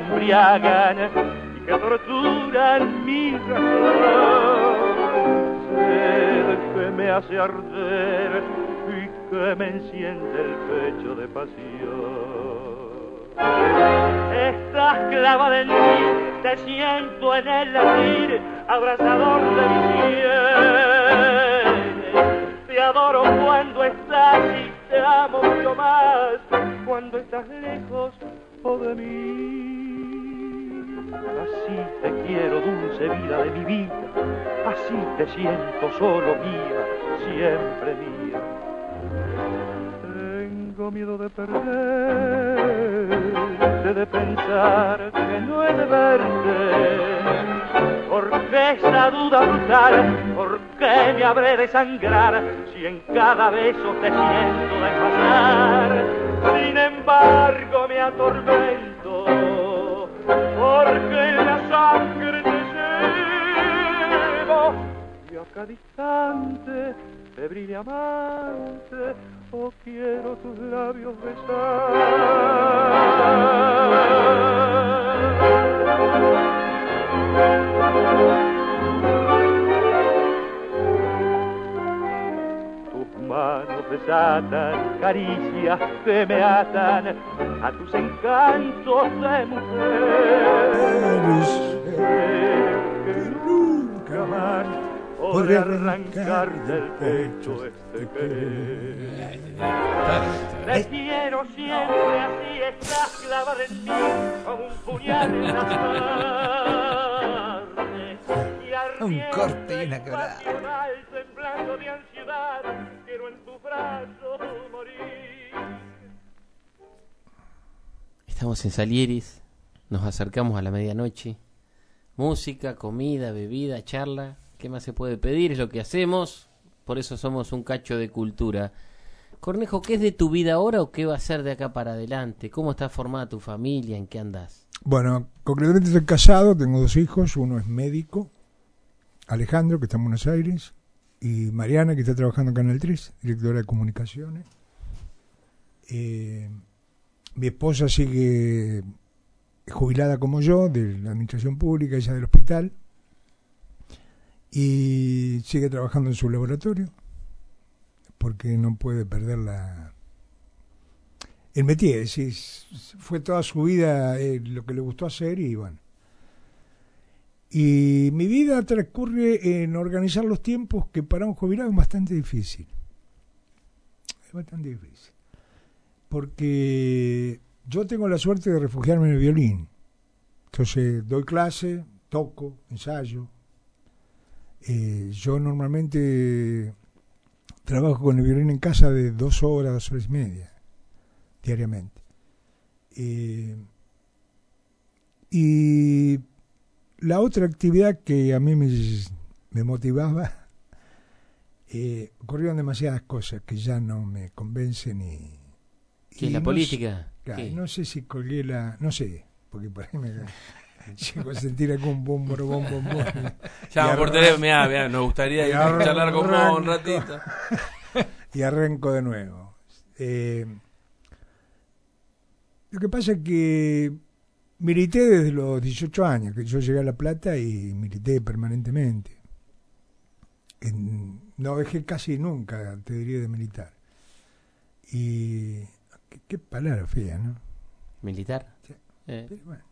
Embriagan y que torturan mi razón. Sed que me hace arder y que me enciende el pecho de pasión. Estás clavada en mí, te siento en el latir, abrazador de mi piel. Te adoro cuando estás y te amo mucho más cuando estás lejos o de mí. Así te quiero, dulce vida de mi vida, así te siento solo mía, siempre mía. Tengo miedo de perderte, de pensar que no he de verte. Porque esa duda brutal, ¿por qué me habré de sangrar si en cada beso te siento desfasar? Sin embargo me atormento, porque la sangre te llevo y a cada instante febril y amante, oh quiero tus labios besar. Manos desatan caricias que me atan a tus encantos de mujer. Que nunca más podré arrancar del pecho este querer. Te quiero siempre así, estás clavada en mí como un puñal en la al Un corte y una quebrada. Estamos en Salieris, nos acercamos a la medianoche. Música, comida, bebida, charla. ¿Qué más se puede pedir? Es lo que hacemos. Por eso somos un cacho de cultura. Cornejo, ¿qué es de tu vida ahora o qué va a ser de acá para adelante? ¿Cómo está formada tu familia? ¿En qué andas? Bueno, concretamente estoy casado, tengo dos hijos, uno es médico, Alejandro, que está en Buenos Aires, y Mariana, que está trabajando en Canal 3, directora de comunicaciones. Eh, mi esposa sigue jubilada como yo, de la administración pública, ella del hospital, y sigue trabajando en su laboratorio, porque no puede perder la... El métier, es decir, fue toda su vida eh, lo que le gustó hacer y bueno. Y mi vida transcurre en organizar los tiempos que para un jubilado es bastante difícil. Es bastante difícil. Porque yo tengo la suerte de refugiarme en el violín. Entonces doy clase, toco, ensayo. Eh, yo normalmente trabajo con el violín en casa de dos horas, dos horas y media, diariamente. Eh, y la otra actividad que a mí me, me motivaba, eh, ocurrieron demasiadas cosas que ya no me convencen y... ¿Qué, y la no política? sé- claro, ¿Qué? no sé si colgué la... no sé, porque por ahí me llego a sentir algún bom, bom, bom, bom, bom. Llama por teléfono, mirá, mirá, nos gustaría y ir a charlar con vos un ratito. y arranco de nuevo. Eh, Lo que pasa es que milité desde los 18 años, que yo llegué a La Plata y milité permanentemente. En- no dejé casi nunca, te diría, de militar. Y. Qué, qué palabra fea, ¿no? ¿Militar? Sí. Eh. Pero bueno.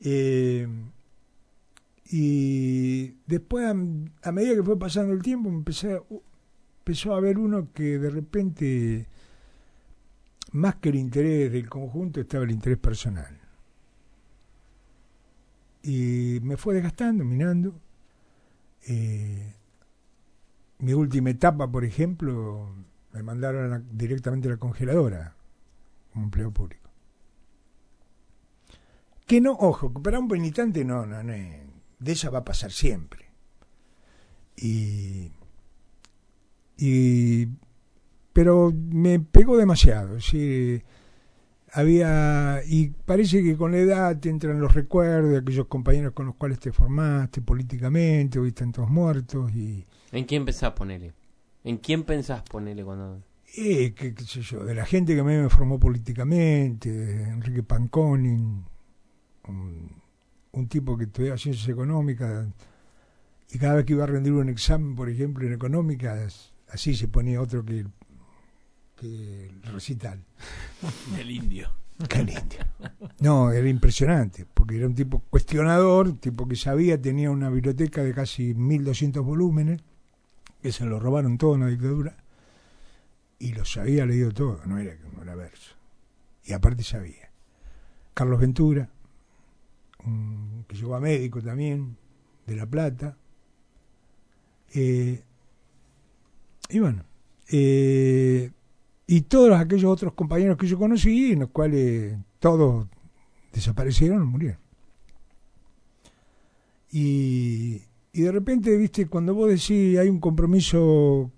Eh, y después, a, a medida que fue pasando el tiempo, empecé uh, empezó a haber uno que de repente, más que el interés del conjunto, estaba el interés personal. Y me fue desgastando, minando. Eh, mi última etapa, por ejemplo, me mandaron directamente a la congeladora como empleo público. Que no, ojo, para un penitente no, no, no, de esa va a pasar siempre. Y, y pero me pegó demasiado, sí, había y parece que con la edad te entran los recuerdos de aquellos compañeros con los cuales te formaste políticamente, hoy están todos muertos y ¿En quién pensás ponerle? ¿En quién pensás ponerle cuando.? Eh, qué, qué sé yo, de la gente que a mí me formó políticamente, Enrique Panconi, un, un tipo que estudiaba ciencias económicas, y cada vez que iba a rendir un examen, por ejemplo, en económicas, así se ponía otro que, el- que el recital. El indio. Qué lindo. No, era impresionante, porque era un tipo cuestionador, un tipo que sabía, tenía una biblioteca de casi 1200 volúmenes, que se lo robaron todo en la dictadura, y los había leído todo, no era que no era verso. Y aparte sabía. Carlos Ventura, un- que llegó a médico también, de La Plata. Eh, y bueno, eh, y todos aquellos otros compañeros que yo conocí, en los cuales todos desaparecieron o murieron. Y, y de repente, viste, cuando vos decís hay un compromiso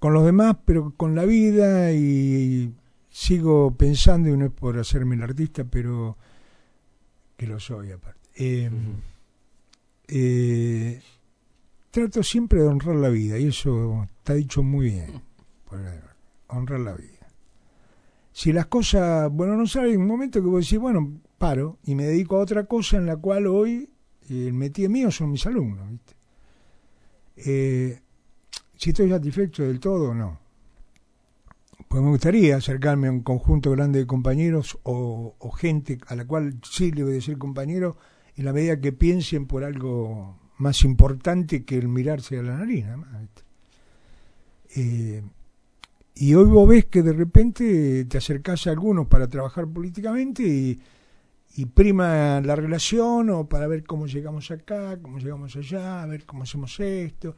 con los demás, pero con la vida, y sigo pensando, y no es por hacerme el artista, pero que lo soy aparte. Eh, eh, trato siempre de honrar la vida, y eso está dicho muy bien. por honrar la vida. Si las cosas, bueno, no salen, un momento que vos decís, bueno, paro y me dedico a otra cosa en la cual hoy eh, el métier mío son mis alumnos, ¿viste? Eh, si estoy satisfecho del todo, no. Pues me gustaría acercarme a un conjunto grande de compañeros o, gente a la cual sí le voy a decir compañero en la medida que piensen por algo más importante que el mirarse a la nariz, nada más. Eh, y hoy vos ves que de repente te acercás a algunos para trabajar políticamente y, y prima la relación o para ver cómo llegamos acá, cómo llegamos allá, a ver cómo hacemos esto.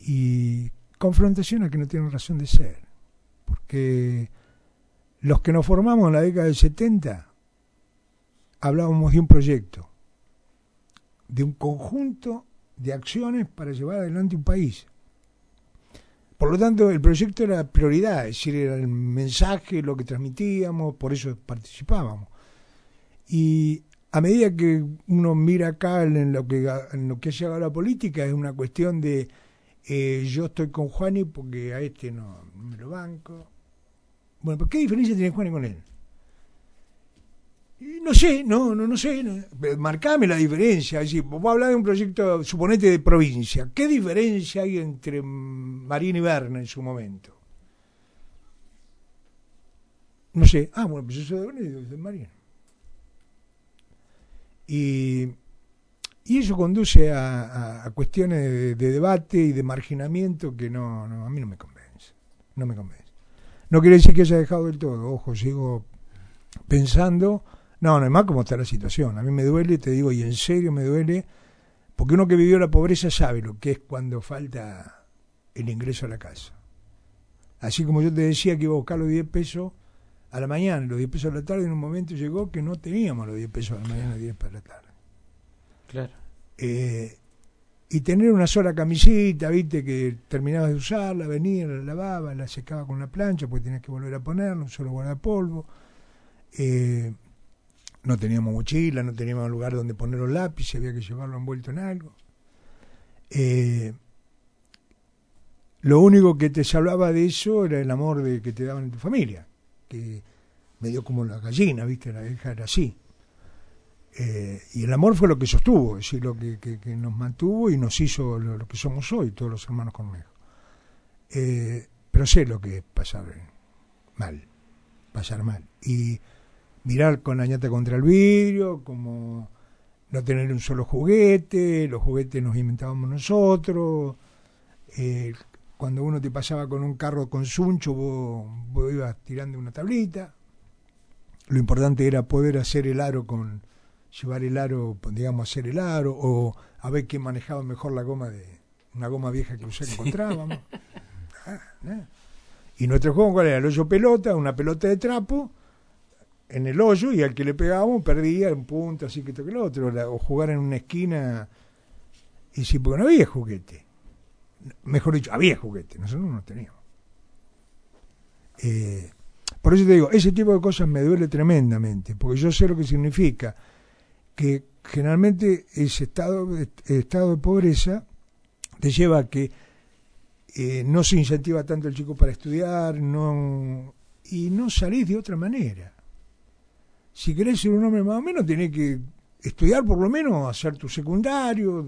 Y confrontaciones que no tienen razón de ser. Porque los que nos formamos en la década del 70 hablábamos de un proyecto, de un conjunto de acciones para llevar adelante un país. Por lo tanto, el proyecto era prioridad, es decir, era el mensaje, lo que transmitíamos, por eso participábamos. Y a medida que uno mira acá en lo que, en lo que ha llegado la política, es una cuestión de eh, yo estoy con Juani porque a este no, me lo banco. Bueno, ¿pero qué diferencia tiene Juani con él? No sé, no, no, no sé. No, marcame la diferencia. Es decir, vos hablar de un proyecto, suponete, de provincia. ¿Qué diferencia hay entre Marín y Berna en su momento? No sé. Ah, bueno, pues soy de Berna y de Marín. Y, y eso conduce a, cuestiones de, de, debate y de marginamiento que no, no, a mí no me convence. No me convence. No quiere decir que haya dejado del todo. Ojo, sigo pensando. No, no es más como está la situación. A mí me duele, te digo, y en serio me duele, porque uno que vivió la pobreza sabe lo que es cuando falta el ingreso a la casa. Así como yo te decía que iba a buscar los 10 pesos a la mañana, los 10 pesos a la tarde, en un momento llegó que no teníamos los 10 pesos a la mañana y 10 para la tarde. Claro. Eh, y tener una sola camisita, viste, que terminabas de usarla, venía, la lavaba, la secaba con la plancha, porque tenías que volver a ponerla, un solo guardapolvo. Eh, no teníamos mochila, no teníamos lugar donde poner los lápices, había que llevarlo envuelto en algo. Eh, lo único que te salvaba de eso era el amor de que te daban en tu familia, que medio como la gallina, ¿viste? La vieja era así. Eh, y el amor fue lo que sostuvo, es decir, lo que, nos mantuvo y nos hizo lo, lo que somos hoy, todos los hermanos Cornejo. Eh, pero sé lo que es pasar mal, pasar mal. Y mirar con la ñata contra el vidrio, como no tener un solo juguete, los juguetes nos inventábamos nosotros. eh, cuando uno te pasaba con un carro con suncho, vos, vos ibas tirando una tablita. Lo importante era poder hacer el aro con, llevar el aro, digamos, hacer el aro, o a ver quién manejaba mejor la goma de una goma vieja que usted encontrábamos. Ah. Y nuestro juego, ¿cuál era? El hoyo pelota, una pelota de trapo en el hoyo y al que le pegábamos perdía un punto, así que esto que lo otro, o jugar en una esquina. Y sí, porque no había juguete. Mejor dicho, había juguete, nosotros no teníamos. Eh, por eso te digo, ese tipo de cosas me duele tremendamente, porque yo sé lo que significa que generalmente ese estado, estado de pobreza te lleva a que eh, no se incentiva tanto el chico para estudiar no y no salís de otra manera. Si querés ser un hombre más o menos, tenés que estudiar por lo menos, hacer tu secundario,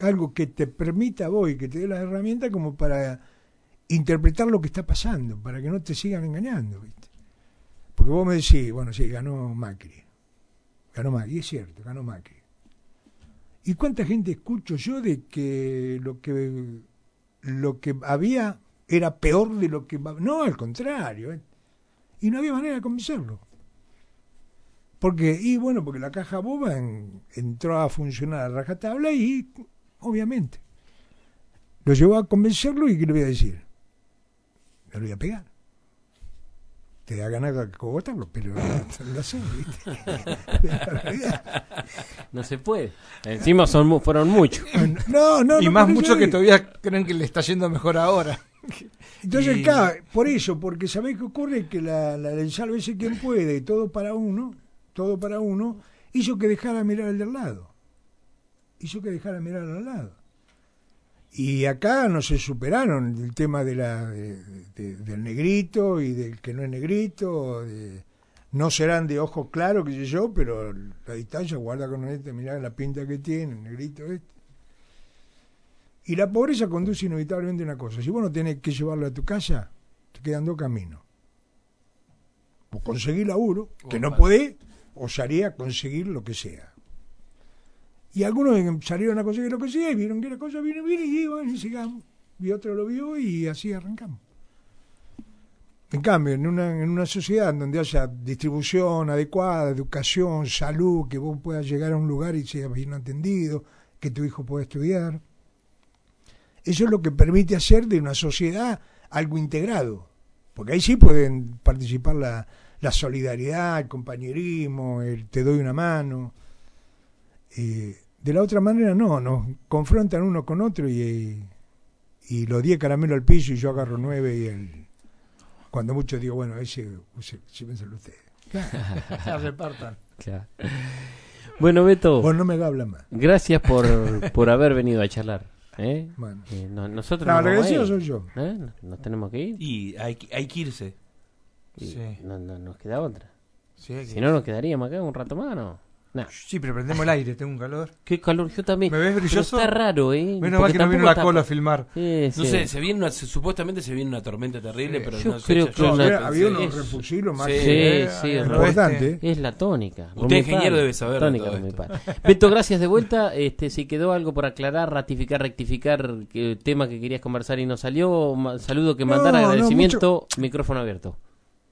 algo que te permita vos y que te dé las herramientas como para interpretar lo que está pasando, para que no te sigan engañando, ¿viste? Porque vos me decís, bueno, sí, ganó Macri. Ganó Macri, es cierto, ganó Macri. ¿Y cuánta gente escucho yo de que lo que lo que había era peor de lo que no, al contrario, ¿eh? y no había manera de convencerlo. Porque y bueno, porque la caja boba en- entró a funcionar a rajatabla y obviamente lo llevó a convencerlo y qué le voy a decir, le voy a pegar. Te da ganas de cogotarlo, pero no lo sé, ¿viste? No se puede. Encima son fueron muchos. No, no, y no, más por eso mucho que todavía creen que le está yendo mejor ahora. Entonces, Y- claro, por eso, porque sabés qué ocurre que la, la del sálvese quien puede, y todo para uno, todo para uno, hizo que dejara mirar al del lado. Hizo que dejara mirar al lado. Y acá no se superaron el tema de la, de- de- del negrito y del que no es negrito. de- no serán de ojos claros, que sé yo, pero la distancia, guarda con este, mirá la pinta que tiene, el negrito este. Y la pobreza conduce inevitablemente a una cosa. Si vos no tenés que llevarlo a tu casa, te quedan dos caminos. O conseguir laburo, que no podés, o salir a conseguir lo que sea. Y algunos salieron a conseguir lo que sea y vieron que la cosa viene bien y bueno, y sigamos. Y otro lo vio y así arrancamos. En cambio, en una, en una sociedad donde haya distribución adecuada, educación, salud, que vos puedas llegar a un lugar y seas bien atendido, que tu hijo pueda estudiar, eso es lo que permite hacer de una sociedad algo integrado. Porque ahí sí pueden participar la, la solidaridad, el compañerismo, el te doy una mano. Eh, de la otra manera no, nos confrontan uno con otro y, y los 10 caramelos al piso y yo agarro 9 y el... Cuando mucho digo, bueno, ese, llévenselo ustedes. Se repartan. Claro. Bueno, Beto. Vos no me hablas más. Gracias por, por haber venido a charlar. ¿eh? Bueno. Eh, no- nosotros No, nos vamos a agradecido ir, soy yo. ¿eh? Nos- Nos tenemos que ir. Y hay, que- hay que irse. Y Sí. no, no nos queda otra. Sí, hay que- Si no, nos quedaríamos acá un rato más, ¿no? No. Sí, pero prendemos el aire, tengo un calor. Qué calor, yo también. ¿Me ves Pero brilloso? está raro, ¿eh? Menos mal que no vino la está- cola a filmar. Sí, No sí. sé, se viene una, se- supuestamente se viene una tormenta terrible, Sí. pero Yo no sé, creo yo- que yo- una- Había- había unos es- refugilos más Sí, que- sí, eh, es importante. Es la tónica. Usted, ingeniero, debe saber de Tónica, todo esto. Beto, gracias de vuelta. Este, si quedó algo por aclarar, ratificar, rectificar, que tema que querías conversar y no salió, saludo que No, mandar, no, agradecimiento, micrófono abierto.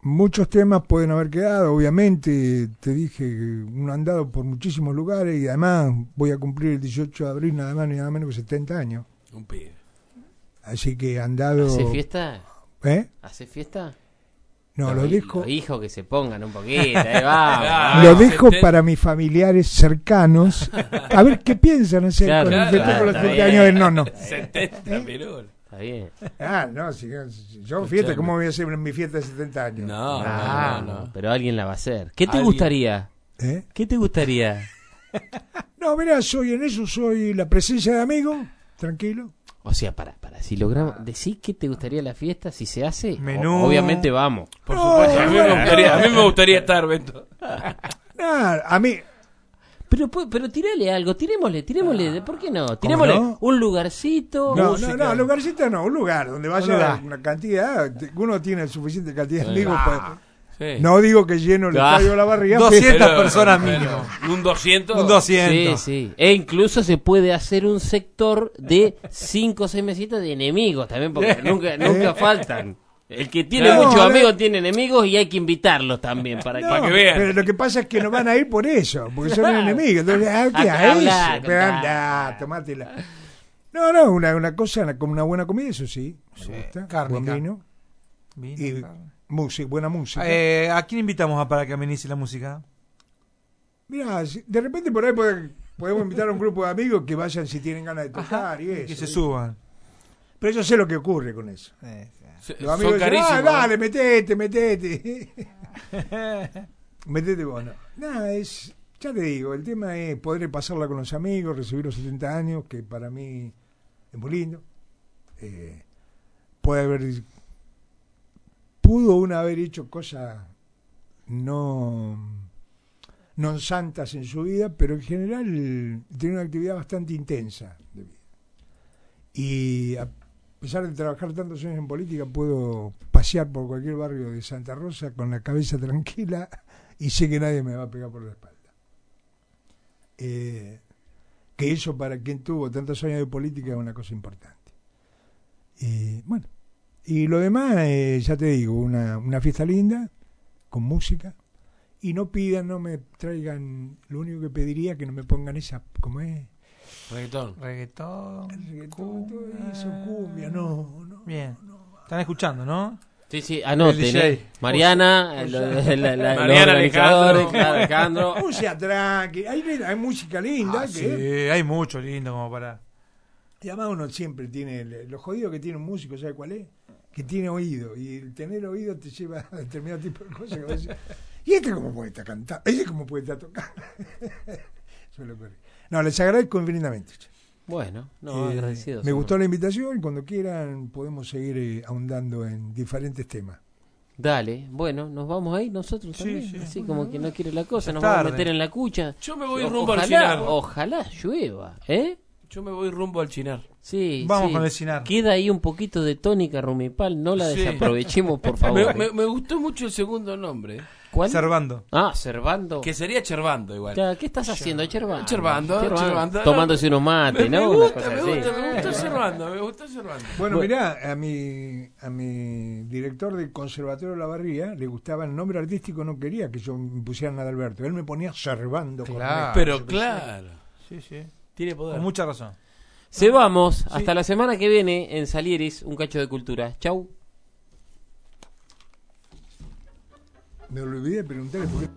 Muchos temas pueden haber quedado, obviamente, te dije, un andado por muchísimos lugares y además voy a cumplir el 18 de abril nada más ni nada menos que 70 años. Un pibe. Así que andado... ¿Hace fiesta? ¿Eh? ¿Hace fiesta? No, lo Los- dejo, Los hijos que se pongan un poquito, ahí va. lo dejo para mis familiares cercanos, a ver qué piensan hacer Claro, con el claro, festejo de los está 70 bien. años del nono. 70 Perón. Está bien. Ah, no, si, si yo fiesta, ¿cómo voy a hacer mi fiesta de 70 años? No, Ah, no, no. Pero alguien la va a hacer. ¿Qué te Alguien. gustaría? ¿Eh? ¿Qué te gustaría? No, mira, soy en eso, soy la presencia de amigos, tranquilo. O sea, para, para, si logramos, decís que te gustaría la fiesta, si se hace, Menú. o- obviamente vamos. Por supuesto, a mí, me gustaría, a mí me gustaría estar, Beto. Ah, a mí, Pero, pero tirale algo, tirémosle, tirémosle, ¿por qué no? Tirémosle no? un lugarcito. no, música. no, no, lugarcito no, un lugar donde vaya lugar. una cantidad, uno tiene suficiente cantidad de amigos. Ah, para- sí. No digo que lleno el Ah. estadio de la barriga. 200 pero- personas Pero, mínimo. ¿Un 200? Un 200. Sí, sí. E incluso se puede hacer un sector de 5 o 6 mesitas de enemigos también, porque nunca, nunca faltan. El que tiene No, muchos amigos tiene enemigos y hay que invitarlos también para que, No, Pero lo que pasa es que no van a ir por eso, porque son enemigos. Entonces, ah, ¿qué A eso? Pero anda, tomátela. No, no, una, una cosa como una buena comida, eso sí. Me gusta. carne, Buen vino. Vino, y carne. música, buena música. Eh, ¿A quién invitamos a- para que amenice la música? Mira, de repente por ahí puede- podemos invitar a un grupo de amigos que vayan si tienen ganas de tocar Ajá, y eso. que se suban. Pero yo sé lo que ocurre con eso. Se- Los amigos Son dicen, ah, dale, metete, metete. metete vos, no. Nada, es, ya te digo, el tema es poder pasarla con los amigos, recibir los 70 años, que para mí es muy lindo. Eh, puede haber, pudo uno haber hecho cosas no, no santas en su vida, pero en general tiene una actividad bastante intensa de vida. Y a pesar de trabajar tantos años en política, puedo pasear por cualquier barrio de Santa Rosa con la cabeza tranquila y sé que nadie me va a pegar por la espalda. Eh, que eso para quien tuvo tantos años de política es una cosa importante. Y bueno, y lo demás, eh, ya te digo, una, una fiesta linda, con música, y no pidan, no me traigan, lo único que pediría que no me pongan esa, ¿cómo es? Reggaetón. Reggaetón. reggaetón, todo eso, cumbia, no, no. Bien. Están escuchando, ¿no? Sí, sí, anoten, El DJ. ¿eh? Mariana, el- Mariana, Alejandro. Alejandro. Música tranqui, hay, hay música linda, Ah, que sí, hay mucho lindo como para. Y además uno siempre tiene, el- lo jodido que tiene un músico, ¿sabe cuál es? Que tiene oído, y el tener oído te lleva a determinado tipo de cosas. que vos decís, ¿Y este cómo puede estar cantando? ¿Ese cómo puede estar tocando? Suele ocurrir. No, les agradezco infinitamente. Bueno, no, Eh, agradecidos. Me gustó la invitación y cuando quieran podemos seguir eh, ahondando en diferentes temas. Dale, bueno, nos vamos ahí nosotros Sí, también. sí. Así como que no quiere la cosa, nos vamos a meter en la cucha. Yo me voy O- rumbo al Chinar. Ojalá llueva, ¿eh? Yo me voy rumbo al Chinar. Sí, Vamos sí. con el Cinar. Queda ahí un poquito de tónica rumipal, no la Sí. desaprovechemos, por favor. Me, me- me gustó mucho el segundo nombre. ¿Cuál? Servando. Ah, Servando. Que sería Chervando igual. ¿Qué estás haciendo, Chervando? Chervando, Chervando. Tomándose unos mates, Me, ¿no? me Una gusta, cosa me así. gusta, me gustó Cervando, me gustó Cervando. Bueno, Bueno. mirá, a mi, a mi director del Conservatorio de la Barría le gustaba el nombre artístico, no quería que yo me pusiera nada Alberto. Él me ponía Servando. Claro. Pero claro, Sí, sí. tiene poder. Con mucha razón. Se vamos. Hasta la semana que viene en Salieris, un cacho de cultura. Chau. Me olvidé de preguntarle por qué.